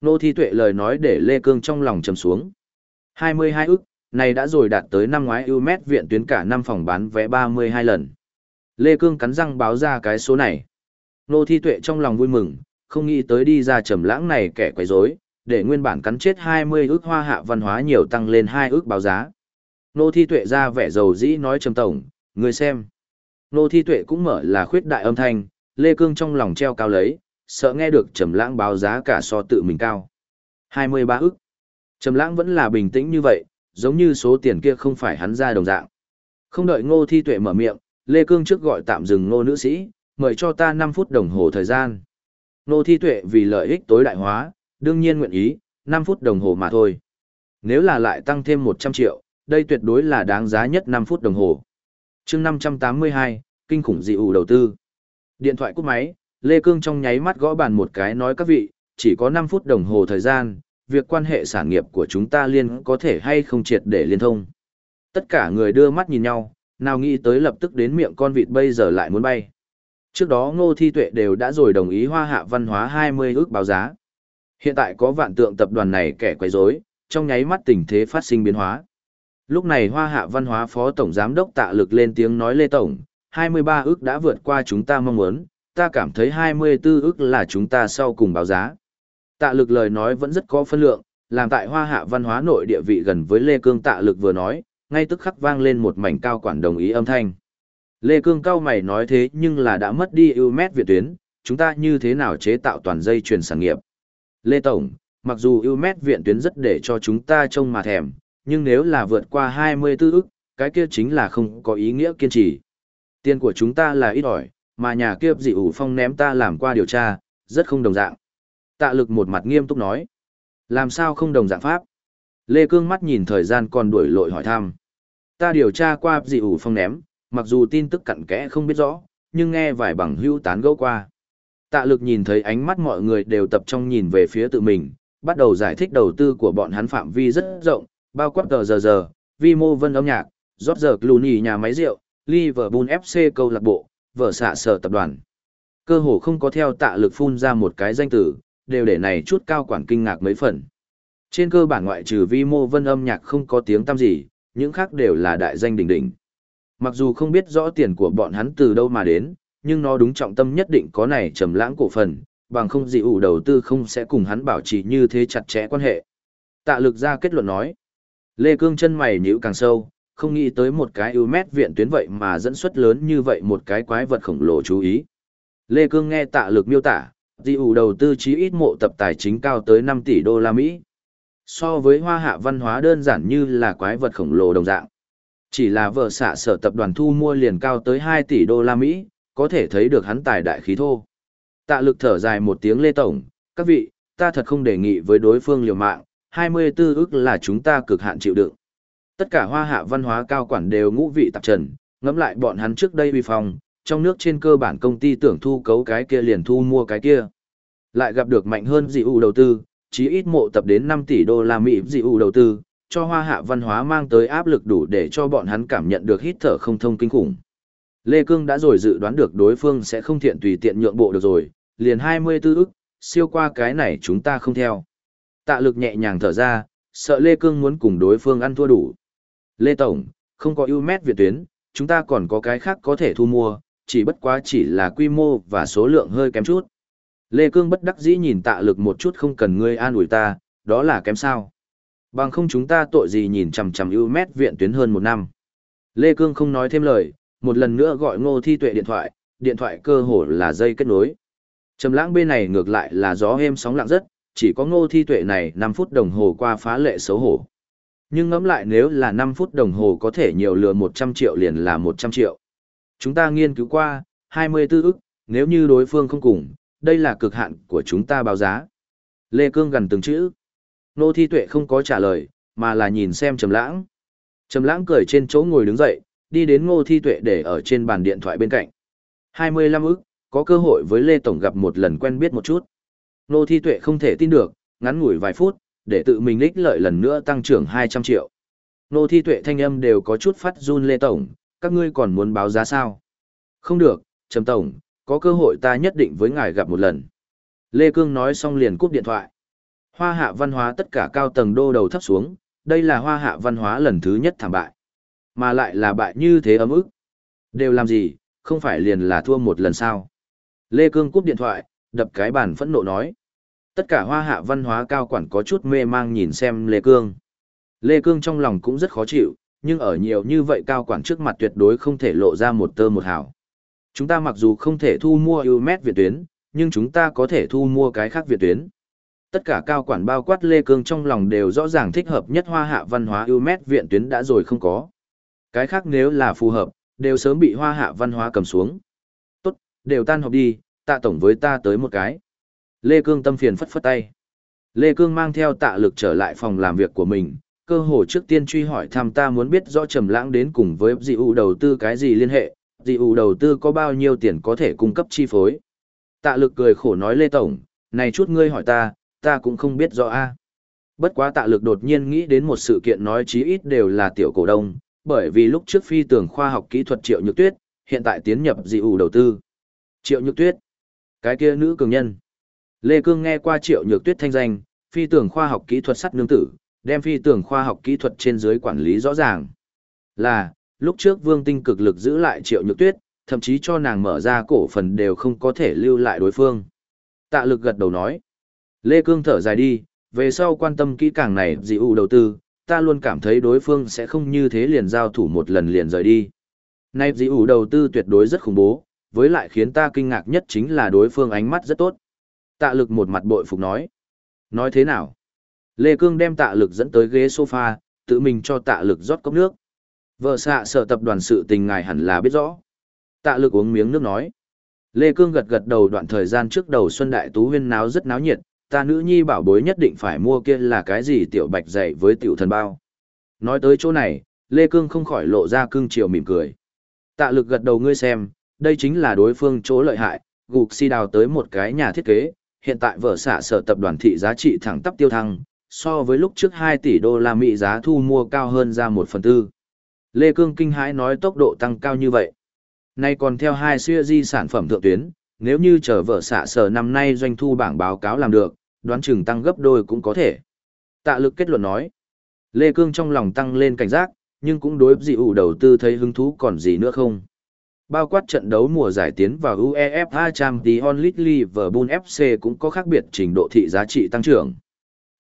Nô Thi Tuệ lời nói để Lê Cương trong lòng trầm xuống. 22 ức, này đã rồi đạt tới năm ngoái ưu mét viện tuyến cả năm phòng bán vé 32 lần. Lê Cương cắn răng báo ra cái số này. Nô Thi Tuệ trong lòng vui mừng, không nghĩ tới đi ra trầm lãng này kẻ quấy rối, để nguyên bản cắn chết 20 ước hoa hạ văn hóa nhiều tăng lên 2 ước báo giá. Nô Thi Tuệ ra vẻ dầu dĩ nói trầm tổng, người xem. Nô Thi Tuệ cũng mở là khuyết đại âm thanh, Lê Cương trong lòng treo cao lấy, sợ nghe được trầm lãng báo giá cả so tự mình cao. 23 ức. Trầm lãng vẫn là bình tĩnh như vậy, giống như số tiền kia không phải hắn ra đồng dạng. Không đợi Ngô Thi Tuệ mở miệng, Lê Cương trước gọi tạm dừng Ngô nữ sĩ, mời cho ta 5 phút đồng hồ thời gian. Ngô Thi Tuệ vì lợi ích tối đại hóa, đương nhiên nguyện ý, 5 phút đồng hồ mà thôi. Nếu là lại tăng thêm 100 triệu, đây tuyệt đối là đáng giá nhất 5 phút đồng hồ. chương 582, kinh khủng dị ủ đầu tư. Điện thoại cúp máy, Lê Cương trong nháy mắt gõ bàn một cái nói các vị, chỉ có 5 phút đồng hồ thời gian, việc quan hệ sản nghiệp của chúng ta liên có thể hay không triệt để liên thông. Tất cả người đưa mắt nhìn nhau, nào nghĩ tới lập tức đến miệng con vịt bây giờ lại muốn bay. Trước đó Ngô Thi Tuệ đều đã rồi đồng ý hoa hạ văn hóa 20 ước báo giá. Hiện tại có vạn tượng tập đoàn này kẻ quấy rối, trong nháy mắt tình thế phát sinh biến hóa. Lúc này hoa hạ văn hóa phó tổng giám đốc tạ lực lên tiếng nói Lê Tổng, 23 ước đã vượt qua chúng ta mong muốn, ta cảm thấy 24 ước là chúng ta sau cùng báo giá. Tạ lực lời nói vẫn rất có phân lượng, làm tại hoa hạ văn hóa nội địa vị gần với Lê Cương tạ lực vừa nói, ngay tức khắc vang lên một mảnh cao quản đồng ý âm thanh. Lê Cương cao mày nói thế nhưng là đã mất đi ưu mét Việt tuyến, chúng ta như thế nào chế tạo toàn dây chuyền sản nghiệp. Lê Tổng, mặc dù ưu mét viện tuyến rất để cho chúng ta trông mà thèm, nhưng nếu là vượt qua 24 ức, cái kia chính là không có ý nghĩa kiên trì. Tiền của chúng ta là ít ỏi, mà nhà kia dị ủ phong ném ta làm qua điều tra, rất không đồng dạng. Tạ lực một mặt nghiêm túc nói. Làm sao không đồng dạng pháp? Lê Cương mắt nhìn thời gian còn đuổi lội hỏi thăm. Ta điều tra qua dị ủ phong ném, mặc dù tin tức cặn kẽ không biết rõ, nhưng nghe vài bằng hưu tán gẫu qua. Tạ lực nhìn thấy ánh mắt mọi người đều tập trung nhìn về phía tự mình, bắt đầu giải thích đầu tư của bọn hắn phạm vi rất rộng, bao quát tờ giờ giờ, vi mô vân âm nhạc, rót giờ Clooney nhà máy rượu, Liverpool FC câu lạc bộ, vợ xạ sở tập đoàn. Cơ hồ không có theo tạ lực phun ra một cái danh tử, đều để này chút cao quản kinh ngạc mấy phần. Trên cơ bản ngoại trừ vi mô vân âm nhạc không có tiếng tăm gì, những khác đều là đại danh đỉnh đỉnh. Mặc dù không biết rõ tiền của bọn hắn từ đâu mà đến, nhưng nó đúng trọng tâm nhất định có này trầm lãng cổ phần, bằng không gì ủ đầu tư không sẽ cùng hắn bảo trì như thế chặt chẽ quan hệ. Tạ lực ra kết luận nói. Lê Cương chân mày nhíu càng sâu, không nghĩ tới một cái ưu mét viện tuyến vậy mà dẫn xuất lớn như vậy một cái quái vật khổng lồ chú ý. Lê Cương nghe tạ lực miêu tả, dị ủ đầu tư chí ít mộ tập tài chính cao tới 5 tỷ đô la Mỹ. So với hoa hạ văn hóa đơn giản như là quái vật khổng lồ đồng dạng. Chỉ là vợ xạ sở tập đoàn thu mua liền cao tới 2 tỷ đô la Mỹ, có thể thấy được hắn tài đại khí thô. Tạ lực thở dài một tiếng lê tổng, các vị, ta thật không đề nghị với đối phương liều mạng, 24 ức là chúng ta cực hạn chịu đựng. Tất cả hoa hạ văn hóa cao quản đều ngũ vị tạp trần, ngẫm lại bọn hắn trước đây vi phong, trong nước trên cơ bản công ty tưởng thu cấu cái kia liền thu mua cái kia. Lại gặp được mạnh hơn dị ủ đầu tư, chí ít mộ tập đến 5 tỷ đô la Mỹ dị ủ đầu tư, cho hoa hạ văn hóa mang tới áp lực đủ để cho bọn hắn cảm nhận được hít thở không thông kinh khủng. Lê Cương đã rồi dự đoán được đối phương sẽ không thiện tùy tiện nhượng bộ được rồi, liền 24 ức, siêu qua cái này chúng ta không theo. Tạ lực nhẹ nhàng thở ra, sợ Lê Cương muốn cùng đối phương ăn thua đủ. Lê Tổng, không có ưu mét Việt tuyến, chúng ta còn có cái khác có thể thu mua, chỉ bất quá chỉ là quy mô và số lượng hơi kém chút. Lê Cương bất đắc dĩ nhìn tạ lực một chút không cần ngươi an ủi ta, đó là kém sao. Bằng không chúng ta tội gì nhìn chằm chằm ưu mét viện tuyến hơn một năm. Lê Cương không nói thêm lời, một lần nữa gọi ngô thi tuệ điện thoại, điện thoại cơ hồ là dây kết nối. Trầm lãng bên này ngược lại là gió êm sóng lặng rất, chỉ có ngô thi tuệ này 5 phút đồng hồ qua phá lệ xấu hổ. Nhưng ngẫm lại nếu là 5 phút đồng hồ có thể nhiều lừa 100 triệu liền là 100 triệu. Chúng ta nghiên cứu qua, 24 ức, nếu như đối phương không cùng, đây là cực hạn của chúng ta báo giá. Lê Cương gần từng chữ. Nô Thi Tuệ không có trả lời, mà là nhìn xem Trầm Lãng. Trầm Lãng cười trên chỗ ngồi đứng dậy, đi đến Ngô Thi Tuệ để ở trên bàn điện thoại bên cạnh. 25 ức, có cơ hội với Lê Tổng gặp một lần quen biết một chút. Ngô Thi Tuệ không thể tin được, ngắn ngủi vài phút, để tự mình lích lợi lần nữa tăng trưởng 200 triệu. Ngô Thi Tuệ thanh âm đều có chút phát run Lê Tổng, các ngươi còn muốn báo giá sao? Không được, Trầm Tổng, có cơ hội ta nhất định với ngài gặp một lần. Lê Cương nói xong liền cúp điện thoại. Hoa hạ văn hóa tất cả cao tầng đô đầu thấp xuống, đây là hoa hạ văn hóa lần thứ nhất thảm bại. Mà lại là bại như thế ấm ức. Đều làm gì, Không phải liền là thua một lần sao. Lê Cương cúp điện thoại, đập cái bàn phẫn nộ nói. Tất cả hoa hạ văn hóa cao quản có chút mê mang nhìn xem Lê Cương. Lê Cương trong lòng cũng rất khó chịu, nhưng ở nhiều như vậy cao quản trước mặt tuyệt đối không thể lộ ra một tơ một hào. Chúng ta mặc dù không thể thu mua Umet Việt tuyến, nhưng chúng ta có thể thu mua cái khác Việt tuyến. Tất cả cao quản bao quát Lê Cương trong lòng đều rõ ràng thích hợp nhất hoa hạ văn hóa Umet viện tuyến đã rồi không có. Cái khác nếu là phù hợp, đều sớm bị hoa hạ văn hóa cầm xuống. Tốt, đều tan họp đi, tạ tổng với ta tới một cái. Lê Cương tâm phiền phất phất tay. Lê Cương mang theo tạ lực trở lại phòng làm việc của mình, cơ hồ trước tiên truy hỏi thăm ta muốn biết rõ Trầm Lãng đến cùng với dị ủ đầu tư cái gì liên hệ, dị ủ đầu tư có bao nhiêu tiền có thể cung cấp chi phối. Tạ lực cười khổ nói Lê Tổng, này chút ngươi hỏi ta, ta cũng không biết rõ a. Bất quá tạ lực đột nhiên nghĩ đến một sự kiện nói chí ít đều là tiểu cổ đông, bởi vì lúc trước phi tưởng khoa học kỹ thuật Triệu Nhược Tuyết, hiện tại tiến nhập dị ủ đầu tư. Triệu Nhược Tuyết, cái kia nữ cường nhân. Lê Cương nghe qua Triệu Nhược Tuyết thanh danh, phi tưởng khoa học kỹ thuật sắt nương tử, đem phi tưởng khoa học kỹ thuật trên dưới quản lý rõ ràng. Là, lúc trước Vương Tinh cực lực giữ lại Triệu Nhược Tuyết, thậm chí cho nàng mở ra cổ phần đều không có thể lưu lại đối phương. Tạ lực gật đầu nói. Lê Cương thở dài đi, về sau quan tâm kỹ càng này dị ủ đầu tư, ta luôn cảm thấy đối phương sẽ không như thế liền giao thủ một lần liền rời đi. Nay dị ủ đầu tư tuyệt đối rất khủng bố, với lại khiến ta kinh ngạc nhất chính là đối phương ánh mắt rất tốt. Tạ lực một mặt bội phục nói. Nói thế nào? Lê Cương đem tạ lực dẫn tới ghế sofa, tự mình cho tạ lực rót cốc nước. Vợ xạ sở tập đoàn sự tình ngài hẳn là biết rõ. Tạ lực uống miếng nước nói. Lê Cương gật gật đầu đoạn thời gian trước đầu Xuân Đại Tú huyên náo rất náo nhiệt, ta nữ nhi bảo bối nhất định phải mua kia là cái gì tiểu bạch dạy với tiểu thần bao. Nói tới chỗ này, Lê Cương không khỏi lộ ra cương chiều mỉm cười. Tạ lực gật đầu ngươi xem, đây chính là đối phương chỗ lợi hại, gục si đào tới một cái nhà thiết kế, hiện tại vợ xả sở tập đoàn thị giá trị thẳng tắp tiêu thăng, so với lúc trước 2 tỷ đô la Mỹ giá thu mua cao hơn ra 1 phần tư. Lê Cương kinh hãi nói tốc độ tăng cao như vậy. Nay còn theo hai siêu di sản phẩm thượng tuyến, nếu như chờ vợ xạ sở năm nay doanh thu bảng báo cáo làm được, đoán chừng tăng gấp đôi cũng có thể. Tạ lực kết luận nói. Lê Cương trong lòng tăng lên cảnh giác, nhưng cũng đối dị ủ đầu tư thấy hứng thú còn gì nữa không. Bao quát trận đấu mùa giải tiến vào UEFA Champions League Liverpool FC cũng có khác biệt trình độ thị giá trị tăng trưởng.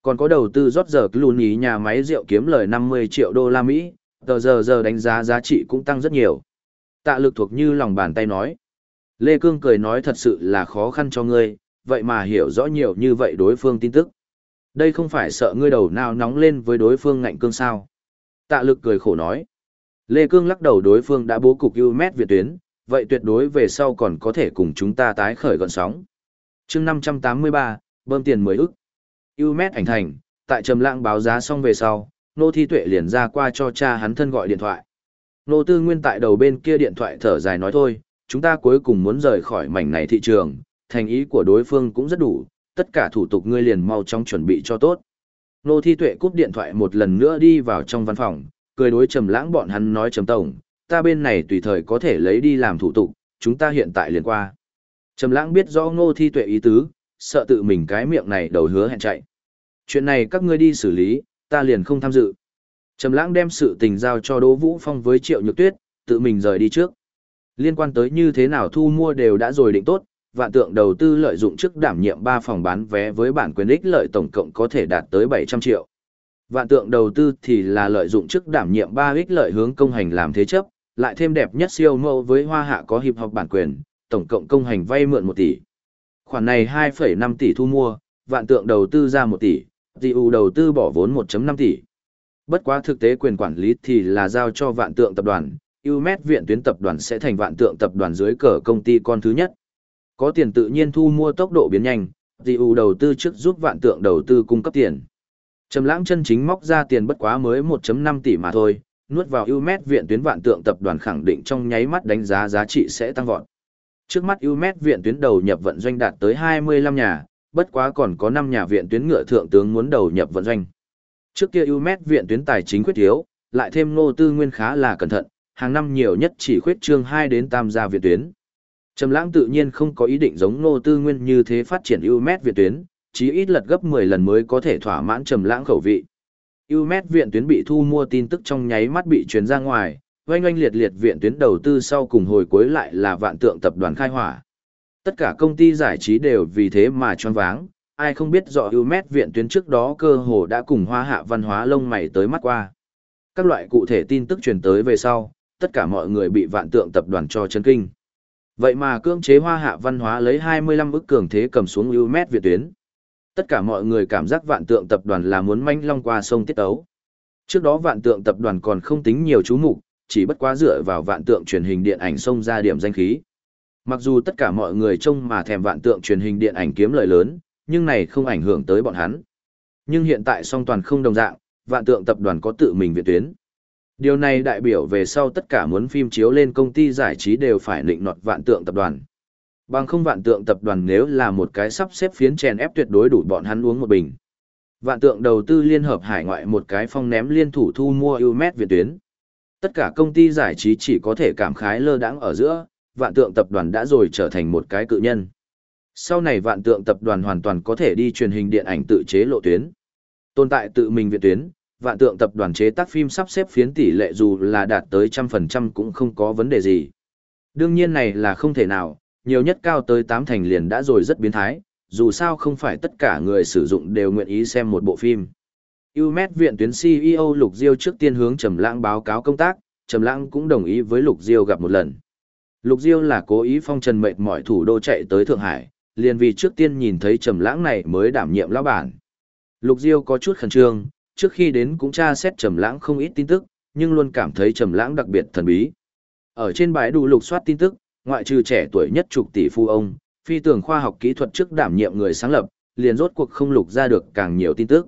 Còn có đầu tư rót giờ Clooney nhà máy rượu kiếm lời 50 triệu đô la Mỹ, tờ giờ giờ đánh giá giá trị cũng tăng rất nhiều. Tạ lực thuộc như lòng bàn tay nói. Lê Cương cười nói thật sự là khó khăn cho ngươi, vậy mà hiểu rõ nhiều như vậy đối phương tin tức. Đây không phải sợ ngươi đầu nào nóng lên với đối phương ngạnh cương sao. Tạ lực cười khổ nói. Lê Cương lắc đầu đối phương đã bố cục UMET Việt tuyến, vậy tuyệt đối về sau còn có thể cùng chúng ta tái khởi gọn sóng. chương 583, bơm tiền 10 ức. UMET ảnh thành, tại trầm lãng báo giá xong về sau, nô thi tuệ liền ra qua cho cha hắn thân gọi điện thoại. Nô tư nguyên tại đầu bên kia điện thoại thở dài nói thôi, chúng ta cuối cùng muốn rời khỏi mảnh này thị trường, thành ý của đối phương cũng rất đủ, tất cả thủ tục ngươi liền mau chóng chuẩn bị cho tốt. Nô thi tuệ cúp điện thoại một lần nữa đi vào trong văn phòng, cười đối trầm lãng bọn hắn nói trầm tổng, ta bên này tùy thời có thể lấy đi làm thủ tục, chúng ta hiện tại liền qua. Trầm lãng biết rõ ngô thi tuệ ý tứ, sợ tự mình cái miệng này đầu hứa hẹn chạy. Chuyện này các ngươi đi xử lý, ta liền không tham dự. Trầm lãng đem sự tình giao cho Đỗ Vũ Phong với Triệu Nhược Tuyết, tự mình rời đi trước. Liên quan tới như thế nào thu mua đều đã rồi định tốt, vạn tượng đầu tư lợi dụng trước đảm nhiệm 3 phòng bán vé với bản quyền ích lợi tổng cộng có thể đạt tới 700 triệu. Vạn tượng đầu tư thì là lợi dụng trước đảm nhiệm 3 ích lợi hướng công hành làm thế chấp, lại thêm đẹp nhất siêu mẫu với hoa hạ có hiệp học bản quyền, tổng cộng công hành vay mượn 1 tỷ. Khoản này 2,5 tỷ thu mua, vạn tượng đầu tư ra 1 tỷ, TU đầu tư bỏ vốn 1.5 tỷ. Bất quá thực tế quyền quản lý thì là giao cho vạn tượng tập đoàn, Umet viện tuyến tập đoàn sẽ thành vạn tượng tập đoàn dưới cờ công ty con thứ nhất. Có tiền tự nhiên thu mua tốc độ biến nhanh, TU đầu tư trước giúp vạn tượng đầu tư cung cấp tiền. Trầm lãng chân chính móc ra tiền bất quá mới 1.5 tỷ mà thôi, nuốt vào Umet viện tuyến vạn tượng tập đoàn khẳng định trong nháy mắt đánh giá giá trị sẽ tăng vọt. Trước mắt Umet viện tuyến đầu nhập vận doanh đạt tới 25 nhà, bất quá còn có 5 nhà viện tuyến ngựa thượng tướng muốn đầu nhập vận doanh. Trước kia Umet viện tuyến tài chính khuyết thiếu, lại thêm nô tư nguyên khá là cẩn thận, hàng năm nhiều nhất chỉ khuyết trương 2 đến tam gia viện tuyến. Trầm Lãng tự nhiên không có ý định giống nô tư nguyên như thế phát triển ưu mét viện tuyến, chí ít lật gấp 10 lần mới có thể thỏa mãn Trầm Lãng khẩu vị. ưu mét viện tuyến bị thu mua tin tức trong nháy mắt bị truyền ra ngoài, Oanh oanh liệt liệt viện tuyến đầu tư sau cùng hồi cuối lại là vạn tượng tập đoàn khai hỏa. Tất cả công ty giải trí đều vì thế mà choáng váng, ai không biết rõ mét viện tuyến trước đó cơ hồ đã cùng hoa hạ văn hóa lông mày tới mắt qua. Các loại cụ thể tin tức truyền tới về sau, tất cả mọi người bị vạn tượng tập đoàn cho chân kinh. Vậy mà cưỡng chế hoa hạ văn hóa lấy 25 ức cường thế cầm xuống ưu mét việt tuyến. Tất cả mọi người cảm giác vạn tượng tập đoàn là muốn manh long qua sông tiết ấu. Trước đó vạn tượng tập đoàn còn không tính nhiều chú mục, chỉ bất quá dựa vào vạn tượng truyền hình điện ảnh sông ra điểm danh khí. Mặc dù tất cả mọi người trông mà thèm vạn tượng truyền hình điện ảnh kiếm lợi lớn, nhưng này không ảnh hưởng tới bọn hắn. Nhưng hiện tại song toàn không đồng dạng, vạn tượng tập đoàn có tự mình viện tuyến. Điều này đại biểu về sau tất cả muốn phim chiếu lên công ty giải trí đều phải định nọt vạn tượng tập đoàn. Bằng không vạn tượng tập đoàn nếu là một cái sắp xếp phiến chèn ép tuyệt đối đủ bọn hắn uống một bình. Vạn tượng đầu tư liên hợp hải ngoại một cái phong ném liên thủ thu mua u-mét việt tuyến. Tất cả công ty giải trí chỉ có thể cảm khái lơ đãng ở giữa, vạn tượng tập đoàn đã rồi trở thành một cái cự nhân. Sau này vạn tượng tập đoàn hoàn toàn có thể đi truyền hình điện ảnh tự chế lộ tuyến. Tồn tại tự mình viện tuyến, vạn tượng tập đoàn chế tác phim sắp xếp phiến tỷ lệ dù là đạt tới trăm phần trăm cũng không có vấn đề gì. Đương nhiên này là không thể nào, nhiều nhất cao tới tám thành liền đã rồi rất biến thái, dù sao không phải tất cả người sử dụng đều nguyện ý xem một bộ phim. Umed viện tuyến CEO Lục Diêu trước tiên hướng Trầm Lãng báo cáo công tác, Trầm Lãng cũng đồng ý với Lục Diêu gặp một lần. Lục Diêu là cố ý phong trần mệt mỏi thủ đô chạy tới Thượng Hải, liền vì trước tiên nhìn thấy Trầm Lãng này mới đảm nhiệm lão bản. Lục Diêu có chút khẩn trương, trước khi đến cũng tra xét Trầm Lãng không ít tin tức, nhưng luôn cảm thấy Trầm Lãng đặc biệt thần bí. Ở trên bãi đủ lục soát tin tức, ngoại trừ trẻ tuổi nhất chục tỷ phu ông, phi tưởng khoa học kỹ thuật trước đảm nhiệm người sáng lập, liền rốt cuộc không lục ra được càng nhiều tin tức.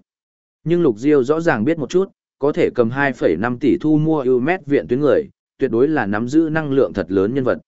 Nhưng Lục Diêu rõ ràng biết một chút, có thể cầm 2,5 tỷ thu mua Umet viện tuyến người, tuyệt đối là nắm giữ năng lượng thật lớn nhân vật.